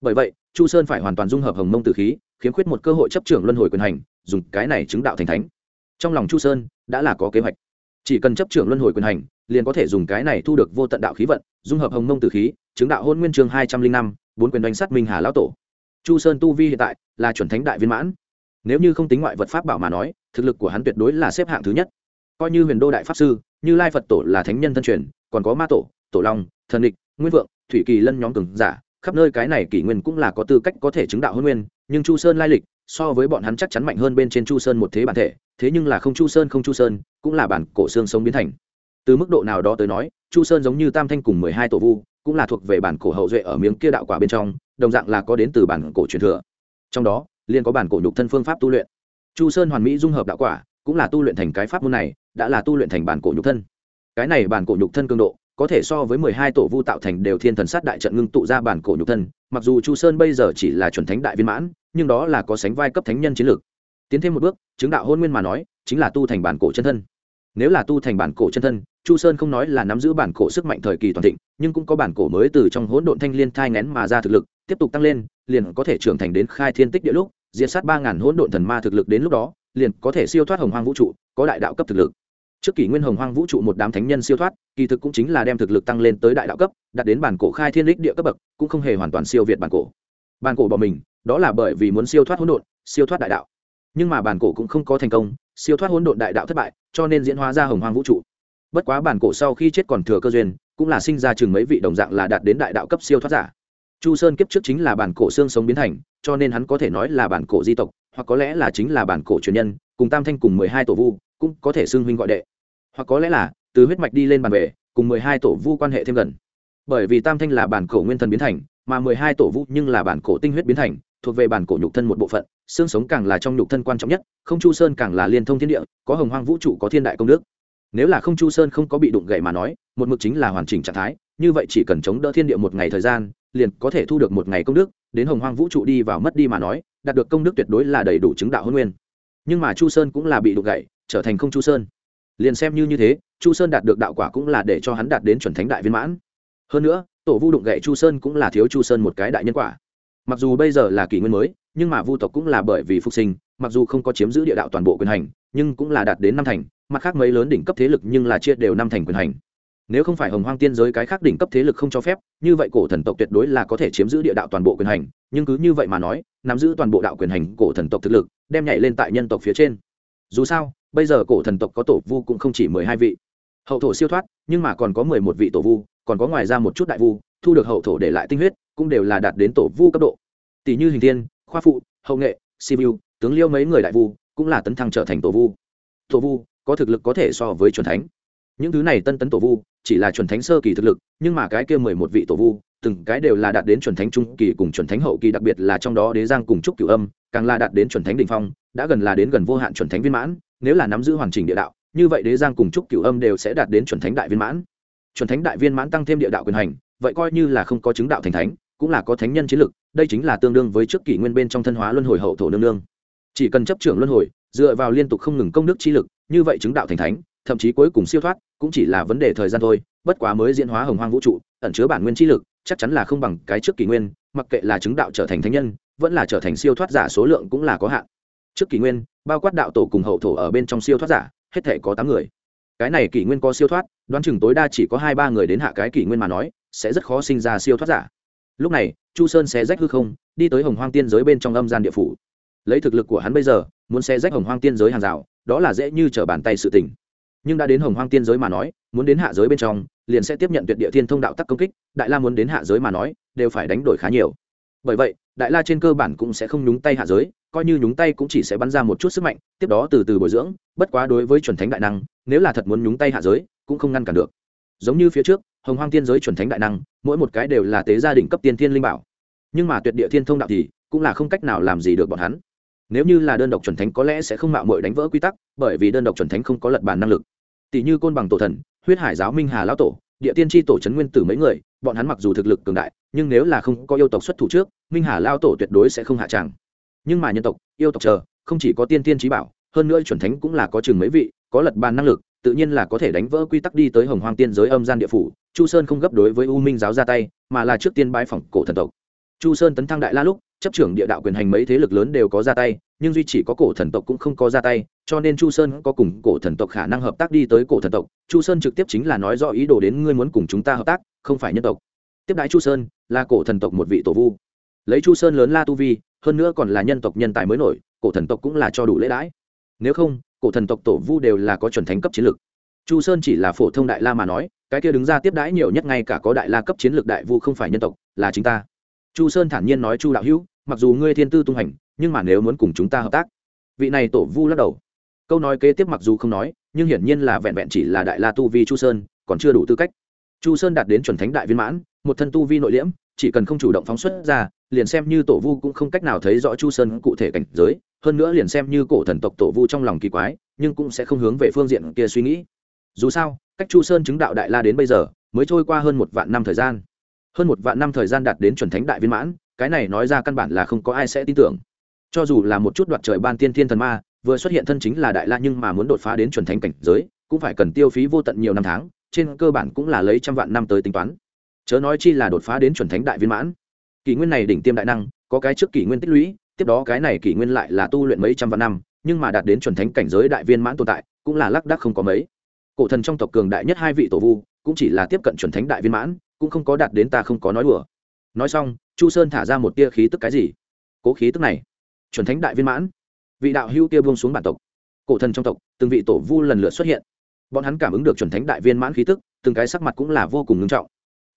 Bởi vậy, chu sơn phải hoàn toàn dung hợp hồng mông tử khí, khiếm khuyết một cơ hội chấp trưởng luân hồi quyền hành, dùng cái này chứng đạo thành thánh. Trong lòng chu sơn đã là có kế hoạch. Chỉ cần chấp trưởng luân hồi quyền hành, liền có thể dùng cái này thu được vô tận đạo khí vận, dung hợp hồng mông tử khí, chứng đạo hôn nguyên chương hai trăm linh năm, bốn quyền đánh sát minh hà lão tổ. Chu sơn tu vi hiện tại là chuẩn thánh đại viên mãn nếu như không tính ngoại vật pháp bảo mà nói, thực lực của hắn tuyệt đối là xếp hạng thứ nhất. Coi như huyền đô đại pháp sư, như lai phật tổ là thánh nhân thân truyền, còn có ma tổ tổ long, thần địch, nguyên vượng, thủy kỳ lân nhóm cường giả, khắp nơi cái này kỷ nguyên cũng là có tư cách có thể chứng đạo hôn nguyên, nhưng chu sơn lai lịch so với bọn hắn chắc chắn mạnh hơn bên trên chu sơn một thế bản thể, thế nhưng là không chu sơn không chu sơn, cũng là bản cổ xương sống biến thành. Từ mức độ nào đó tới nói, chu sơn giống như tam thanh cùng mười hai tổ vu, cũng là thuộc về bản cổ hậu duệ ở miếng kia đạo quả bên trong, đồng dạng là có đến từ bản cổ truyền thừa. Trong đó liên có bản cổ nhục thân phương pháp tu luyện. Chu sơn hoàn mỹ dung hợp đạo quả, cũng là tu luyện thành cái pháp môn này, đã là tu luyện thành bản cổ nhục thân. Cái này bản cổ nhục thân cường độ, có thể so với mười hai tổ vu tạo thành đều thiên thần sát đại trận ngưng tụ ra bản cổ nhục thân, mặc dù chu sơn bây giờ chỉ là chuẩn thánh đại viên mãn, nhưng đó là có sánh vai cấp thánh nhân chiến lược. Tiến thêm một bước, chứng đạo hôn nguyên mà nói, chính là tu thành bản cổ chân thân. Nếu là tu thành bản cổ chân thân, chu sơn không nói là nắm giữ bản cổ sức mạnh thời kỳ toàn thịnh, nhưng cũng có bản cổ mới từ trong hỗn độn thanh liên thai ngén mà ra thực lực, tiếp tục tăng lên, liền có thể trưởng thành đến khai thiên tích địa lúc diệt sát ba ngàn hỗn độn thần ma thực lực đến lúc đó, liền có thể siêu thoát hồng hoang vũ trụ, có đại đạo cấp thực lực. Trước kỷ nguyên hồng hoang vũ trụ một đám thánh nhân siêu thoát, kỳ thực cũng chính là đem thực lực tăng lên tới đại đạo cấp, đạt đến bản cổ khai thiên đích địa cấp bậc, cũng không hề hoàn toàn siêu việt bản cổ. Bản cổ bỏ mình, đó là bởi vì muốn siêu thoát hỗn độn, siêu thoát đại đạo. Nhưng mà bản cổ cũng không có thành công, siêu thoát hỗn độn đại đạo thất bại, cho nên diễn hóa ra hồng hoang vũ trụ. Bất quá bản cổ sau khi chết còn thừa cơ duyên, cũng là sinh ra chừng mấy vị đồng dạng là đạt đến đại đạo cấp siêu thoát giả chu sơn kiếp trước chính là bản cổ xương sống biến thành, cho nên hắn có thể nói là bản cổ di tộc, hoặc có lẽ là chính là bản cổ truyền nhân, cùng tam thanh cùng mười hai tổ vu, cũng có thể xưng huynh gọi đệ. Hoặc có lẽ là, từ huyết mạch đi lên bàn về cùng mười hai tổ vu quan hệ thêm gần. Bởi vì tam thanh là bản cổ nguyên thần biến thành, mà mười hai tổ vu nhưng là bản cổ tinh huyết biến thành, thuộc về bản cổ nhục thân một bộ phận, xương sống càng là trong nhục thân quan trọng nhất, không chu sơn càng là liên thông thiên địa, có hồng hoang vũ trụ, có thiên đại công đức. Nếu là không chu sơn không có bị đụng gậy mà nói, một mực chính là hoàn chỉnh trạng thái, như vậy chỉ cần chống đỡ thiên địa một ngày thời gian liền có thể thu được một ngày công đức, đến hồng hoang vũ trụ đi vào mất đi mà nói, đạt được công đức tuyệt đối là đầy đủ chứng đạo hôn nguyên. Nhưng mà chu sơn cũng là bị đụng gậy, trở thành không chu sơn. Liền xem như như thế, chu sơn đạt được đạo quả cũng là để cho hắn đạt đến chuẩn thánh đại viên mãn. Hơn nữa, tổ vu đụng gậy chu sơn cũng là thiếu chu sơn một cái đại nhân quả. Mặc dù bây giờ là kỷ nguyên mới, nhưng mà vu tộc cũng là bởi vì phục sinh, mặc dù không có chiếm giữ địa đạo toàn bộ quyền hành, nhưng cũng là đạt đến năm thành, mặt khác mấy lớn đỉnh cấp thế lực nhưng là chia đều năm thành quyền hành nếu không phải hồng hoang tiên giới cái khác đỉnh cấp thế lực không cho phép, như vậy cổ thần tộc tuyệt đối là có thể chiếm giữ địa đạo toàn bộ quyền hành. Nhưng cứ như vậy mà nói, nắm giữ toàn bộ đạo quyền hành cổ thần tộc thực lực, đem nhảy lên tại nhân tộc phía trên. Dù sao, bây giờ cổ thần tộc có tổ vu cũng không chỉ mười hai vị. Hậu thổ siêu thoát, nhưng mà còn có mười một vị tổ vu, còn có ngoài ra một chút đại vu, thu được hậu thổ để lại tinh huyết, cũng đều là đạt đến tổ vu cấp độ. Tỷ như hình thiên, khoa phụ, hậu nghệ sibiu tướng liêu mấy người đại vu, cũng là tấn thăng trở thành tổ vu. Tổ vu, có thực lực có thể so với chuẩn thánh. Những thứ này tân tấn tổ vu chỉ là chuẩn thánh sơ kỳ thực lực, nhưng mà cái kia mười một vị tổ vu, từng cái đều là đạt đến chuẩn thánh trung kỳ cùng chuẩn thánh hậu kỳ, đặc biệt là trong đó đế giang cùng trúc cửu âm, càng là đạt đến chuẩn thánh đỉnh phong, đã gần là đến gần vô hạn chuẩn thánh viên mãn, nếu là nắm giữ hoàn chỉnh địa đạo, như vậy đế giang cùng trúc cửu âm đều sẽ đạt đến chuẩn thánh đại viên mãn. Chuẩn thánh đại viên mãn tăng thêm địa đạo quyền hành, vậy coi như là không có chứng đạo thành thánh, cũng là có thánh nhân chiến lực, đây chính là tương đương với trước kỷ nguyên bên trong thân hóa luân hồi hậu thổ nương nương. Chỉ cần chấp trưởng luân hồi, dựa vào liên tục không ngừng công đức chi lực, như vậy chứng đạo thành thánh thậm chí cuối cùng siêu thoát, cũng chỉ là vấn đề thời gian thôi, bất quá mới diễn hóa hồng hoang vũ trụ, ẩn chứa bản nguyên chi lực, chắc chắn là không bằng cái trước kỷ nguyên, mặc kệ là chứng đạo trở thành thánh nhân, vẫn là trở thành siêu thoát giả số lượng cũng là có hạn. Trước kỷ nguyên, bao quát đạo tổ cùng hậu thổ ở bên trong siêu thoát giả, hết thể có tám người. Cái này kỷ nguyên có siêu thoát, đoán chừng tối đa chỉ có hai ba người đến hạ cái kỷ nguyên mà nói, sẽ rất khó sinh ra siêu thoát giả. Lúc này, chu sơn sẽ rách hư không, đi tới hồng hoang tiên giới bên trong âm gian địa phủ. Lấy thực lực của hắn bây giờ, muốn xe rách hồng hoang tiên giới hàng rào, đó là dễ như t r ở bàn tay sự tình nhưng đã đến hồng hoang tiên giới mà nói, muốn đến hạ giới bên trong, liền sẽ tiếp nhận tuyệt địa thiên thông đạo tắc công kích, đại la muốn đến hạ giới mà nói, đều phải đánh đổi khá nhiều. Bởi vậy, đại la trên cơ bản cũng sẽ không nhúng tay hạ giới, coi như nhúng tay cũng chỉ sẽ bắn ra một chút sức mạnh, tiếp đó từ từ bồi dưỡng, bất quá đối với chuẩn thánh đại năng, nếu là thật muốn nhúng tay hạ giới, cũng không ngăn cản được. Giống như phía trước, hồng hoang tiên giới chuẩn thánh đại năng, mỗi một cái đều là tế gia đình cấp tiên thiên linh bảo. Nhưng mà tuyệt địa thiên thông đạo thì cũng là không cách nào làm gì được bọn hắn nếu như là đơn độc chuẩn thánh có lẽ sẽ không mạo mội đánh vỡ quy tắc, bởi vì đơn độc chuẩn thánh không có lật bàn năng lực. Tỷ như côn bằng tổ thần, huyết hải giáo minh hà lão tổ, địa tiên tri tổ trấn nguyên tử mấy người, bọn hắn mặc dù thực lực cường đại, nhưng nếu là không có yêu tộc xuất thủ trước, minh hà lao tổ tuyệt đối sẽ không hạ tràng. Nhưng mà nhân tộc, yêu tộc chờ, không chỉ có tiên tiên trí bảo, hơn nữa chuẩn thánh cũng là có chừng mấy vị, có lật bàn năng lực, tự nhiên là có thể đánh vỡ quy tắc đi tới hồng hoang tiên giới âm gian địa phủ. Chu sơn không gấp đối với u minh giáo ra tay, mà là trước tiên bãi phỏng cổ thần tộc chu sơn tấn thăng đại la lúc, chấp trưởng địa đạo quyền hành mấy thế lực lớn đều có ra tay, nhưng duy chỉ có cổ thần tộc cũng không có ra tay, cho nên chu sơn có cùng cổ thần tộc khả năng hợp tác đi tới cổ thần tộc. Chu sơn trực tiếp chính là nói rõ ý đồ đến ngươi muốn cùng chúng ta hợp tác, không phải nhân tộc. Tiếp đái chu sơn, là cổ thần tộc một vị tổ vu. Lấy chu sơn lớn la tu vi, hơn nữa còn là nhân tộc nhân tài mới nổi, cổ thần tộc cũng là cho đủ lễ đãi. Nếu không, cổ thần tộc tổ vu đều là có chuẩn thánh cấp chiến lược chu sơn chỉ là phổ thông đại la mà nói, cái kia đứng ra tiếp đãi nhiều nhất ngay cả có đại la cấp chiến lược đại vu không phải nhân tộc, là chính ta chu sơn thản nhiên nói, chu đạo hữu, mặc dù ngươi thiên tư tung hành, nhưng mà nếu muốn cùng chúng ta hợp tác, vị này tổ vu lắc đầu. Câu nói kế tiếp mặc dù không nói, nhưng hiển nhiên là vẹn vẹn chỉ là đại la tu vi chu sơn, còn chưa đủ tư cách. Chu sơn đạt đến chuẩn thánh đại viên mãn, một thân tu vi nội liễm, chỉ cần không chủ động phóng xuất ra, liền xem như tổ vu cũng không cách nào thấy rõ chu sơn cụ thể cảnh giới, hơn nữa liền xem như cổ thần tộc tổ vu trong lòng kỳ quái, nhưng cũng sẽ không hướng về phương diện kia suy nghĩ. Dù sao, cách chu sơn chứng đạo đại la đến bây giờ, mới trôi qua hơn một vạn năm thời gian hơn một vạn năm thời gian đạt đến chuẩn thánh đại viên mãn, cái này nói ra căn bản là không có ai sẽ tin tưởng. Cho dù là một chút đoạt trời ban tiên thiên thần ma, vừa xuất hiện thân chính là đại la nhưng mà muốn đột phá đến chuẩn thánh cảnh giới, cũng phải cần tiêu phí vô tận nhiều năm tháng, trên cơ bản cũng là lấy trăm vạn năm tới tính toán. Chớ nói chi là đột phá đến chuẩn thánh đại viên mãn. Kỷ nguyên này đỉnh tiêm đại năng, có cái trước kỷ nguyên tích lũy, tiếp đó cái này kỷ nguyên lại là tu luyện mấy trăm vạn năm, nhưng mà đạt đến chuẩn thánh cảnh giới đại viên mãn tồn tại, cũng là lác đác không có mấy. Cổ thần trong tộc cường đại nhất hai vị tổ vu, cũng chỉ là tiếp cận chuẩn thánh đại viên mãn cũng không có đạt đến ta không có nói đùa. Nói xong, chu sơn thả ra một tia khí tức cái gì? Cố khí tức này, chuẩn thánh đại viên mãn. Vị đạo hưu tia buông xuống bản tộc. Cổ thần trong tộc, từng vị tổ vu lần lượt xuất hiện. Bọn hắn cảm ứng được chuẩn thánh đại viên mãn khí tức, từng cái sắc mặt cũng là vô cùng ngưng trọng.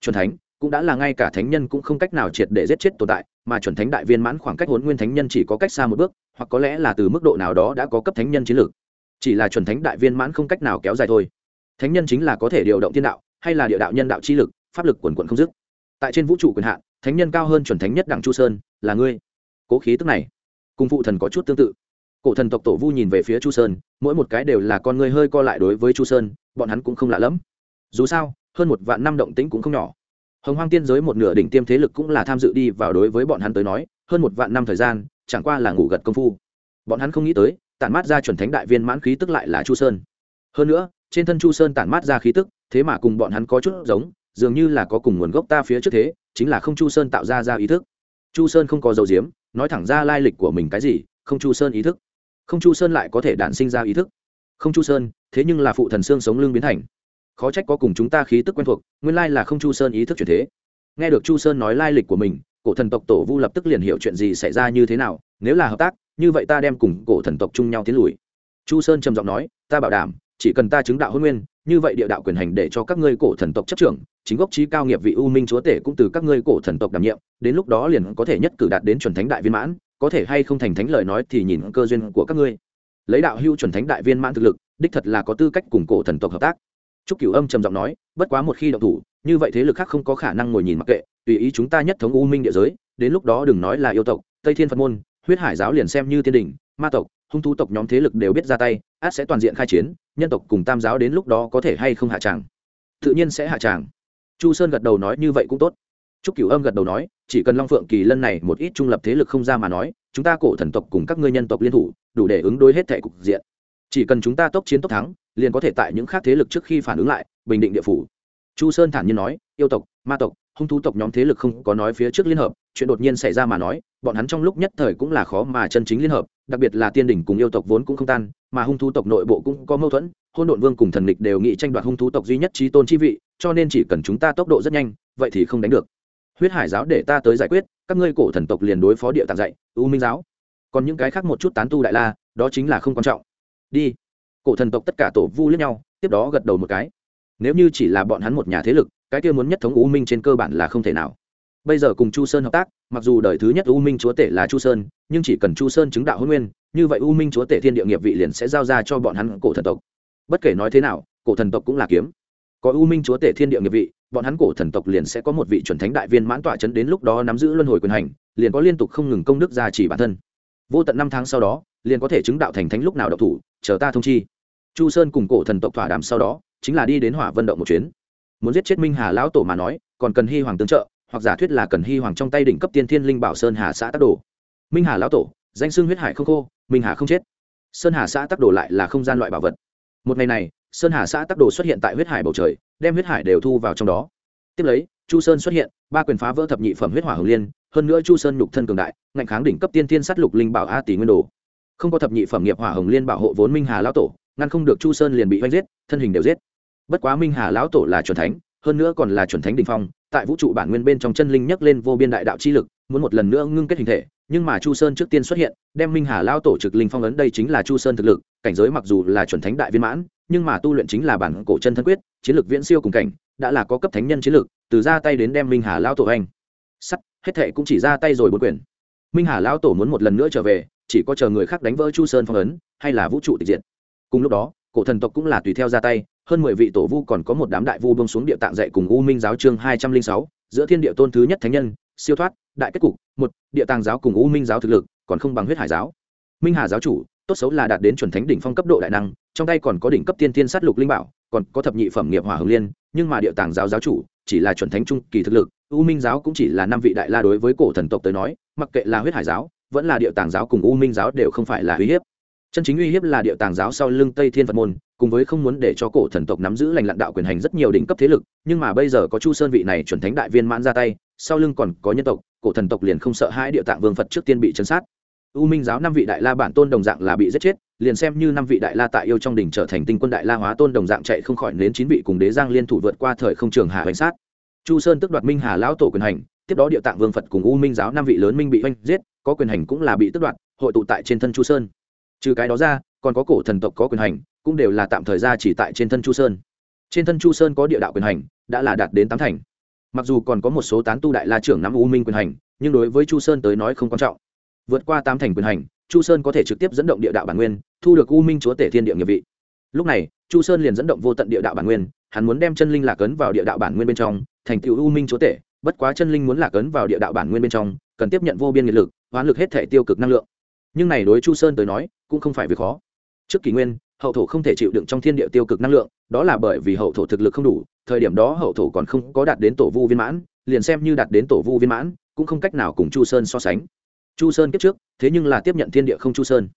Chuẩn thánh cũng đã là ngay cả thánh nhân cũng không cách nào triệt để giết chết tồn tại, mà chuẩn thánh đại viên mãn khoảng cách huấn nguyên thánh nhân chỉ có cách xa một bước, hoặc có lẽ là từ mức độ nào đó đã có cấp thánh nhân chiến lược. Chỉ là chuẩn thánh đại viên mãn không cách nào kéo dài thôi. Thánh nhân chính là có thể điều động thiên đạo, hay là địa đạo nhân đạo chi lực pháp lực quần quận không dứt. Tại trên vũ trụ quyền hạn, thánh nhân cao hơn chuẩn thánh nhất đặng chu sơn, là ngươi. Cố khí tức này, cùng phụ thần có chút tương tự. Cổ thần tộc tổ vu nhìn về phía chu sơn, mỗi một cái đều là con người hơi co lại đối với chu sơn, bọn hắn cũng không lạ lẫm. Dù sao, hơn một vạn năm động tĩnh cũng không nhỏ. Hồng hoang tiên giới một nửa đỉnh tiêm thế lực cũng là tham dự đi vào đối với bọn hắn tới nói, hơn một vạn năm thời gian, chẳng qua là ngủ gật công phu. Bọn hắn không nghĩ tới, tản mát ra chuẩn thánh đại viên mãn khí tức lại là chu sơn. Hơn nữa, trên thân chu sơn tản mát ra khí tức, thế mà cùng bọn hắn có chút giống dường như là có cùng nguồn gốc ta phía trước thế, chính là không chu sơn tạo ra ra ý thức. Chu sơn không có dầu diếm, nói thẳng ra lai lịch của mình cái gì, không chu sơn ý thức. Không chu sơn lại có thể đản sinh ra ý thức. Không chu sơn, thế nhưng là phụ thần xương sống lưng biến thành. Khó trách có cùng chúng ta khí tức quen thuộc, nguyên lai là không chu sơn ý thức chuyển thế. Nghe được chu sơn nói lai lịch của mình, cổ thần tộc tổ vu lập tức liền hiểu chuyện gì xảy ra như thế nào, nếu là hợp tác, như vậy ta đem cùng cổ thần tộc chung nhau tiến lùi. Chu sơn trầm giọng nói, ta bảo đảm, chỉ cần ta chứng đạo hôn nguyên như vậy địa đạo quyền hành để cho các ngươi cổ thần tộc chấp trưởng, chính gốc trí cao nghiệp vị u minh chúa tể cũng từ các ngươi cổ thần tộc đảm nhiệm, đến lúc đó liền có thể nhất cử đạt đến chuẩn thánh đại viên mãn, có thể hay không thành thánh lời nói thì nhìn cơ duyên của các ngươi. Lấy đạo hưu chuẩn thánh đại viên mãn thực lực, đích thật là có tư cách cùng cổ thần tộc hợp tác. Trúc cửu âm trầm giọng nói, bất quá một khi động thủ, như vậy thế lực khác không có khả năng ngồi nhìn mặc kệ, tùy ý chúng ta nhất thống u minh địa giới, đến lúc đó đừng nói là yêu tộc, tây thiên phật môn, huyết hải giáo liền xem như tiên đình, ma tộc, hung thú tộc nhóm thế lực đều biết ra tay, át sẽ toàn diện khai chiến nhân tộc cùng tam giáo đến lúc đó có thể hay không hạ tràng? Tự nhiên sẽ hạ tràng. Chu sơn gật đầu nói như vậy cũng tốt. Trúc cửu âm gật đầu nói, chỉ cần long phượng kỳ lân này một ít trung lập thế lực không ra mà nói, chúng ta cổ thần tộc cùng các ngươi nhân tộc liên thủ, đủ để ứng đối hết thẻ cục diện. Chỉ cần chúng ta tốc chiến tốc thắng, liền có thể tại những khác thế lực trước khi phản ứng lại, bình định địa phủ. Chu sơn thản nhiên nói, yêu tộc, ma tộc, hung thú tộc nhóm thế lực không có nói phía trước liên hợp chuyện đột nhiên xảy ra mà nói, bọn hắn trong lúc nhất thời cũng là khó mà chân chính liên hợp, đặc biệt là tiên đỉnh cùng yêu tộc vốn cũng không tan, mà hung thú tộc nội bộ cũng có mâu thuẫn hôn độn vương cùng thần lịch đều nghĩ tranh đoạt hung thú tộc duy nhất trí tôn chi vị, cho nên chỉ cần chúng ta tốc độ rất nhanh, vậy thì không đánh được. Huyết hải giáo để ta tới giải quyết, các ngươi cổ thần tộc liền đối phó địa tạm dạy, u minh giáo. Còn những cái khác một chút tán tu đại la, đó chính là không quan trọng. Đi. Cổ thần tộc tất cả tổ vu lẫn nhau, tiếp đó gật đầu một cái. Nếu như chỉ là bọn hắn một nhà thế lực, cái kia muốn nhất thống u minh trên cơ bản là không thể nào bây giờ cùng chu sơn hợp tác, mặc dù đời thứ nhất u minh chúa tể là chu sơn, nhưng chỉ cần chu sơn chứng đạo hôn nguyên, như vậy u minh chúa tể thiên địa nghiệp vị liền sẽ giao ra cho bọn hắn cổ thần tộc. Bất kể nói thế nào, cổ thần tộc cũng là kiếm. Có u minh chúa tể thiên địa nghiệp vị, bọn hắn cổ thần tộc liền sẽ có một vị chuẩn thánh đại viên mãn tọa chấn đến lúc đó nắm giữ luân hồi quyền hành, liền có liên tục không ngừng công đức gia trì bản thân. Vô tận năm tháng sau đó, liền có thể chứng đạo thành thánh lúc nào độc thủ, chờ ta thông chi. Chu sơn cùng cổ thần tộc thỏa đàm sau đó, chính là đi đến hỏa vận động một chuyến. Muốn giết chết minh hà lão tổ mà nói, còn cần hy hoàng tương trợ hoặc giả thuyết là cần hy hoàng trong tay đỉnh cấp tiên thiên linh bảo sơn hà xã tắc đồ. Minh hà lão tổ, danh xưng huyết hải không khô, minh hà không chết. Sơn hà xã tắc đồ lại là không gian loại bảo vật. Một ngày này, sơn hà xã tắc đồ xuất hiện tại huyết hải bầu trời, đem huyết hải đều thu vào trong đó. Tiếp lấy, chu sơn xuất hiện, ba quyền phá vỡ thập nhị phẩm huyết hỏa hồng liên, hơn nữa chu sơn nhục thân cường đại, ngạnh kháng đỉnh cấp tiên thiên sát lục linh bảo a tỷ nguyên đồ. Không có thập nhị phẩm nghiệp hỏa hồng liên bảo hộ vốn minh hà lão tổ, ngăn không được chu sơn liền bị oanh giết, thân hình đều giết. Bất quá minh hà lão tổ là chuẩn thánh, hơn nữa còn là chuẩn thánh đình phong tại vũ trụ bản nguyên bên trong chân linh nhấc lên vô biên đại đạo chi lực, muốn một lần nữa ngưng kết hình thể, nhưng mà chu sơn trước tiên xuất hiện, đem minh hà lao tổ trực linh phong ấn đây chính là chu sơn thực lực, cảnh giới mặc dù là chuẩn thánh đại viên mãn, nhưng mà tu luyện chính là bản cổ chân thân quyết, chiến lược viễn siêu cùng cảnh, đã là có cấp thánh nhân chiến lược từ ra tay đến đem minh hà lao tổ anh. Sắt, hết thệ cũng chỉ ra tay rồi bốn quyền. Minh hà lao tổ muốn một lần nữa trở về, chỉ có chờ người khác đánh vỡ chu sơn phong ấn, hay là vũ trụ tịch diện cùng lúc đó, cổ thần tộc cũng là tùy theo ra tay hơn mười vị tổ vu còn có một đám đại vu bông xuống địa tạng dạy cùng u minh giáo chương hai trăm linh sáu, giữa thiên địa tôn thứ nhất thánh nhân, siêu thoát, đại kết cục, một, địa tàng giáo cùng u minh giáo thực lực, còn không bằng huyết hải giáo. Minh hà giáo chủ, tốt xấu là đạt đến chuẩn thánh đỉnh phong cấp độ đại năng, trong tay còn có đỉnh cấp tiên tiên sát lục linh bảo, còn có thập nhị phẩm nghiệp hỏa hồng liên, nhưng mà địa tàng giáo giáo chủ, chỉ là chuẩn thánh trung kỳ thực lực, u minh giáo cũng chỉ là năm vị đại la đối với cổ thần tộc tới nói, mặc kệ là huyết hải giáo, vẫn là địa tàng giáo cùng u minh giáo đều không phải là uy hiếp. Chân chính uy hiếp là địa tàng giáo sau lưng tây thiên phật môn cùng với không muốn để cho cổ thần tộc nắm giữ lành lặn đạo quyền hành rất nhiều đỉnh cấp thế lực, nhưng mà bây giờ có chu sơn vị này chuẩn thánh đại viên mãn ra tay, sau lưng còn có nhân tộc, cổ thần tộc liền không sợ hai địa tạng vương phật trước tiên bị chấn sát. U minh giáo năm vị đại la bản tôn đồng dạng là bị giết chết, liền xem như năm vị đại la tại yêu trong đỉnh trở thành tinh quân đại la hóa tôn đồng dạng chạy không khỏi đến chín vị cùng đế giang liên thủ vượt qua thời không trường hà hoành sát. Chu sơn tức đoạt minh hà lão tổ quyền hành, tiếp đó địa tạng vương phật cùng u minh giáo năm vị lớn minh bị oanh giết, có quyền hành cũng là bị tước đoạt, hội tụ tại trên thân chu sơn. Trừ cái đó ra còn có cổ thần tộc có quyền hành, cũng đều là tạm thời ra chỉ tại trên thân chu sơn. Trên thân chu sơn có địa đạo quyền hành, đã là đạt đến tám thành. Mặc dù còn có một số tán tu đại la trưởng nắm u minh quyền hành, nhưng đối với chu sơn tới nói không quan trọng. Vượt qua tám thành quyền hành, chu sơn có thể trực tiếp dẫn động địa đạo bản nguyên, thu được u minh chúa tể thiên địa nghiệp vị. Lúc này, chu sơn liền dẫn động vô tận địa đạo bản nguyên, hắn muốn đem chân linh lạc ấn vào địa đạo bản nguyên bên trong, thành tựu u minh chúa tể, bất quá chân linh muốn lạc ấn vào địa đạo bản nguyên bên trong, cần tiếp nhận vô biên nhiệt lực, hoán lực hết thể tiêu cực năng lượng. Nhưng này đối chu sơn tới nói, cũng không phải việc khó trước kỷ nguyên, hậu thổ không thể chịu đựng trong thiên địa tiêu cực năng lượng, đó là bởi vì hậu thổ thực lực không đủ, thời điểm đó hậu thổ còn không có đạt đến tổ vu viên mãn, liền xem như đạt đến tổ vu viên mãn, cũng không cách nào cùng chu sơn so sánh. Chu sơn kiếp trước, thế nhưng là tiếp nhận thiên địa không chu sơn.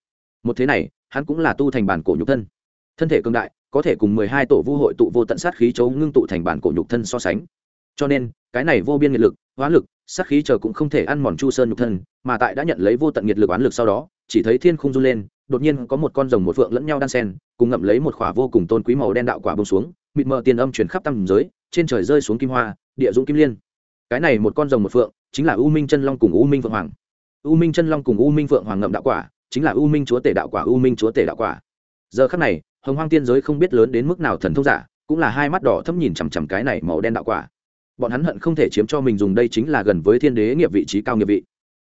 Một thế này, hắn cũng là tu thành bản cổ nhục thân. Thân thể cường đại, có thể cùng mười hai tổ vu hội tụ vô tận sát khí chấu ngưng tụ thành bản cổ nhục thân so sánh. Cho nên, cái này vô biên nhiệt lực hóa lực, sát khí chờ cũng không thể ăn mòn chu sơn nhục thân, mà tại đã nhận lấy vô tận nhiệt lực oán lực sau đó, chỉ thấy thiên không run lên đột nhiên có một con rồng một phượng lẫn nhau đan sen, cùng ngậm lấy một khỏa vô cùng tôn quý màu đen đạo quả bông xuống, mịt mờ tiền âm chuyển khắp tầm giới, trên trời rơi xuống kim hoa, địa dũng kim liên. Cái này một con rồng một phượng, chính là u minh chân long cùng u minh phượng hoàng. U minh chân long cùng u minh phượng hoàng ngậm đạo quả, chính là u minh chúa tể đạo quả, u minh chúa tể đạo quả. Giờ khắc này, hồng hoang tiên giới không biết lớn đến mức nào thần thông giả, cũng là hai mắt đỏ thâm nhìn chằm chằm cái này màu đen đạo quả. Bọn hắn hận không thể chiếm cho mình dùng đây chính là gần với thiên đế nghiệp vị trí cao nghiệp vị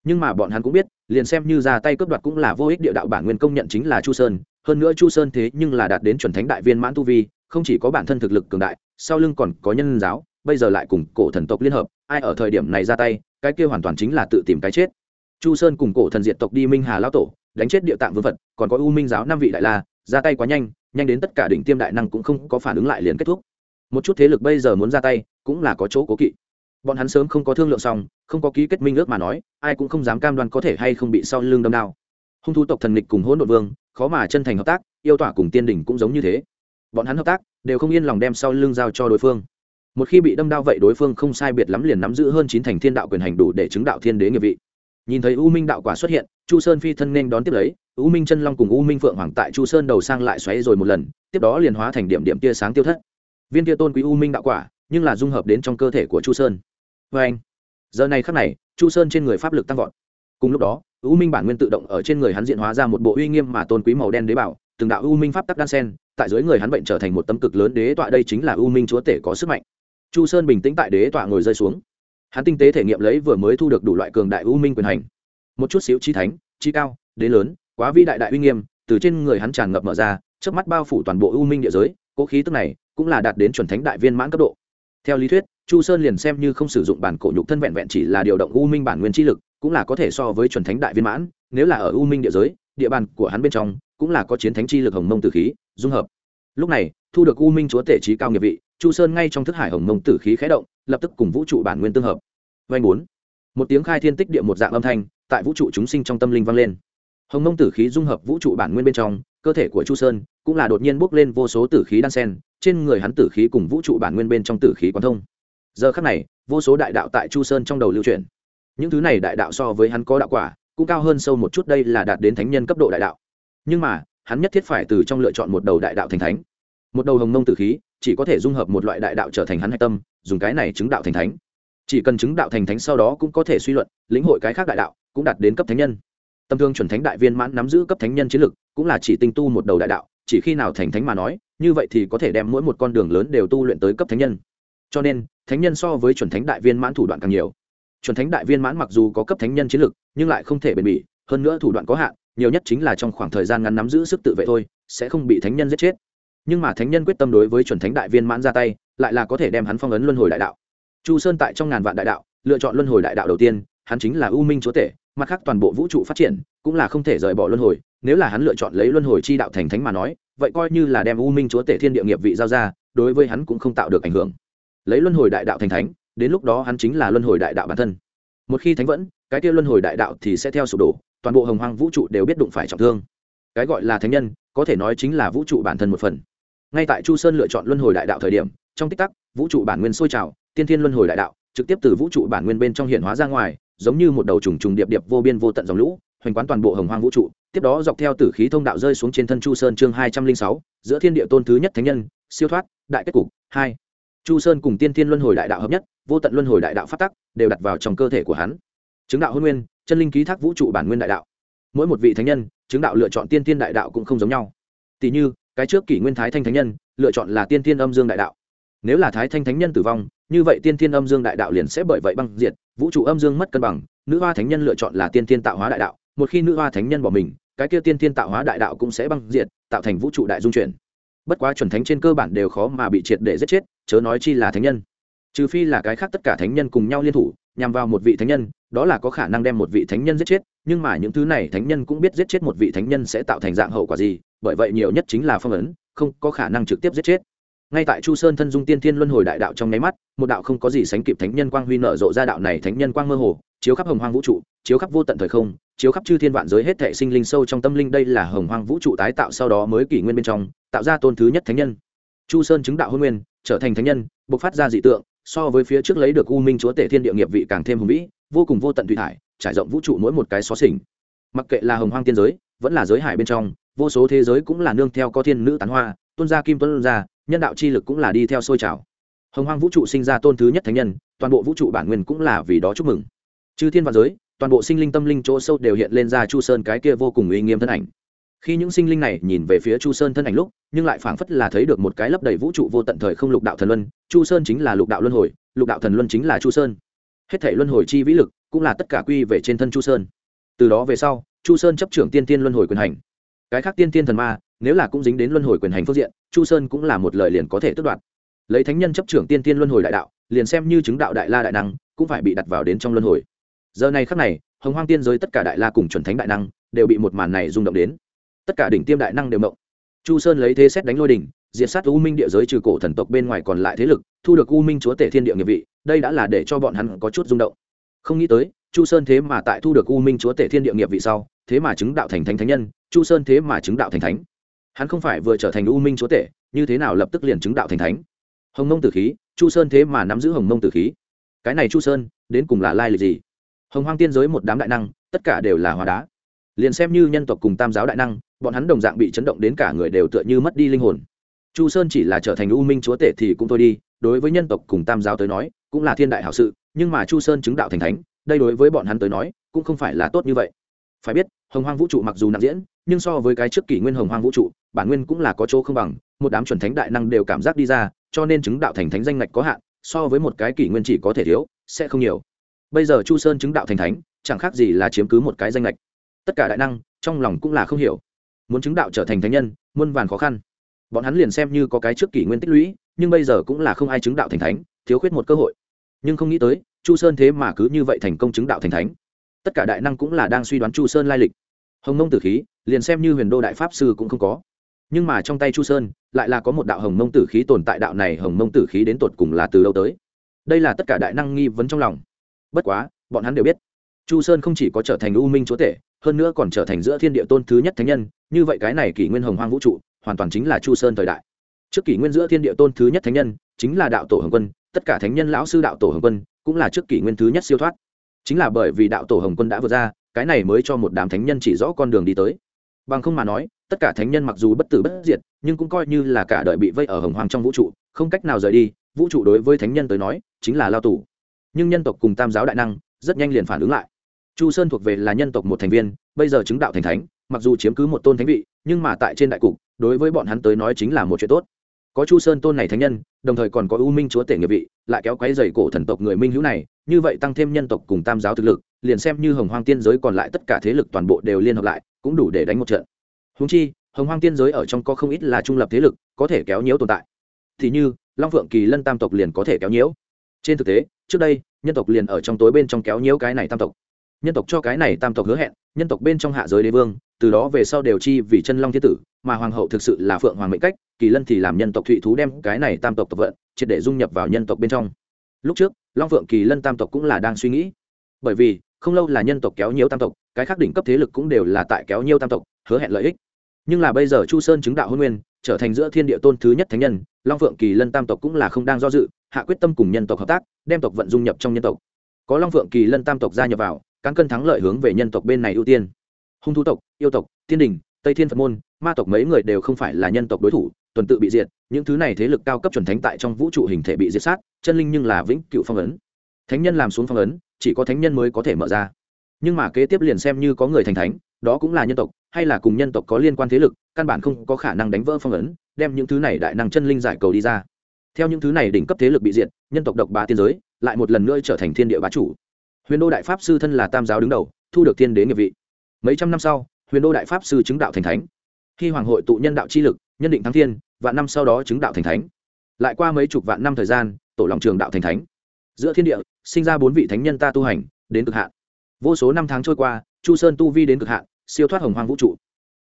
nhưng mà bọn hắn cũng biết, liền xem như ra tay cướp đoạt cũng là vô ích địa đạo bản nguyên công nhận chính là chu sơn. Hơn nữa chu sơn thế nhưng là đạt đến chuẩn thánh đại viên mãn tu vi, không chỉ có bản thân thực lực cường đại, sau lưng còn có nhân giáo, bây giờ lại cùng cổ thần tộc liên hợp, ai ở thời điểm này ra tay, cái kia hoàn toàn chính là tự tìm cái chết. Chu sơn cùng cổ thần diệt tộc đi minh hà lao tổ, đánh chết địa tạng vương vật còn có u minh giáo năm vị đại la, ra tay quá nhanh nhanh đến tất cả đỉnh tiêm đại năng cũng không có phản ứng lại liền kết thúc. Một chút thế lực bây giờ muốn ra tay, cũng là có chỗ cố kỵ. Bọn hắn sớm không có thương lượng xong không có ký kết minh ước mà nói, ai cũng không dám cam đoan có thể hay không bị sau lưng đâm đao hung thủ tộc thần địch cùng hỗn độn vương, khó mà chân thành hợp tác, yêu tỏa cùng tiên đỉnh cũng giống như thế. Bọn hắn hợp tác, đều không yên lòng đem sau lưng giao cho đối phương. Một khi bị đâm đao vậy đối phương không sai biệt lắm liền nắm giữ hơn chín thành thiên đạo quyền hành đủ để chứng đạo thiên đế nghiệp vị. Nhìn thấy u minh đạo quả xuất hiện, chu sơn phi thân nên đón tiếp lấy, u minh chân long cùng u minh phượng hoàng tại chu sơn đầu sang lại xoáy rồi một lần, tiếp đó liền hóa thành điểm điểm tia sáng tiêu thất. Viên tia tôn quý u minh đạo quả, nhưng là dung hợp đến trong cơ thể của chu sơn. Vê anh giờ này khắc này, chu sơn trên người pháp lực tăng vọt. Cùng lúc đó, u minh bản nguyên tự động ở trên người hắn diện hóa ra một bộ uy nghiêm mà tôn quý màu đen đế bảo, từng đạo u minh pháp tắc đan sen, tại dưới người hắn bệnh trở thành một tấm cực lớn đế tọa, đây chính là u minh chúa tể có sức mạnh. Chu sơn bình tĩnh tại đế tọa ngồi rơi xuống. Hắn tinh tế thể nghiệm lấy vừa mới thu được đủ loại cường đại u minh quyền hành. Một chút xíu chi thánh, chi cao, đế lớn, quá vi đại đại uy nghiêm, từ trên người hắn tràn ngập mở ra trước mắt bao phủ toàn bộ u minh địa giới, cố khí tức này cũng là đạt đến chuẩn thánh đại viên mãn cấp độ. Theo lý thuyết chu sơn liền xem như không sử dụng bản cổ nhục thân vẹn vẹn chỉ là điều động u minh bản nguyên chi lực, cũng là có thể so với chuẩn thánh đại viên mãn, nếu là ở u minh địa giới, địa bàn của hắn bên trong, cũng là có chiến thánh chi lực hồng mông tử khí, dung hợp. Lúc này, thu được u minh chúa tể trí cao nghiệp vị, chu sơn ngay trong thức hải hồng mông tử khí khé động, lập tức cùng vũ trụ bản nguyên tương hợp. Vanh bốn. Một tiếng khai thiên tích địa một dạng âm thanh, tại vũ trụ chúng sinh trong tâm linh vang lên. Hồng mông tử khí dung hợp vũ trụ bản nguyên bên trong, cơ thể của chu sơn cũng là đột nhiên bốc lên vô số tử khí đan sen, trên người hắn tử khí cùng vũ trụ bản nguyên bên trong tử khí quán thông giờ khắc này, vô số đại đạo tại chu sơn trong đầu lưu truyền những thứ này đại đạo so với hắn có đạo quả, cũng cao hơn sâu một chút đây là đạt đến thánh nhân cấp độ đại đạo. Nhưng mà, hắn nhất thiết phải từ trong lựa chọn một đầu đại đạo thành thánh. Một đầu hồng mông tử khí, chỉ có thể dung hợp một loại đại đạo trở thành hắn hạch tâm, dùng cái này chứng đạo thành thánh. Chỉ cần chứng đạo thành thánh sau đó cũng có thể suy luận, lĩnh hội cái khác đại đạo, cũng đạt đến cấp thánh nhân. Tâm thương chuẩn thánh đại viên mãn nắm giữ cấp thánh nhân chiến lực, cũng là chỉ tinh tu một đầu đại đạo, chỉ khi nào thành thánh mà nói, như vậy thì có thể đem mỗi một con đường lớn đều tu luyện tới cấp thánh nhân. Cho nên thánh nhân so với chuẩn thánh đại viên mãn thủ đoạn càng nhiều. Chuẩn thánh đại viên mãn mặc dù có cấp thánh nhân chiến lực, nhưng lại không thể bền bỉ, hơn nữa thủ đoạn có hạn, nhiều nhất chính là trong khoảng thời gian ngắn nắm giữ sức tự vệ thôi, sẽ không bị thánh nhân giết chết. Nhưng mà thánh nhân quyết tâm đối với chuẩn thánh đại viên mãn ra tay, lại là có thể đem hắn phong ấn luân hồi đại đạo. Chu sơn tại trong ngàn vạn đại đạo, lựa chọn luân hồi đại đạo đầu tiên, hắn chính là u minh chúa tể, mặt khác toàn bộ vũ trụ phát triển, cũng là không thể rời bỏ luân hồi, nếu là hắn lựa chọn lấy luân hồi chi đạo thành thánh mà nói, vậy coi như là đem u minh chúa tể thiên địa nghiệp vị giao ra, đối với hắn cũng không tạo được ảnh hưởng lấy luân hồi đại đạo thành thánh, đến lúc đó hắn chính là luân hồi đại đạo bản thân. Một khi thánh vẫn, cái kia luân hồi đại đạo thì sẽ theo sụp đổ, toàn bộ hồng hoang vũ trụ đều biết đụng phải trọng thương. Cái gọi là thánh nhân, có thể nói chính là vũ trụ bản thân một phần. Ngay tại chu sơn lựa chọn luân hồi đại đạo thời điểm, trong tích tắc, vũ trụ bản nguyên sôi trào, tiên thiên luân hồi đại đạo, trực tiếp từ vũ trụ bản nguyên bên trong hiện hóa ra ngoài, giống như một đầu trùng trùng điệp điệp vô biên vô tận dòng lũ, hoành quán toàn bộ hồng hoang vũ trụ. Tiếp đó dọc theo tử khí thông đạo rơi xuống trên thân chu sơn chương hai trăm linh sáu, giữa thiên địa tôn thứ nhất thánh nhân, siêu thoát, đại kết cục, hai chu sơn cùng tiên thiên luân hồi đại đạo hợp nhất, vô tận luân hồi đại đạo phát tắc, đều đặt vào trong cơ thể của hắn. Chứng đạo hôn nguyên, chân linh ký thác vũ trụ bản nguyên đại đạo. Mỗi một vị thánh nhân, chứng đạo lựa chọn tiên thiên đại đạo cũng không giống nhau. Tỷ như, cái trước kỷ nguyên thái thanh thánh nhân, lựa chọn là tiên thiên âm dương đại đạo. Nếu là thái thanh thánh nhân tử vong, như vậy tiên thiên âm dương đại đạo liền sẽ bởi vậy băng diệt, vũ trụ âm dương mất cân bằng, nữ hoa thánh nhân lựa chọn là tiên thiên tạo hóa đại đạo. Một khi nữ hoa thánh nhân bỏ mình, cái kia tiên thiên tạo hóa đại đạo cũng sẽ băng diệt, tạo thành vũ trụ đại dung chuyển bất quá chuẩn thánh trên cơ bản đều khó mà bị triệt để giết chết, chớ nói chi là thánh nhân. Trừ phi là cái khác tất cả thánh nhân cùng nhau liên thủ, nhằm vào một vị thánh nhân, đó là có khả năng đem một vị thánh nhân giết chết, nhưng mà những thứ này thánh nhân cũng biết giết chết một vị thánh nhân sẽ tạo thành dạng hậu quả gì, bởi vậy nhiều nhất chính là phong ấn, không có khả năng trực tiếp giết chết. Ngay tại chu sơn thân dung tiên thiên luân hồi đại đạo trong nháy mắt, một đạo không có gì sánh kịp thánh nhân quang huy nở rộ ra đạo này thánh nhân quang mơ hồ, chiếu khắp hồng hoang vũ trụ, chiếu khắp vô tận thời không chiếu khắp chư thiên vạn giới hết thệ sinh linh sâu trong tâm linh, đây là hồng hoang vũ trụ tái tạo sau đó mới kỷ nguyên bên trong, tạo ra tôn thứ nhất thánh nhân. Chu sơn chứng đạo hôn nguyên, trở thành thánh nhân, bộc phát ra dị tượng, so với phía trước lấy được u minh chúa tể thiên địa nghiệp vị càng thêm hùng vĩ, vô cùng vô tận thủy hải trải rộng vũ trụ mỗi một cái xó xỉnh. Mặc kệ là hồng hoang tiên giới, vẫn là giới hải bên trong, vô số thế giới cũng là nương theo có thiên nữ tán hoa tuân gia kim tuân gia nhân đạo chi lực cũng là đi theo sôi trào. Hồng hoang vũ trụ sinh ra tôn thứ nhất thánh nhân, toàn bộ vũ trụ bản nguyên cũng là vì đó chúc mừng. Chư thiên và giới toàn bộ sinh linh tâm linh chỗ sâu đều hiện lên ra chu sơn cái kia vô cùng uy nghiêm thân ảnh. Khi những sinh linh này nhìn về phía chu sơn thân ảnh lúc, nhưng lại phảng phất là thấy được một cái lấp đầy vũ trụ vô tận thời không lục đạo thần luân, chu sơn chính là lục đạo luân hồi, lục đạo thần luân chính là chu sơn. Hết thể luân hồi chi vĩ lực cũng là tất cả quy về trên thân chu sơn. Từ đó về sau, chu sơn chấp trưởng tiên tiên luân hồi quyền hành. Cái khác tiên tiên thần ma, nếu là cũng dính đến luân hồi quyền hành phương diện, chu sơn cũng là một lời liền có thể tước đoạt. Lấy thánh nhân chấp trưởng tiên tiên luân hồi đại đạo, liền xem như chứng đạo đại la đại năng, cũng phải bị đặt vào đến trong luân hồi giờ này khắc này, hồng hoang tiên giới tất cả đại la cùng chuẩn thánh đại năng đều bị một màn này rung động đến. Tất cả đỉnh tiêm đại năng đều mộng. Chu sơn lấy thế xét đánh lôi đỉnh, diệt sát u minh địa giới trừ cổ thần tộc bên ngoài còn lại thế lực, thu được u minh chúa tể thiên địa nghiệp vị, đây đã là để cho bọn hắn có chút rung động. Không nghĩ tới, chu sơn thế mà tại thu được u minh chúa tể thiên địa nghiệp vị sau, thế mà chứng đạo thành thánh thánh nhân, chu sơn thế mà chứng đạo thành thánh. Hắn không phải vừa trở thành u minh chúa tể, như thế nào lập tức liền chứng đạo thành thánh? Hồng mông tử khí, chu sơn thế mà nắm giữ hồng mông tử khí. Cái này chu sơn, đến cùng là lai lịch gì? Hồng hoang tiên giới một đám đại năng, tất cả đều là hóa đá. Liền xem như nhân tộc cùng tam giáo đại năng, bọn hắn đồng dạng bị chấn động đến cả người đều tựa như mất đi linh hồn. Chu sơn chỉ là trở thành u minh chúa tể thì cũng thôi đi, đối với nhân tộc cùng tam giáo tới nói, cũng là thiên đại hảo sự, nhưng mà chu sơn chứng đạo thành thánh, đây đối với bọn hắn tới nói, cũng không phải là tốt như vậy. Phải biết, hồng hoang vũ trụ mặc dù nặng diễn, nhưng so với cái trước kỷ nguyên hồng hoang vũ trụ, bản nguyên cũng là có chỗ không bằng, một đám chuẩn thánh đại năng đều cảm giác đi ra, cho nên chứng đạo thành thánh danh ngạch có hạn, so với một cái kỷ nguyên chỉ có thể thiếu, sẽ không nhiều bây giờ chu sơn chứng đạo thành thánh, chẳng khác gì là chiếm cứ một cái danh lệch tất cả đại năng, trong lòng cũng là không hiểu. Muốn chứng đạo trở thành thánh nhân, muôn vàn khó khăn. Bọn hắn liền xem như có cái trước kỷ nguyên tích lũy, nhưng bây giờ cũng là không ai chứng đạo thành thánh, thiếu khuyết một cơ hội. Nhưng không nghĩ tới, chu sơn thế mà cứ như vậy thành công chứng đạo thành thánh. Tất cả đại năng cũng là đang suy đoán chu sơn lai lịch. Hồng mông tử khí, liền xem như huyền đô đại pháp sư cũng không có. Nhưng mà trong tay chu sơn, lại là có một đạo hồng mông tử khí tồn tại đạo này hồng mông tử khí đến tột cùng là từ đâu tới? Đây là tất cả đại năng nghi vấn trong lòng bất quá, bọn hắn đều biết. Chu sơn không chỉ có trở thành u minh chúa tể, hơn nữa còn trở thành giữa thiên địa tôn thứ nhất thánh nhân, như vậy cái này kỷ nguyên hồng hoang vũ trụ, hoàn toàn chính là chu sơn thời đại. Trước kỷ nguyên giữa thiên địa tôn thứ nhất thánh nhân, chính là đạo tổ hồng quân, tất cả thánh nhân lão sư đạo tổ hồng quân, cũng là trước kỷ nguyên thứ nhất siêu thoát. Chính là bởi vì đạo tổ hồng quân đã vượt ra, cái này mới cho một đám thánh nhân chỉ rõ con đường đi tới. Bằng không mà nói, tất cả thánh nhân mặc dù bất tử bất diệt, nhưng cũng coi như là cả đời bị vây ở hồng hoàng trong vũ trụ, không cách nào rời đi, vũ trụ đối với thánh nhân tới nói, chính là lao tù nhưng nhân tộc cùng tam giáo đại năng rất nhanh liền phản ứng lại. Chu sơn thuộc về là nhân tộc một thành viên, bây giờ chứng đạo thành thánh, mặc dù chiếm cứ một tôn thánh vị, nhưng mà tại trên đại cục, đối với bọn hắn tới nói chính là một chuyện tốt. Có chu sơn tôn này thánh nhân, đồng thời còn có u minh chúa tể nghiệp vị, lại kéo quáy dày cổ thần tộc người minh hữu này, như vậy tăng thêm nhân tộc cùng tam giáo thực lực, liền xem như hồng hoang tiên giới còn lại tất cả thế lực toàn bộ đều liên hợp lại, cũng đủ để đánh một trận. Húng chi, hồng hoang tiên giới ở trong có không ít là trung lập thế lực, có thể kéo nhiễu tồn tại. Thì như, long phượng kỳ lân tam tộc liền có thể kéo nhiễu. Trên thực tế trước đây, nhân tộc liền ở trong tối bên trong kéo nhiễu cái này tam tộc. Nhân tộc cho cái này tam tộc hứa hẹn, nhân tộc bên trong hạ giới đế vương, từ đó về sau đều chi vì chân long thiên tử, mà hoàng hậu thực sự là phượng hoàng mệnh cách, kỳ lân thì làm nhân tộc thụy thú đem cái này tam tộc tập vận, triệt để dung nhập vào nhân tộc bên trong. Lúc trước, long phượng kỳ lân tam tộc cũng là đang suy nghĩ. Bởi vì, không lâu là nhân tộc kéo nhiều tam tộc, cái khác đỉnh cấp thế lực cũng đều là tại kéo nhiều tam tộc, hứa hẹn lợi ích. Nhưng là bây giờ chu sơn chứng đạo hôn nguyên, trở thành giữa thiên địa tôn thứ nhất thánh nhân, long phượng kỳ lân tam tộc cũng là không đang do dự hạ quyết tâm cùng nhân tộc hợp tác, đem tộc vận dung nhập trong nhân tộc. Có long phượng kỳ lân tam tộc gia nhập vào, cán cân thắng lợi hướng về nhân tộc bên này ưu tiên. Hung thú tộc, yêu tộc, thiên đình, tây thiên phật môn, ma tộc mấy người đều không phải là nhân tộc đối thủ, tuần tự bị diệt, những thứ này thế lực cao cấp chuẩn thánh tại trong vũ trụ hình thể bị diệt sát, chân linh nhưng là vĩnh cựu phong ấn. Thánh nhân làm xuống phong ấn, chỉ có thánh nhân mới có thể mở ra. Nhưng mà kế tiếp liền xem như có người thành thánh, đó cũng là nhân tộc, hay là cùng nhân tộc có liên quan thế lực, căn bản không có khả năng đánh vỡ phong ấn, đem những thứ này đại năng chân linh giải cầu đi ra theo những thứ này đỉnh cấp thế lực bị diệt, nhân tộc độc bá tiên giới lại một lần nữa trở thành thiên địa bá chủ. Huyền đô đại pháp sư thân là tam giáo đứng đầu, thu được thiên đế nghiệp vị. Mấy trăm năm sau, huyền đô đại pháp sư chứng đạo thành thánh. Khi hoàng hội tụ nhân đạo chi lực, nhân định thắng thiên, vạn năm sau đó chứng đạo thành thánh. Lại qua mấy chục vạn năm thời gian, tổ lòng trường đạo thành thánh. Giữa thiên địa, sinh ra bốn vị thánh nhân ta tu hành, đến cực hạn. Vô số năm tháng trôi qua, chu sơn tu vi đến cực hạn, siêu thoát hồng hoang vũ trụ.